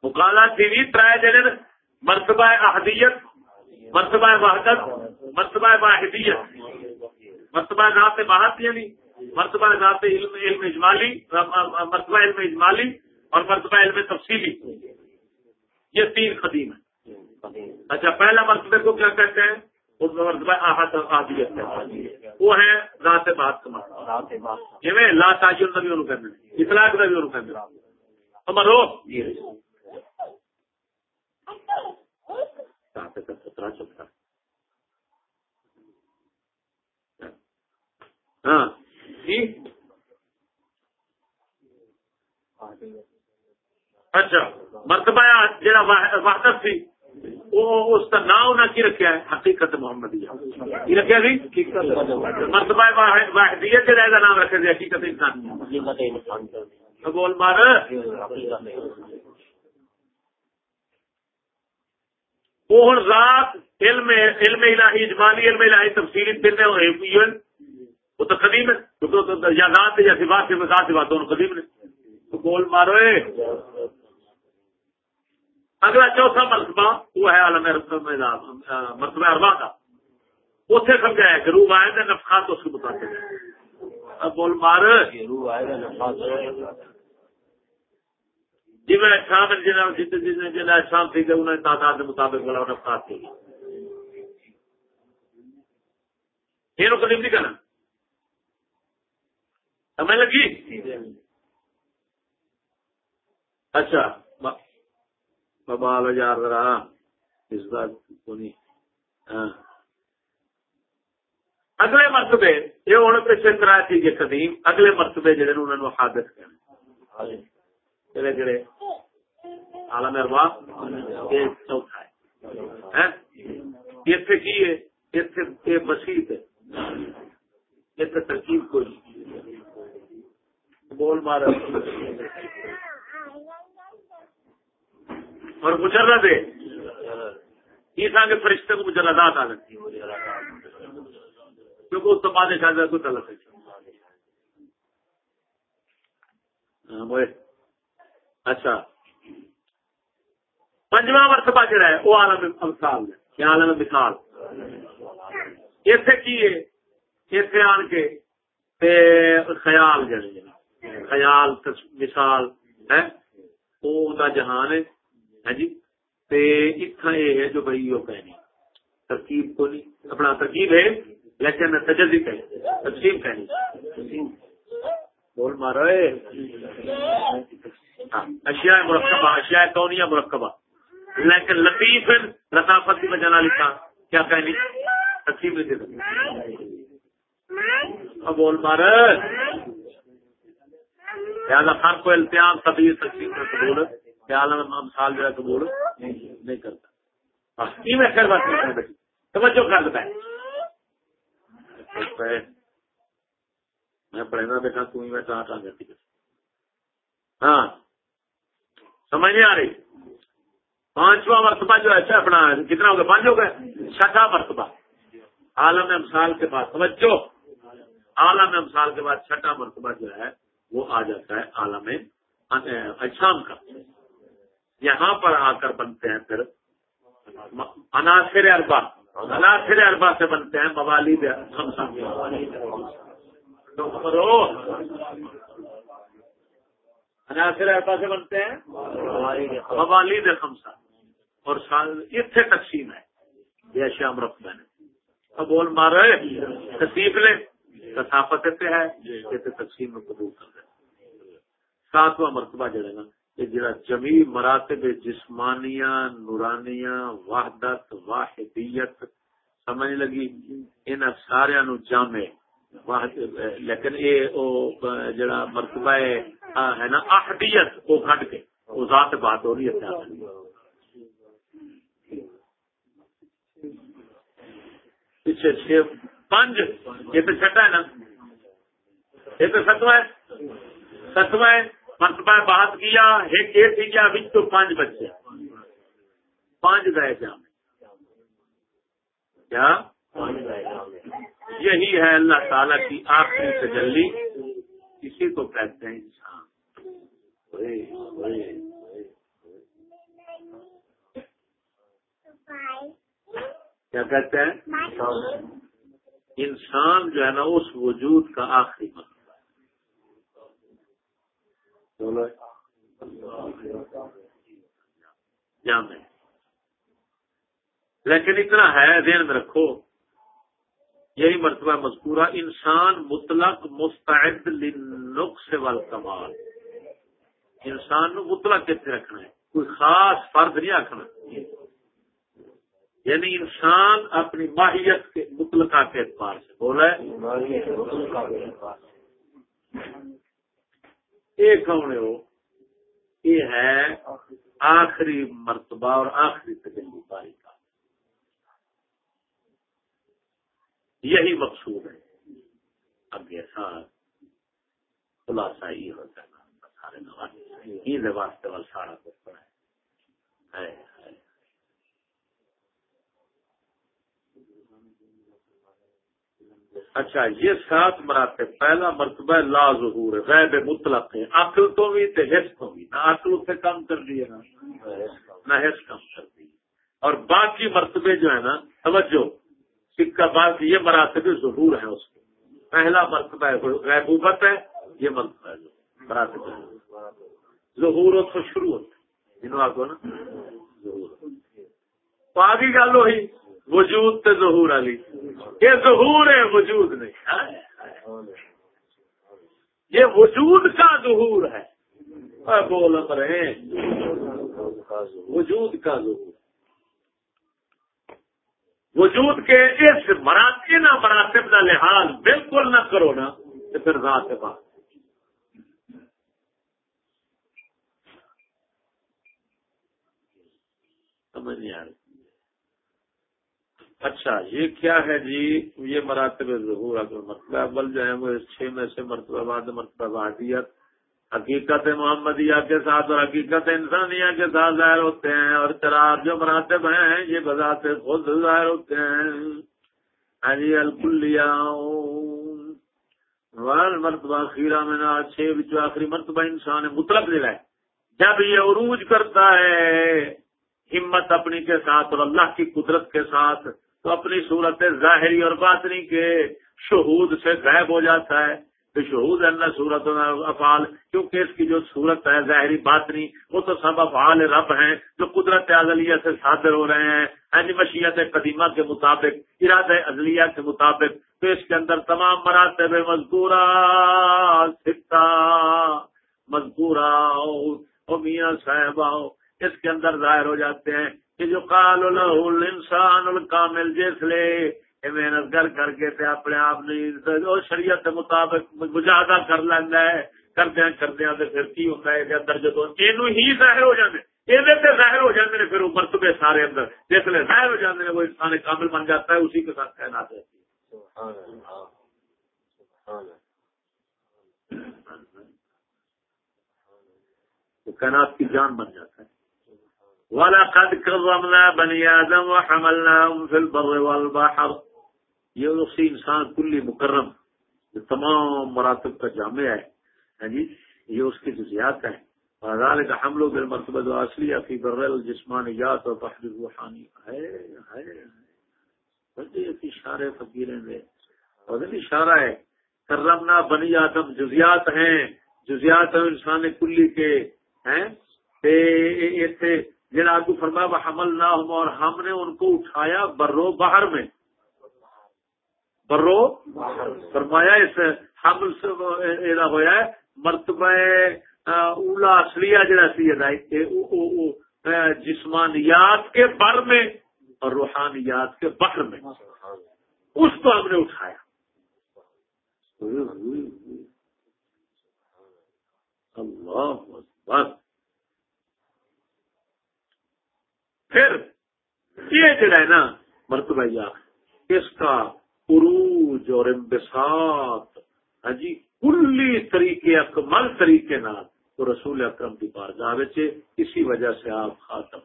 مکالا ٹی وی ترائے جڑے مرتبہ احدیت، مرتبہ وحدت، مرتبہ واحدیت۔ مرتبہ ذات بہت یعنی مرتبہ ذات علم علم اجمالی، مرتبہ علم اجمالی اور مرتبہ علم تفصیلی۔ یہ تین قدیم ہیں۔ اچھا پہلا مرتبہ کو کیا کہتے ہیں؟ اس میں مرتبہ آحت آدیت ہے۔ وہ ہے ذات بات کا مرتبہ جی لا تاجر اطلاق چلتا ہاں۔ جی۔ اچھا۔ مرتبہ جہاں وحدت تھی۔ اس کا نام انہیں کی رکھا ہے حقیقت محمد کی رکھا سی جی؟ مرتبہ واحدیت جہاں کا نام رکھے جی، حقیقت انسان۔ بول مار۔ وہ ہوں ذات، علم علم الہی اجمالی، علم الہی تفصیلی تین وہ تو قدیم ہے۔ یا ذات یا سوا سے ذات سوا دونوں قدیم نے تو گول مارو اگلا چوتھا مرتبہ وہ ہے عالم مرتبہ اربا کا۔ اتنے سمجھایا کہ روح آئے تو اس کو بتاتے ہیں اب بول مار۔ روح آئے گا جی میں شام جن جن شام تھی انہوں نے تعداد کے مطابق بڑا یہ قدیم نہیں کرنا سمجھ لگی؟ اچھا۔ ببال ہزار ذرا اس بات کو نہیں ہاں۔ اگلے مرتبے یہ ہوں پیچھے کرا گے قدیم اگلے مرتبے جڑے انہوں نے حادث کرنے جڑے جڑے مروا یہ چوتھا ہے۔ اتنے کی ہے؟ اتنے مسیح ہے۔ اتنے ترکیب کوئی۔ بول مارا۔ اور مجرد ہے۔ یہ تھا فرشتے کو مجردات آ جاتی کیونکہ اس تو بعد شاید کوئی غلط ہاں، ہے۔ اچھا۔ پنجواں مرتبہ جڑا ہے، وہ عالم امثال ہے۔ عالم مثال۔ اتنے کی ہے؟ اتنے آن کے تے خیال جڑے خیال، مثال، ہے۔ وہ جہان ہے۔ ہاں جی؟ یہ ہے جو بھائی وہ کہنی ترکیب کو نہیں، اپنا ترکیب ہے، لیکن تجزی کہیں تقسیم کہنی بول مارو ہاں، اشیاء مرکبہ، اشیاء کونیا مرکبہ۔ لیکن لطیف لطافت کی وجہ لکھا کیا کہنی تقسیم نہیں دے بول مار لہٰذا ہر کوئی التیام تبھی تقسیم قبول جو ہے قبول نہیں کرتا۔ میں کر بات توجہ کر دیتا میں پڑھنا بیٹھا تو ہی میں کہاں کہاں کرتی ہاں سمجھ نہیں آ رہی۔ پانچواں مرتبہ جو ہے اپنا کتنا ہوگا پانچ ہو گئے؟ چھٹا مرتبہ۔ عالم مثال کے بعد توجہ۔ عالم مثال کے بعد چھٹا مرتبہ جو ہے وہ آ جاتا ہے عالم اچھام کا۔ یہاں پر آ کر بنتے ہیں پھر عناصر اربا عناصر اربا سے بنتے ہیں، موالید عناصر اربا سے بنتے ہیں، موالید خمسا اور اتنے تقسیم ہے۔ یہ شام رفتہ نے۔ اب بول مار رہے تصیف لے کسافت ہے تقسیم میں قبول کر دیں ساتواں مرتبہ جڑے گا۔ جڑا جمی مراتب جسمانیہ نورانیہ وحدت، واحدیت، سمجھ لگی، ان سارا نو جامع۔ لیکن یہ جڑا مرتبہ ہے نا، احدیت وہ کٹ کے۔ وہ ذات بات ہو رہی ہے۔ پیچھے چھ پانچ یہ تو چھٹا ہے نا۔ یہ تو ستواں ہے۔ ستواں ہے۔ مرتبہ بات کیا، ایک ایک کیا بچ تو پانچ بچے پانچ گئے جام کیا؟ یہی ہے اللہ تعالی کی آخری تجلی۔ اسی کو کہتے ہیں انسان۔ کیا کہتے ہیں؟ انسان جو ہے نا، اس وجود کا آخری مطلب جامع۔ لیکن اتنا ہے، ذہن میں رکھو۔ یہی مرتبہ مذکورہ، انسان مطلق مستعد لنقص والکمال۔ انسان نو مطلق کتنے رکھنا ہے؟ کوئی خاص فرد نہیں رکھنا یعنی انسان اپنی ماہیت کے مطلقہ کے اعتبار سے۔ بولا یہ کون ہے وہ؟ یہ ہے آخری مرتبہ اور آخری تجلی کاری کا۔ یہی مقصود ہے۔ اب یہ سارا خلاصہ یہ ہوتا ہے۔ سارے واسطے وال سارا کچھ پڑا ہے۔ اچھا یہ سات مراتب، پہلا مرتبہ لا ظہور، غیب مطلق ہے، عقل تو بھی تو حص تو بھی، نہ عقل سے کم کر دیے نا، نہ حص کم کر دی اور باقی مرتبے جو ہے نا سمجھو سکہ بات یہ مراتب ظہور ہے اس کے۔ پہلا مرتبہ غیبوبت ہے، یہ مرتبہ ہے، مراتب ظہور تو شروع ہوتا جنہوں آپ کو نا، ظہور۔ تو آگے گل وہی وجود تے ظہور علی۔ یہ ظہور ہے، وجود نہیں۔ یہ وجود کا ظہور ہے۔ بول رہے وجود کا ظہور۔ وجود کے اس مراتب نہ مراتب کا لحاظ بالکل نہ کرو نا، تو پھر رات بات۔ سمجھ نہیں آ رہی۔ اچھا یہ کیا ہے جی؟ یہ مراتب ظہور مرتبہ اول جو ہے، وہ چھ میں سے مرتبہ بعد، مرتبہ بادیت حقیقت محمدیہ کے ساتھ اور حقیقت انسانیہ کے ساتھ ظاہر ہوتے ہیں اور چرار جو مراتب ہیں، یہ بذات خود ظاہر ہوتے ہیں. جی مرتبہ خیرہ میں نا چھ بچوں آخری مرتبہ انسان مطلب دل ہے. جب یہ عروج کرتا ہے، ہمت اپنی کے ساتھ اور اللہ کی قدرت کے ساتھ تو اپنی صورت ظاہری اور باطنی کے شہود سے غائب ہو جاتا ہے۔ تو شہود ہے صورت افعال، کیونکہ اس کی جو صورت ہے ظاہری باطنی، وہ تو سب افعال رب ہیں جو قدرت ازلیہ سے صادر ہو رہے ہیں۔ یعنی مشیت قدیمہ کے مطابق اراد ازلیہ کے مطابق۔ تو اس کے اندر تمام مراتب مزدورہ سکتا مزدورہ میاں صاحبہ، اس کے اندر ظاہر ہو جاتے ہیں۔ کہ جو قال انسان الکامل جس لے محنت کر کر کے تے اپنے آپ نہیں شریعت کے مطابق مجاہدہ کر لینا ہے کردیا کردیا پھر کی ہوتا ہے اندر جدو یہ ہی ظاہر ہو جاتے یہ ظاہر ہو ہیں پھر وہ مرتبے سارے اندر جس لیے ظاہر ہو ہیں وہ انسان کامل بن جاتا ہے اسی کے ساتھ کہنا رہتی کائنات کی جان بن جاتا ہے۔ وَلَقَدْ كَرَّمْنَا بَنِي آدَمْ وَحَمَلْنَاهُمْ فِي الْبَرِّ وَالْبَحْرِ یہ اسی انسان کلی مکرم جو تمام مراتب کا جامع ہے۔ ہاں جی؟ یہ اس کی جزیات ہیں۔ اور کا حمل و مرتبہ جو اصلی فی بر الجسمانیات اور بحر روحانی ہے اشارے فقیریں دے اور اشارہ ہے، کرمنا بنی آدم، جزیات ہیں۔ جزیات ہیں انسان کلی کے، ہیں۔ جنا کو فرمایا وہ حمل نہ ہوں اور ہم نے ان کو اٹھایا برو باہر میں. برو فرمایا، اس حمل سے ہوا ہے، مرتبہ اولا اصلیہ جڑا سی جسمانیات کے بر میں اور روحانیات کے بحر میں۔ اس کو ہم نے اٹھایا۔ اللہ۔ بس پھر یہ جڑا ہے نا مرتبہ اس کا عروج اور امبساط ہاں جی کلی طریقے اکمل طریقے نہ تو رسول اکرم کی بار گاہ اسی وجہ سے آپ خاتم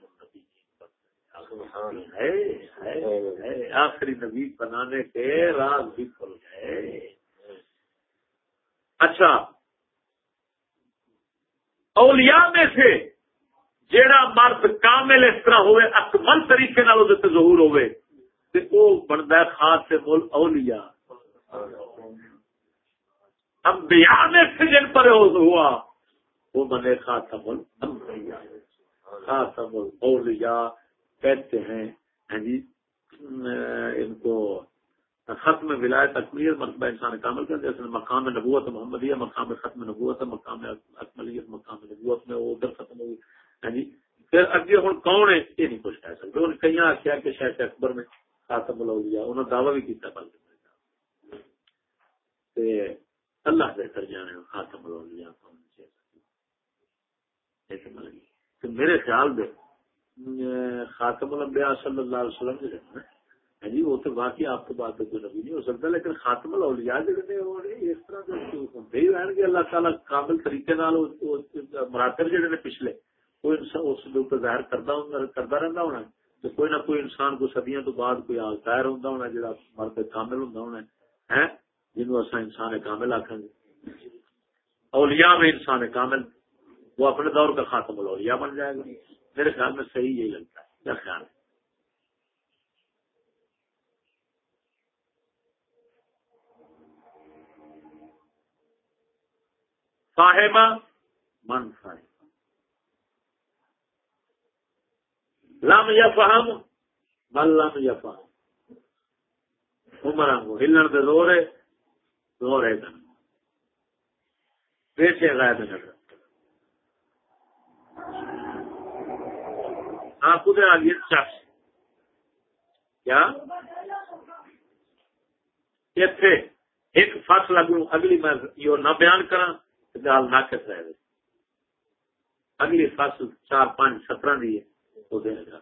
ہے آخری نبی بنانے کے راز بھی کھل گئے۔ اچھا اولیاء میں سے جیڑا مرد کامل اس طرح ہوئے، اکمل طریقے نال ظہور ہوئے، تے او بندا ہے خاص سے مول اولیاء۔ انبیاء میں سے جن پر ہوا، وہ بنے خاتم الانبیاء خاتم الاولیاء کہتے ہیں ہاں جی ان کو ختم ولایت اکمیت مرتبہ انسان کامل کر جیسے مقام نبوت محمدیہ، مقام ختم نبوت، مقام اکملیت، مقام نبوت میں وہ ادھر ختم ہوئی۔ ہاں جی۔ پھر اگے ہوں کون ہے؟ یہ نہیں کچھ کہہ سکتے انہیں کئی آخیا کہ شاید اکبر میں خاتم لیا انہوں نے دعوی بھی کیا بلکہ اللہ بہتر جانے خاتم لیا میرے خیال دے خاتم الانبیاء صلی اللہ علیہ وسلم جو ہے ہاں جی وہ تو باقی آپ کو بات کوئی نبی نہیں ہو سکتا، لیکن خاتم الاولیاء جڑے اس طرح ہوتے ہی رہن گے۔ اللہ تعالیٰ قابل طریقے مراتب جڑے نے پچھلے۔ کوئی اس ظاہر کرتا رہتا ہونا تو کوئی نہ کوئی انسان کو سدیاں تو بعد کوئی ظاہر ہوتا ہونا جا مرد کامل ہوں ہونا ہے۔ جنہوں اصا انسان کامل آخر گے۔ اولیاء میں انسان کامل، وہ اپنے دور کا خاتم الاولیاء بن جائے گا۔ میرے خیال میں صحیح یہی لگتا ہے کیا خیال ہے۔ صاحبہ من صاحب لم یا فہم بل لم یا فہم عمر کو ہلن دے زور ہے زور ہے پیچھے غائب نظر ہاں خود آ گئی شخص کیا؟ اتنے ایک فصل اگلو اگلی میں یہ نہ بیان کرا گال ناقص رہ اگلی فصل چار پانچ سترہ دی وہ دے گا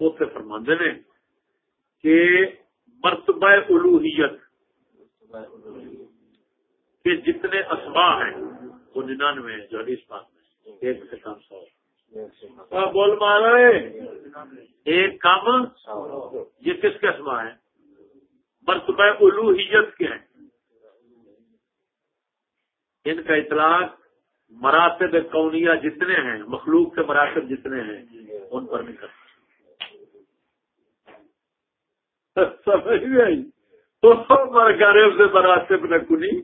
اتنے فرماندے نے کہ مرتبہ الوحیت کے جتنے اسما ہیں، وہ ننانوے جو حدیث پاک میں ایک سے کم سو بول مارا ایک کم یہ کس کے اسما ہے مرتبہ الوحیت کے ہیں۔ ان کا اطلاق مراتب کونیا جتنے ہیں، مخلوق کے مراتب جتنے ہیں، ان پر نہیں کرتا سمجھ گئی تو سے مراتب نہ کنی۔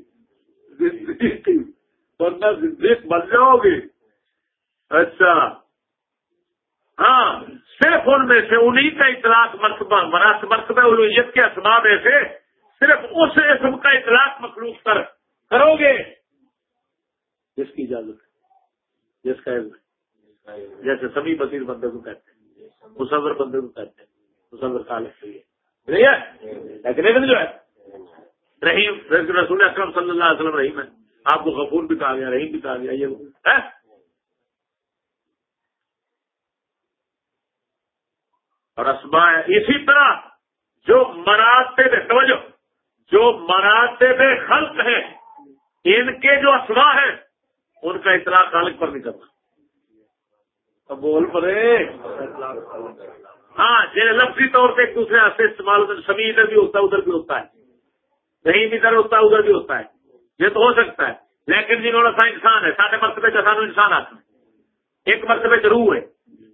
زندگی، ورنہ زندگی مر جاؤ گے۔ اچھا۔ ہاں صرف ان میں سے انہیں کا اطلاق مرتبہ مرتبہ الوحیت کے اسباب میں سے صرف اس اسم کا اطلاق مخلوق پر کرو گے۔ جس کی اجازت ہے، جس کا علم جیسے سبھی بصیر بندے کو کہتے ہیں، مصور بندے کو کہتے ہیں، مصور خالق کے لیے۔ لیکن جو ہے، رحیم، رسول اکرم صلی اللہ علیہ وسلم رحیم ہے۔ آپ کو غفور بھی کہا گیا، رحیم بھی کہا گیا، یہ اور اسما اسی طرح جو مراتے توجہ، جو مراتے خلق ہیں، ان کے جو اسما ہیں ان کا اطلاع خالق پر نہیں کرنا۔ بول پڑے۔ ہاں یہ لفظی طور پہ ایک دوسرے ہاتھ سے استعمال ہوتا ہے سبھی ادھر بھی ہوتا ہے، ادھر بھی ہوتا ہے۔ کہیں ادھر ہوتا ہے ادھر بھی ہوتا ہے۔ یہ تو ہو سکتا ہے، لیکن جنہوں نے انسان ہے سارے مرتبے کا سانو انسان آتا ہے ایک مرتبے روح ہے،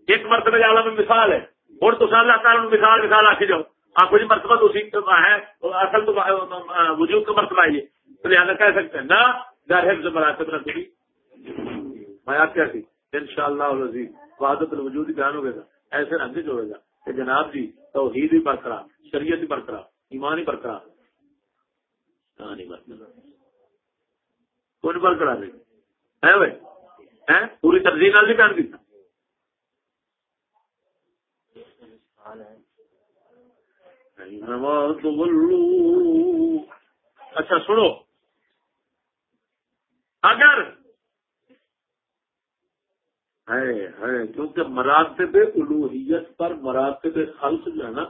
ایک مرتبے عالم میں مثال ہے۔ اور تو اللہ تعالیٰ مثال مثال آ کے جاؤ۔ ہاں، آپ کو مرتبہ تو اسی ہے اصل تو وجود کا مرتبہ ہے تو لہٰذا کہہ سکتے ہیں، نہ ظاہر سے مراتب نہ میں آپ کیا ان شاء اللہ وادت الوجود بیان ہوگا ایسے رنگ جو ہوگا کہ جناب جی توحید ہی برقرار، شریعت ہی برقرار، ایمان ہی برقرار۔ کہاں نہیں برقرار۔ کون برقرار ہے؟ بھائی؟ پوری ترجیح نال نہیں بیان کیا اچھا سنو۔ اگر ہے ہے کیونکہ مراتب الوحیت پر مراتب خلق جو ہے نا،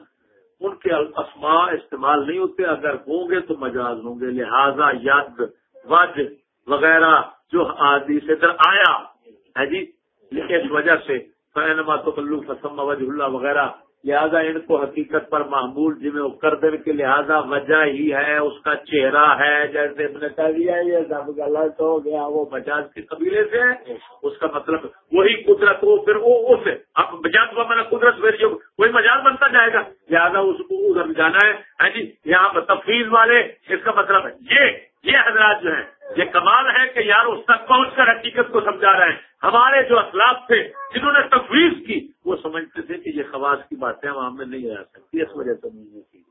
ان کے اسماء استعمال نہیں ہوتے، اگر ہوں گے تو مجاز ہوں گے، لہذا ید وج وغیرہ جو آدی سے در آیا ہے جی اس وجہ سے فینما تو بلو فسم وج اللہ وغیرہ لہذا ان کو حقیقت پر معمول جی کر دے کے لہذا وجہ ہی ہے، اس کا چہرہ ہے، جیسے نے کہہ دیا یہ سب غلط ہو گیا، وہ مجاز کے قبیلے سے ہے، اس کا مطلب وہی قدرت وہ پھر وہ اس اب مجاز کا میں نے قدرت، پھر جو وہی مجاز بنتا جائے گا۔ لہذا اس کو ادھر جانا ہے۔ ہاں جی یہاں پر تفریح والے، اس کا مطلب ہے۔ یہ یہ حضرات جو ہیں یہ کمال ہے کہ یار اس تک پہنچ کر حقیقت کو سمجھا رہے ہیں۔ ہمارے جو اسلاف تھے جنہوں نے تفویض کی وہ سمجھتے تھے کہ یہ خواص کی باتیں عوام میں نہیں آ سکتی اس وجہ سے نہیں کی۔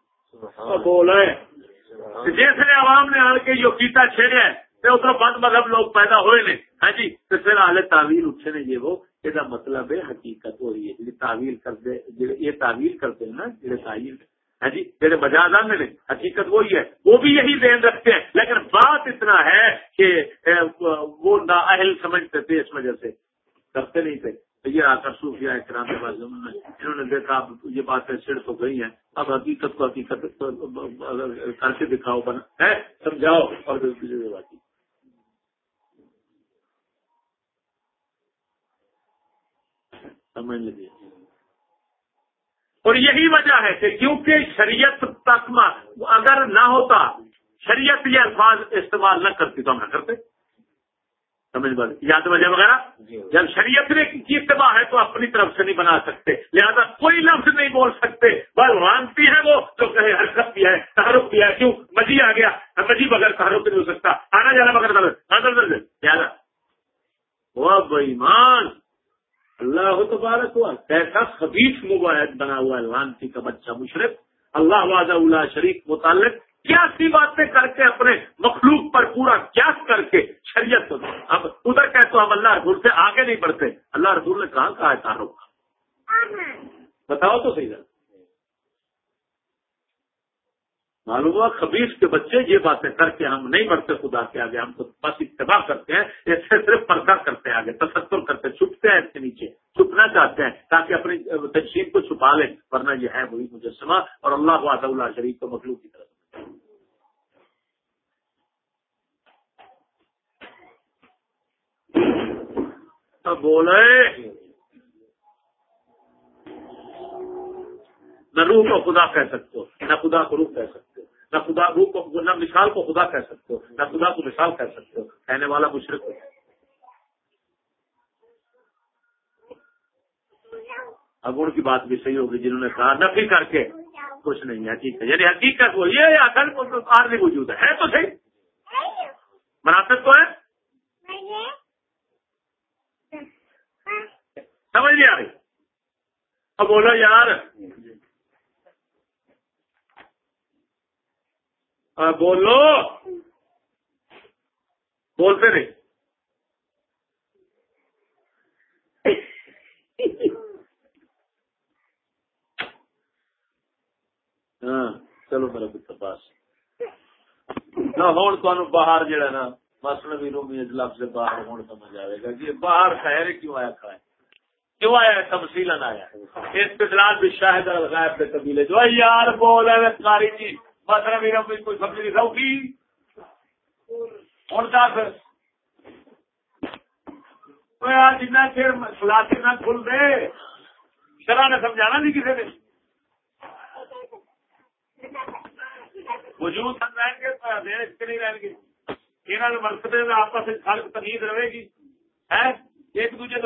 بولے جیسے عوام نے آ کے جو کیتا چھیڑے تو ادھر بند مذہب لوگ پیدا ہوئے نے ہاں جی تو پھر آلے تعویل اٹھے نے یہ وہ یہ مطلب ہے حقیقت ہو رہی ہے تعویل کرتے یہ تعویل کرتے ہیں نا جی تعویل ہاں جی میرے مجاز آنے میں حقیقت وہی ہے۔ وہ بھی یہی دین رکھتے ہیں۔ لیکن بات اتنا ہے کہ وہ نااہل سمجھتے تھے اس وجہ سے۔ کرتے نہیں تھے۔ یہ آ کر صوفیہ کرام کے بعد انہوں نے دیکھا، اب یہ باتیں سڑ تو گئی ہیں۔ اب حقیقت کو حقیقت کر کے دکھاؤ بنا، ہے، سمجھاؤ اور بات۔ سمجھ لیجیے اور یہی وجہ ہے کہ کیونکہ شریعت تک اگر نہ ہوتا شریعت یہ الفاظ استعمال نہ کرتی تو ہم نہ کرتے۔ سمجھ بات؟ یاد وجہ وغیرہ؟ جی۔ جب شریعت نے کی اتباع ہے تو اپنی طرف سے نہیں بنا سکتے۔ لہذا کوئی لفظ نہیں بول سکتے۔ بس مانتی ہے وہ تو کہے حرکت بھی ہے تحرک بھی ہے۔ کیوں؟ مجھے آ گیا۔ مجھے بغیر تحرک نہیں ہو سکتا۔ آنا جانا بغیر زیادہ وہ بےمان اللہ تبارک ہوا کیسا خبیص مباحد بنا ہوا ہے لانتی کا بچہ مشرق۔ اللہ واد اللہ شریف متعلق کیا سی باتیں کر کے اپنے مخلوق پر پورا کیاس کر کے شریعت اب ادھر کہ تو ہم اللہ رسول سے آگے نہیں بڑھتے۔ اللہ رسول نے کہاں کہا ہے تعارف بتاؤ تو صحیح معلوم ہوا خبیص کے بچے یہ باتیں کر کے ہم نہیں بڑھتے خدا کے آگے، ہم تو بس اتباع کرتے ہیں اس سے صرف پردہ کرتے ہیں آگے تصور کرتے چھپتے ہیں اس کے نیچے، چھپنا چاہتے ہیں تاکہ اپنی تنشیب کو چھپا لیں، ورنہ یہ ہے وہی مجھے سما اور اللہ اللہ شریف کو مخلوق کی طرف۔ بولے نہ روح کو خدا کہہ سکتے ہو نہ خدا کو روح کہہ سکتے ہو نہ خدا روح کو نہ مثال کو خدا کہہ سکتے ہو نہ خدا کو مثال کہہ سکتے ہو۔ کہنے والا مشرق اب ان کی بات بھی صحیح ہوگی جنہوں نے کہا نفی کر کے۔ کچھ نہیں ہے ٹھیک ہے یعنی حقیقت وہ یہ اصل آرمی موجود ہے۔ تو صحیح؟ مناسب تو ہے۔ سمجھ نہیں آ رہی۔ اب بولو یار ہاں، بولو بولتے نہیں۔ ہاں چلو میرا پتر پاس نہ ہوں تو باہر جڑا نا مسل بھی رومی لفظ باہر ہوں سمجھ آئے گا کہ باہر خیر کیوں آیا کھائے کیوں آیا تفصیل آیا استدلال بھی شاہد الغائب کے قبیلے جو یار، بول ہے کاری جی مطلب مسئلہ میرا کوئی سمجھ نہیں سوکھی ہوں دس۔ جنا چیر خلاصے نہ کھل دے۔ شرح نے سمجھانا نہیں کسی نے۔ وجود رہیں گے نہیں رہیں گے۔ یہاں مرتبے میں آپس میں تمیز رہے گی۔ ہے ایک دوسرے